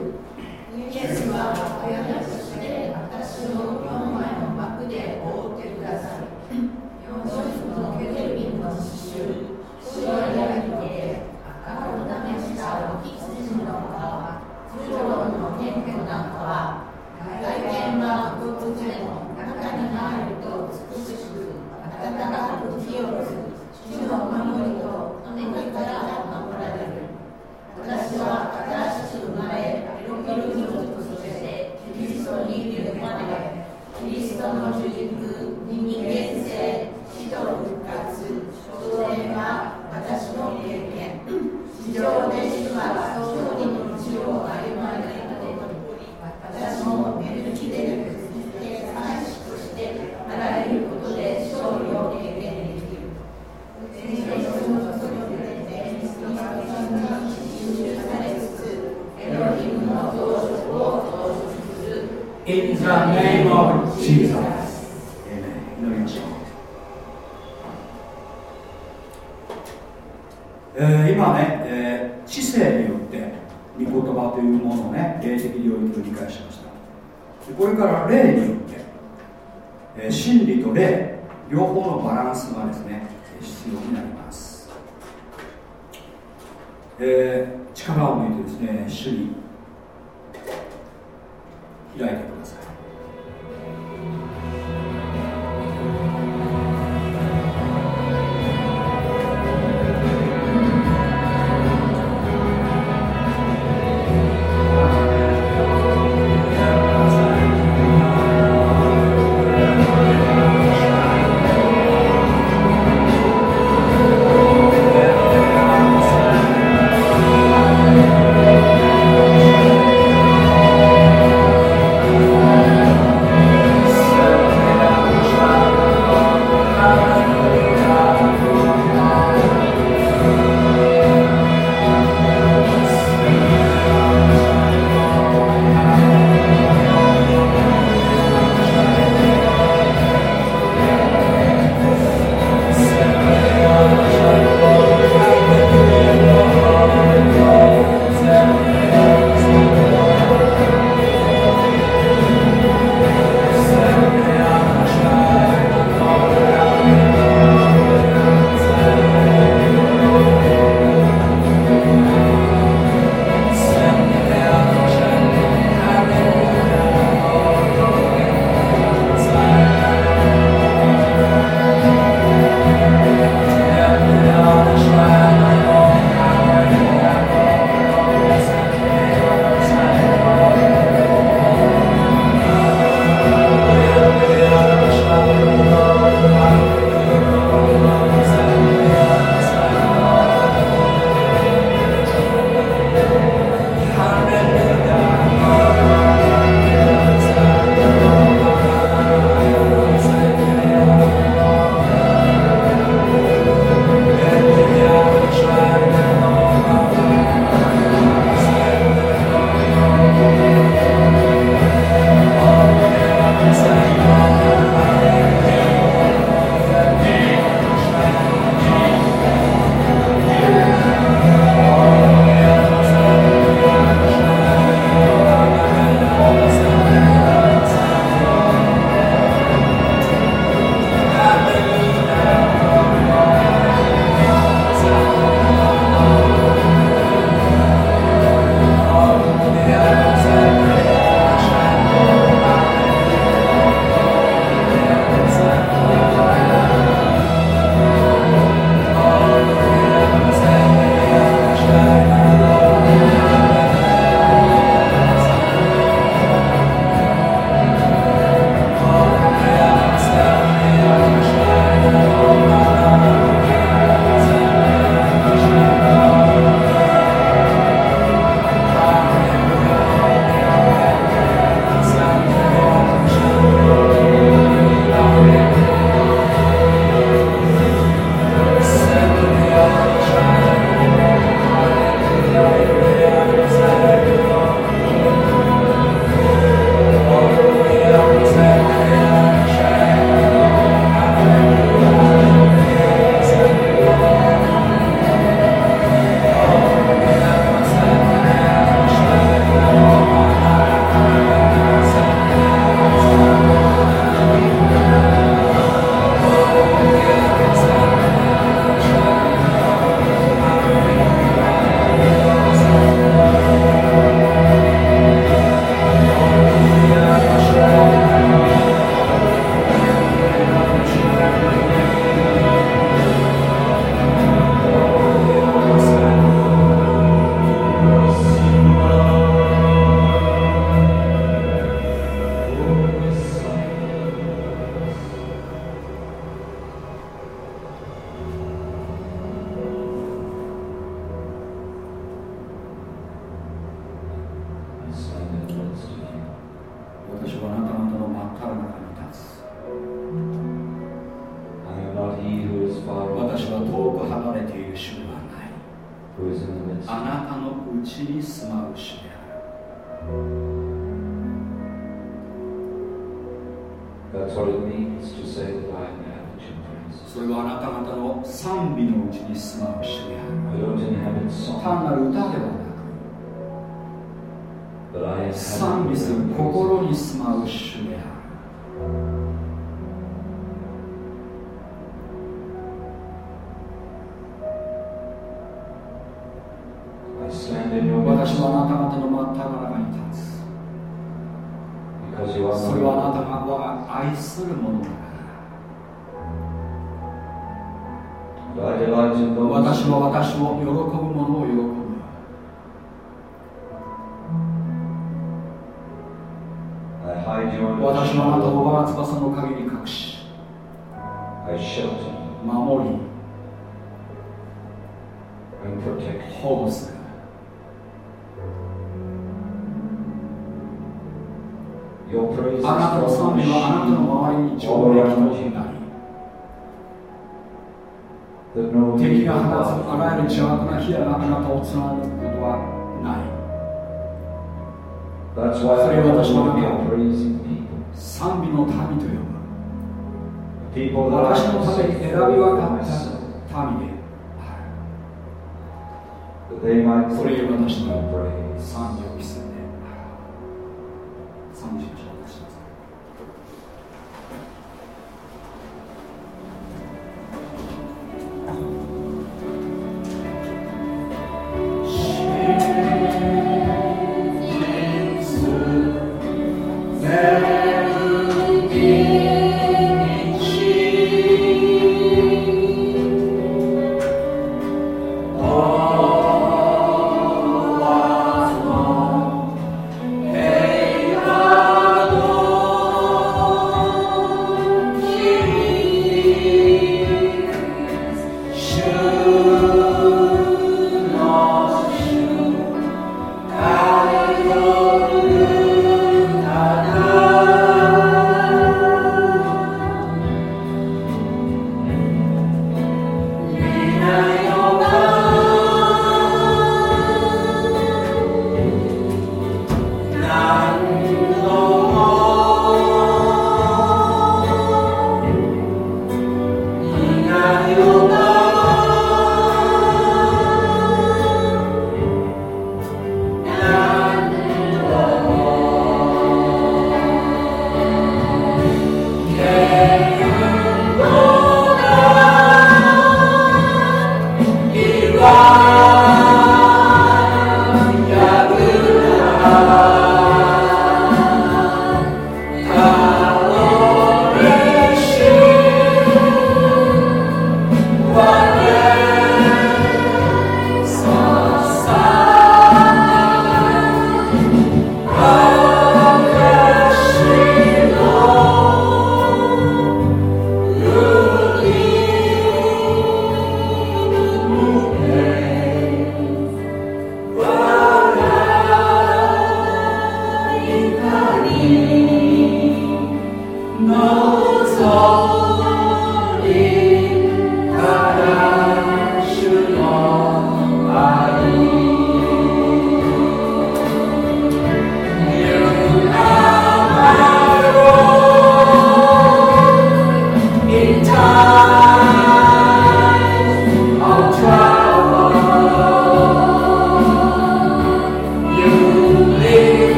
Speaker 1: 私も私も喜ぶものを喜ぶ。私のあとは翼の陰に隠し守り保るあなたを賛美はあなたの周りに上陸の
Speaker 2: に
Speaker 1: な敵が放つあらゆる邪悪な火やあなたをつながることはない。それを私の
Speaker 2: 中
Speaker 1: を賛美の民と呼ぶ。私のために選び分かった民で。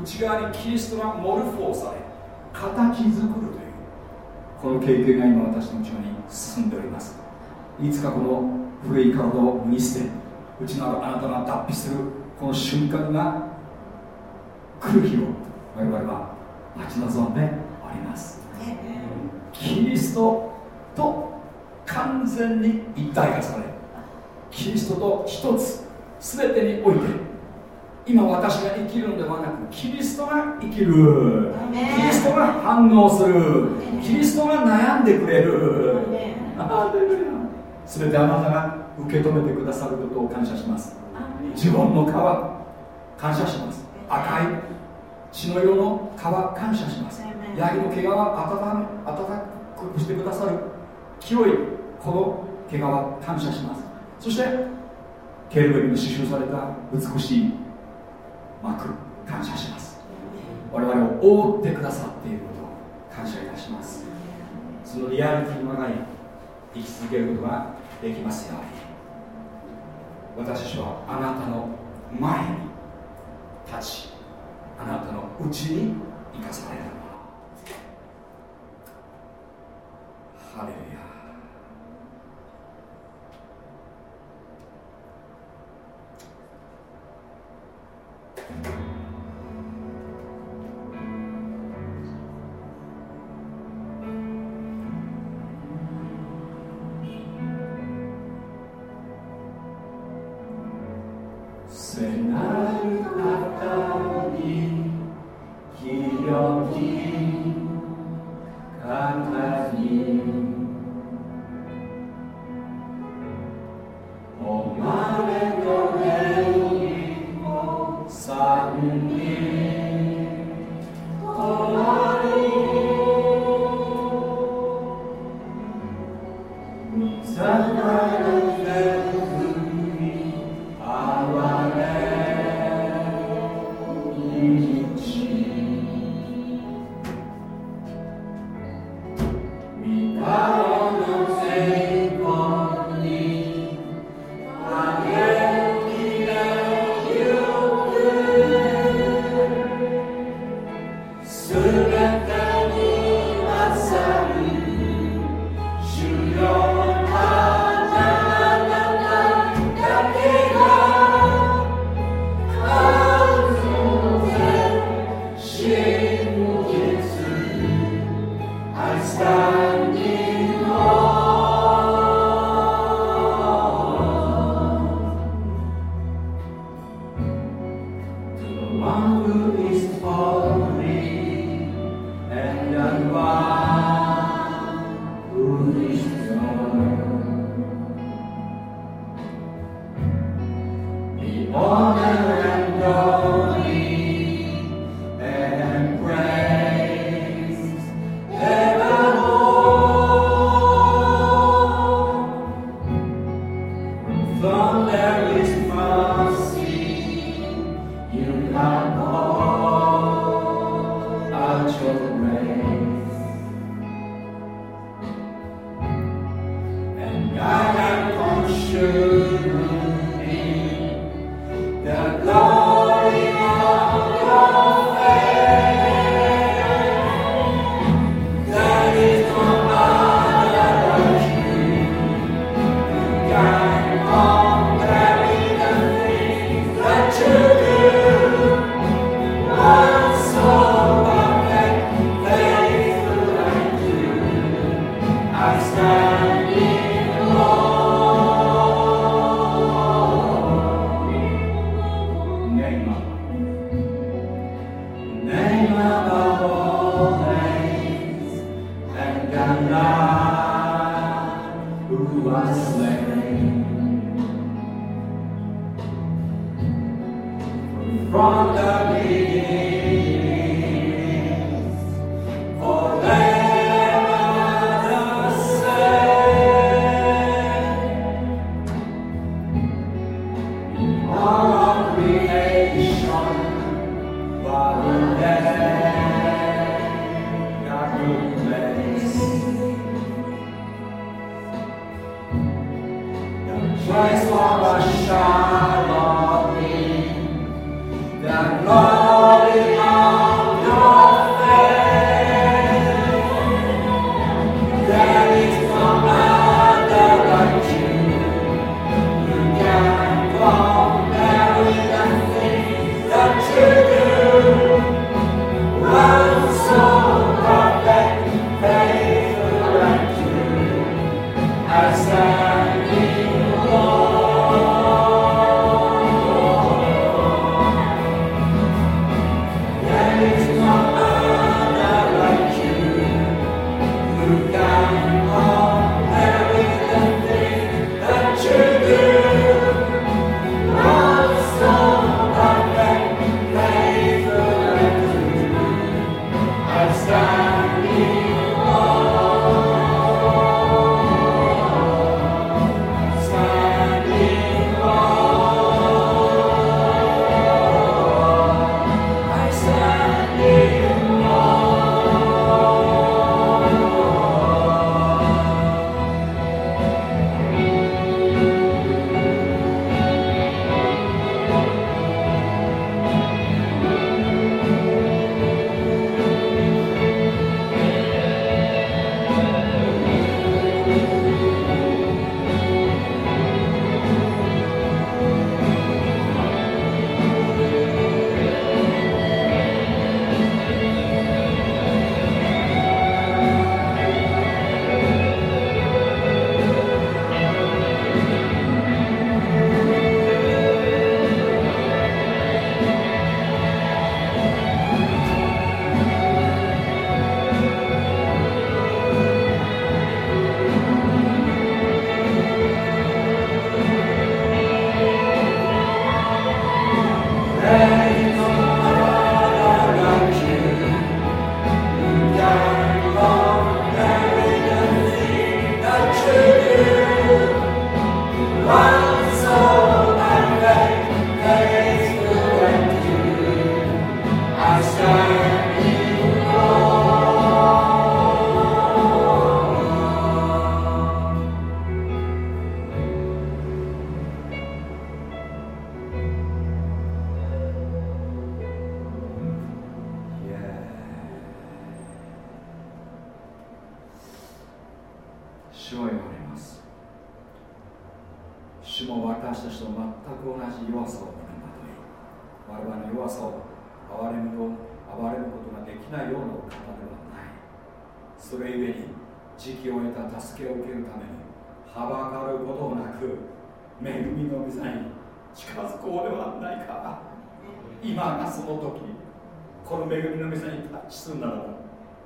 Speaker 1: 内側にキリストがモルフォーされ形作るというこの経験が今私の内側に進んでおります。いつかこの古い体を脱ぎ捨て内なるあなたが脱皮するこの瞬間が来る日を我々は待ち望んでおります。キリストと完全に一体化されキリストと一つ全てにおいて今私が生きるのではなくキリストが生きる。キリストが反応する。キリストが悩んでくれる。全てあなたが受け止めてくださることを感謝します。自分の皮感謝します。赤い血の色の皮感謝します。ヤギの毛皮温温かくしてくださる清いこの毛皮感謝します。そしてケルベルに刺繍された美しい幕感謝します。我々を覆ってくださっていることを感謝いたします。そのリアリティの中に生き続けることができますように。私たちはあなたの前に立ちあなたのうちに生かされるハレルヤ。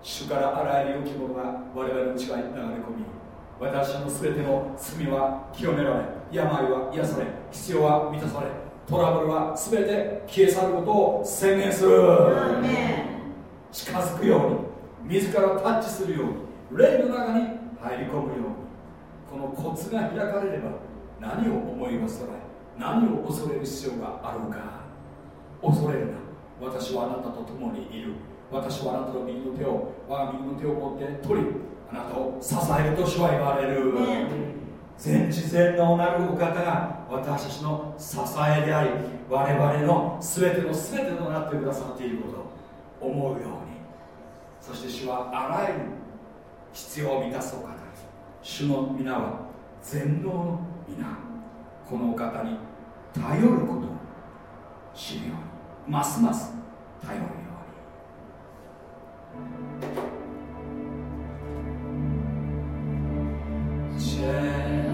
Speaker 1: 主からあらゆる良きものが我々の内側に流れ込み私の全ての罪は清められ病は癒され必要は満たされトラブルは全て消え去ることを宣言する。近づくように自らタッチするように霊の中に入り込むようにこのコツが開かれれば何を思いますか何を恐れる必要があるか。恐れるな。私はあなたと共にいる。私はあなたの右の手を我が右の手を持って取りあなたを支えると主は言われる、全知全能なるお方が私たちの支えであり我々の全ての全てとなってくださっていることを思うように。そして主はあらゆる必要を満たすお方主の皆は全能の皆。このお方に頼ることを知るように。ますます頼るよ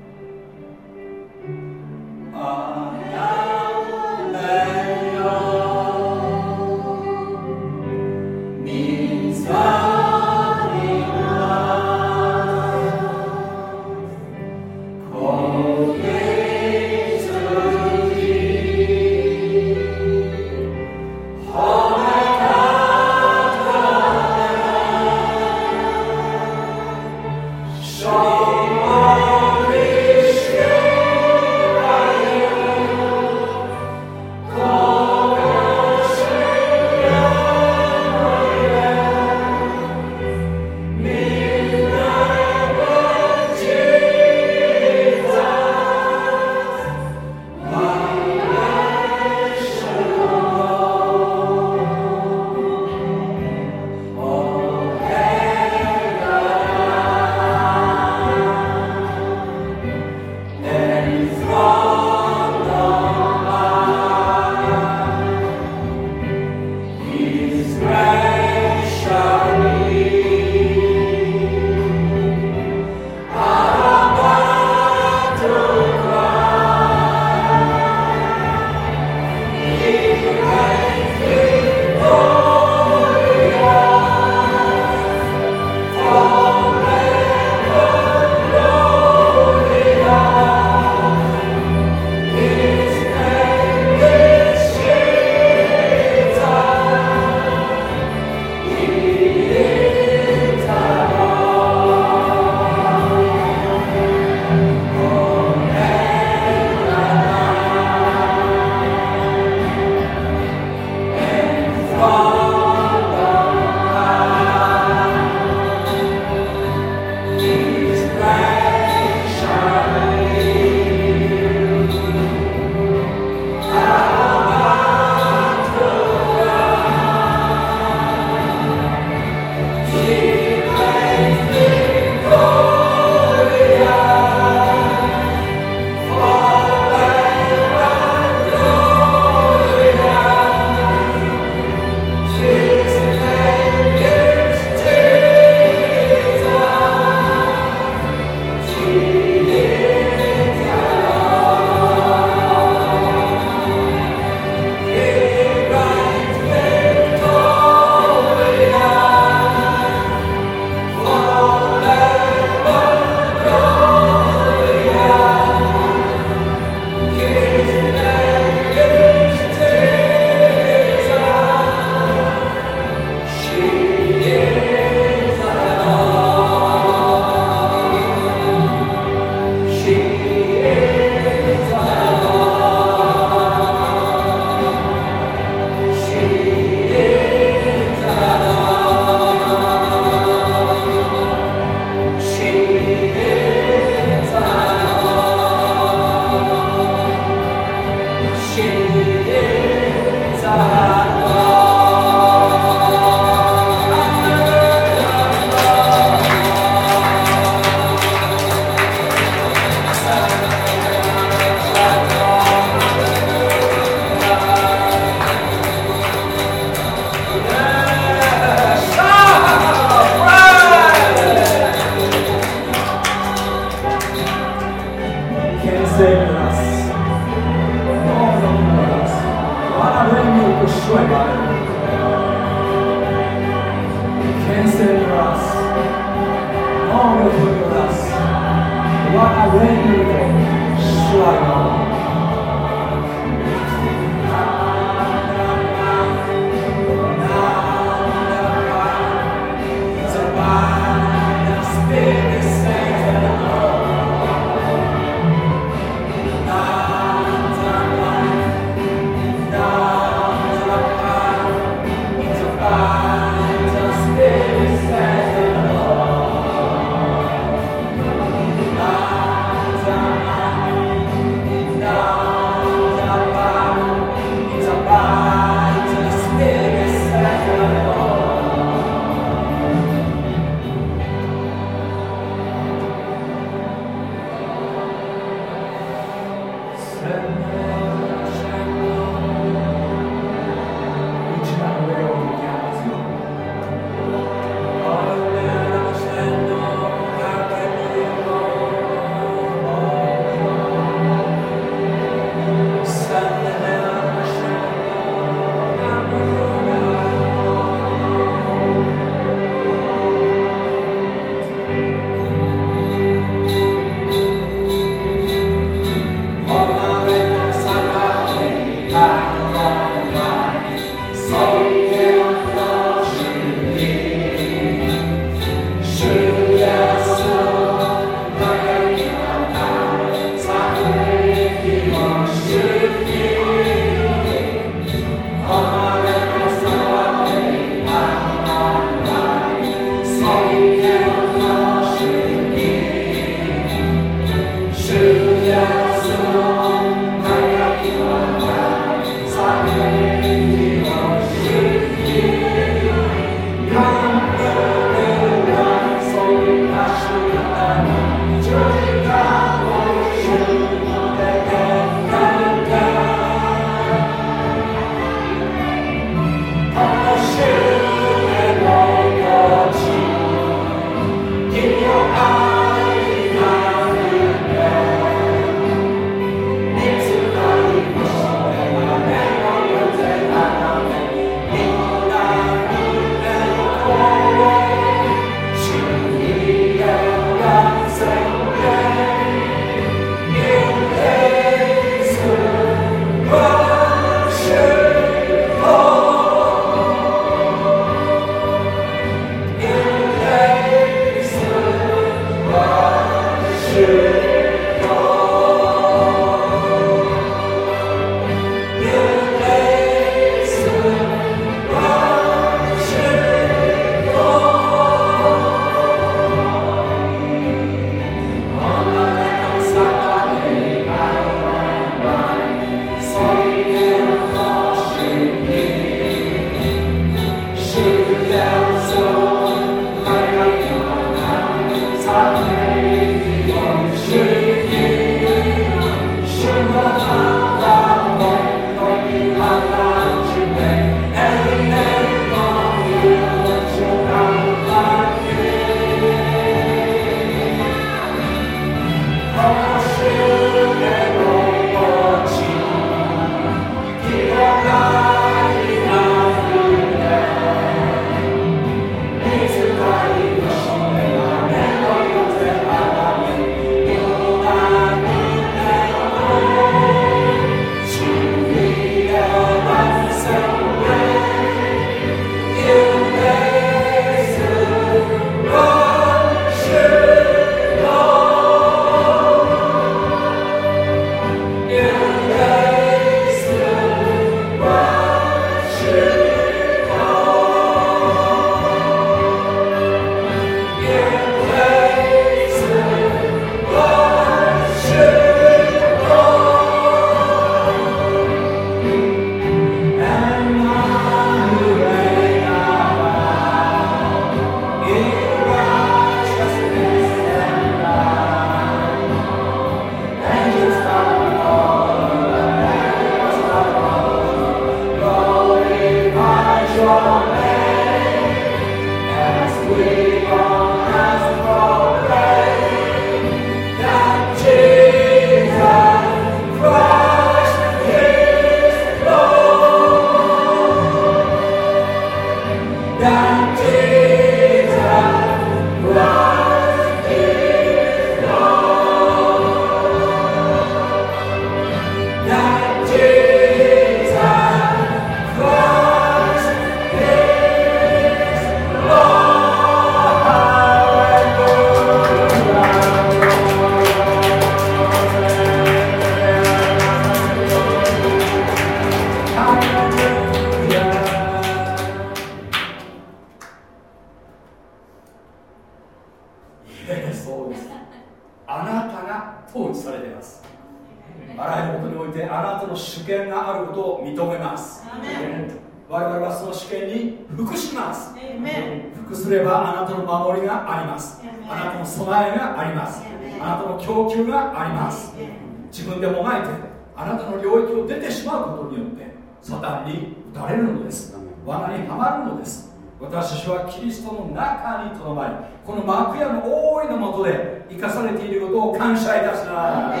Speaker 1: 私はキリストの中にとどまりこの幕屋の大いのもとで生かされていることを感謝いたします。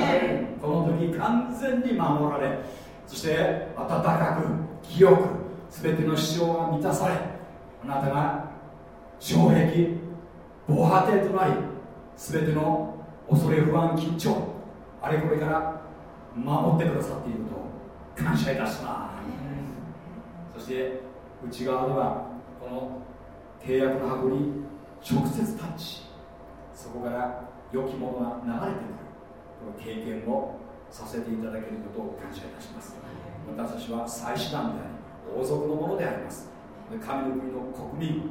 Speaker 1: この時完全に守られそして温かく清く全ての必要が満たされあなたが障壁防波堤となり全ての恐れ不安緊張あれこれから守ってくださっていることを感謝いたします。そして内側ではこの契約の箱に直接タッチそこから良きものが流れてくる。この経験をさせていただけることを感謝いたします。私たちは祭司団であり王族のものであります。神の国の国民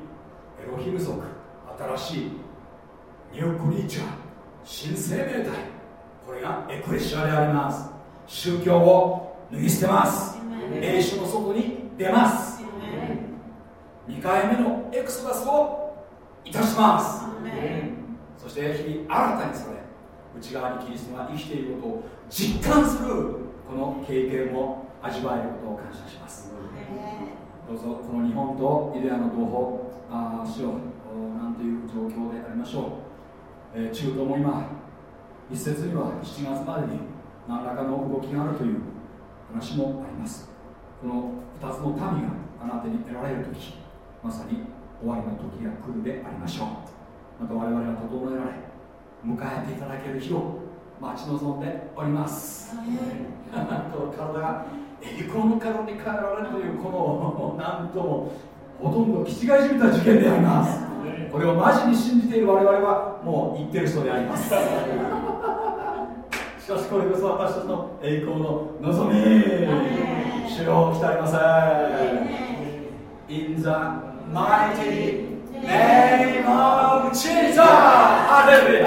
Speaker 1: エロヒム族新しいニュークリーチャー新生命体これがエクレシアであります。宗教を脱ぎ捨てます。霊種の外に出ます2回目のエクソダスをいたします。そして日々新たにされ内側にキリストが生きていることを実感するこの経験を味わえることを感謝します。どうぞこの日本とイデアの同胞あしようなんていう状況でありましょう、えー、中東も今一説には7月までに何らかの動きがあるという話もあります。この2つの民があなたに得られる時まさに終わりの時が来るでありましょう。また我々は整えられ迎えていただける日を待ち望んでおります。この体が栄光の体に変えられるというこの何ともほとんど気違いじみた事件であります。これをマジに信じている我々はもう言ってる人であります。しかしこれこそ私たちの栄光の望み。主よ来たりません In the mighty name of Jesus! Hallelujah!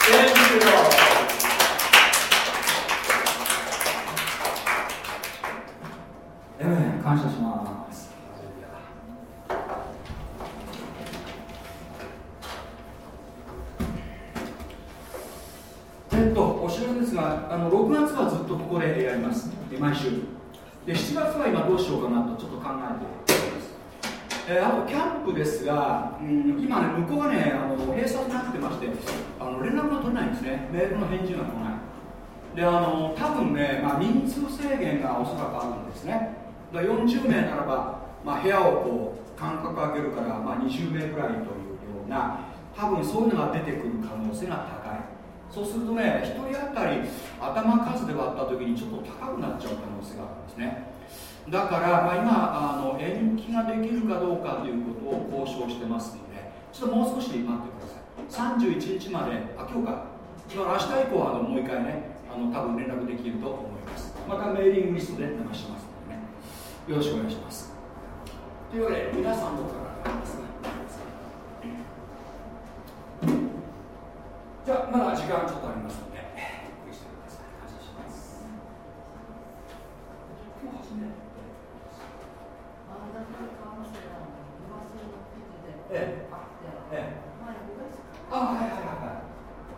Speaker 1: Thank you, Lord. えー、感謝します。えっと、お知らせですが、あの6月はずっとここでやります。毎週。で、7月は今どうしようかなとちょっと考えて。えー、あと、キャンプですが、うん、今ね、向こうがね、あの閉鎖になってまして、あの連絡が取れないんですね。メールの返事が来ない。で、あの多分ね、まあ、人数制限がおそらくあるんですね。だ40名ならば、まあ、部屋をこう間隔空けるから、まあ、20名ぐらいというような多分そういうのが出てくる可能性が高いそうするとね1人当たり頭数で割った時にちょっと高くなっちゃう可能性があるんですねだから、まあ、今あの延期ができるかどうかということを交渉してますのでちょっともう少し待ってください31日まであ今日か今明日以降はあのもう一回ねあの多分連絡できると思いますまたメーリングリストで流しますのでねよろしくお願いします。というわけで、皆さんのからですね。じゃあ、まだ時間ちょっとありますので、ゆっくりしてください。感謝します。今日ええ。ええ、あはいはいはい。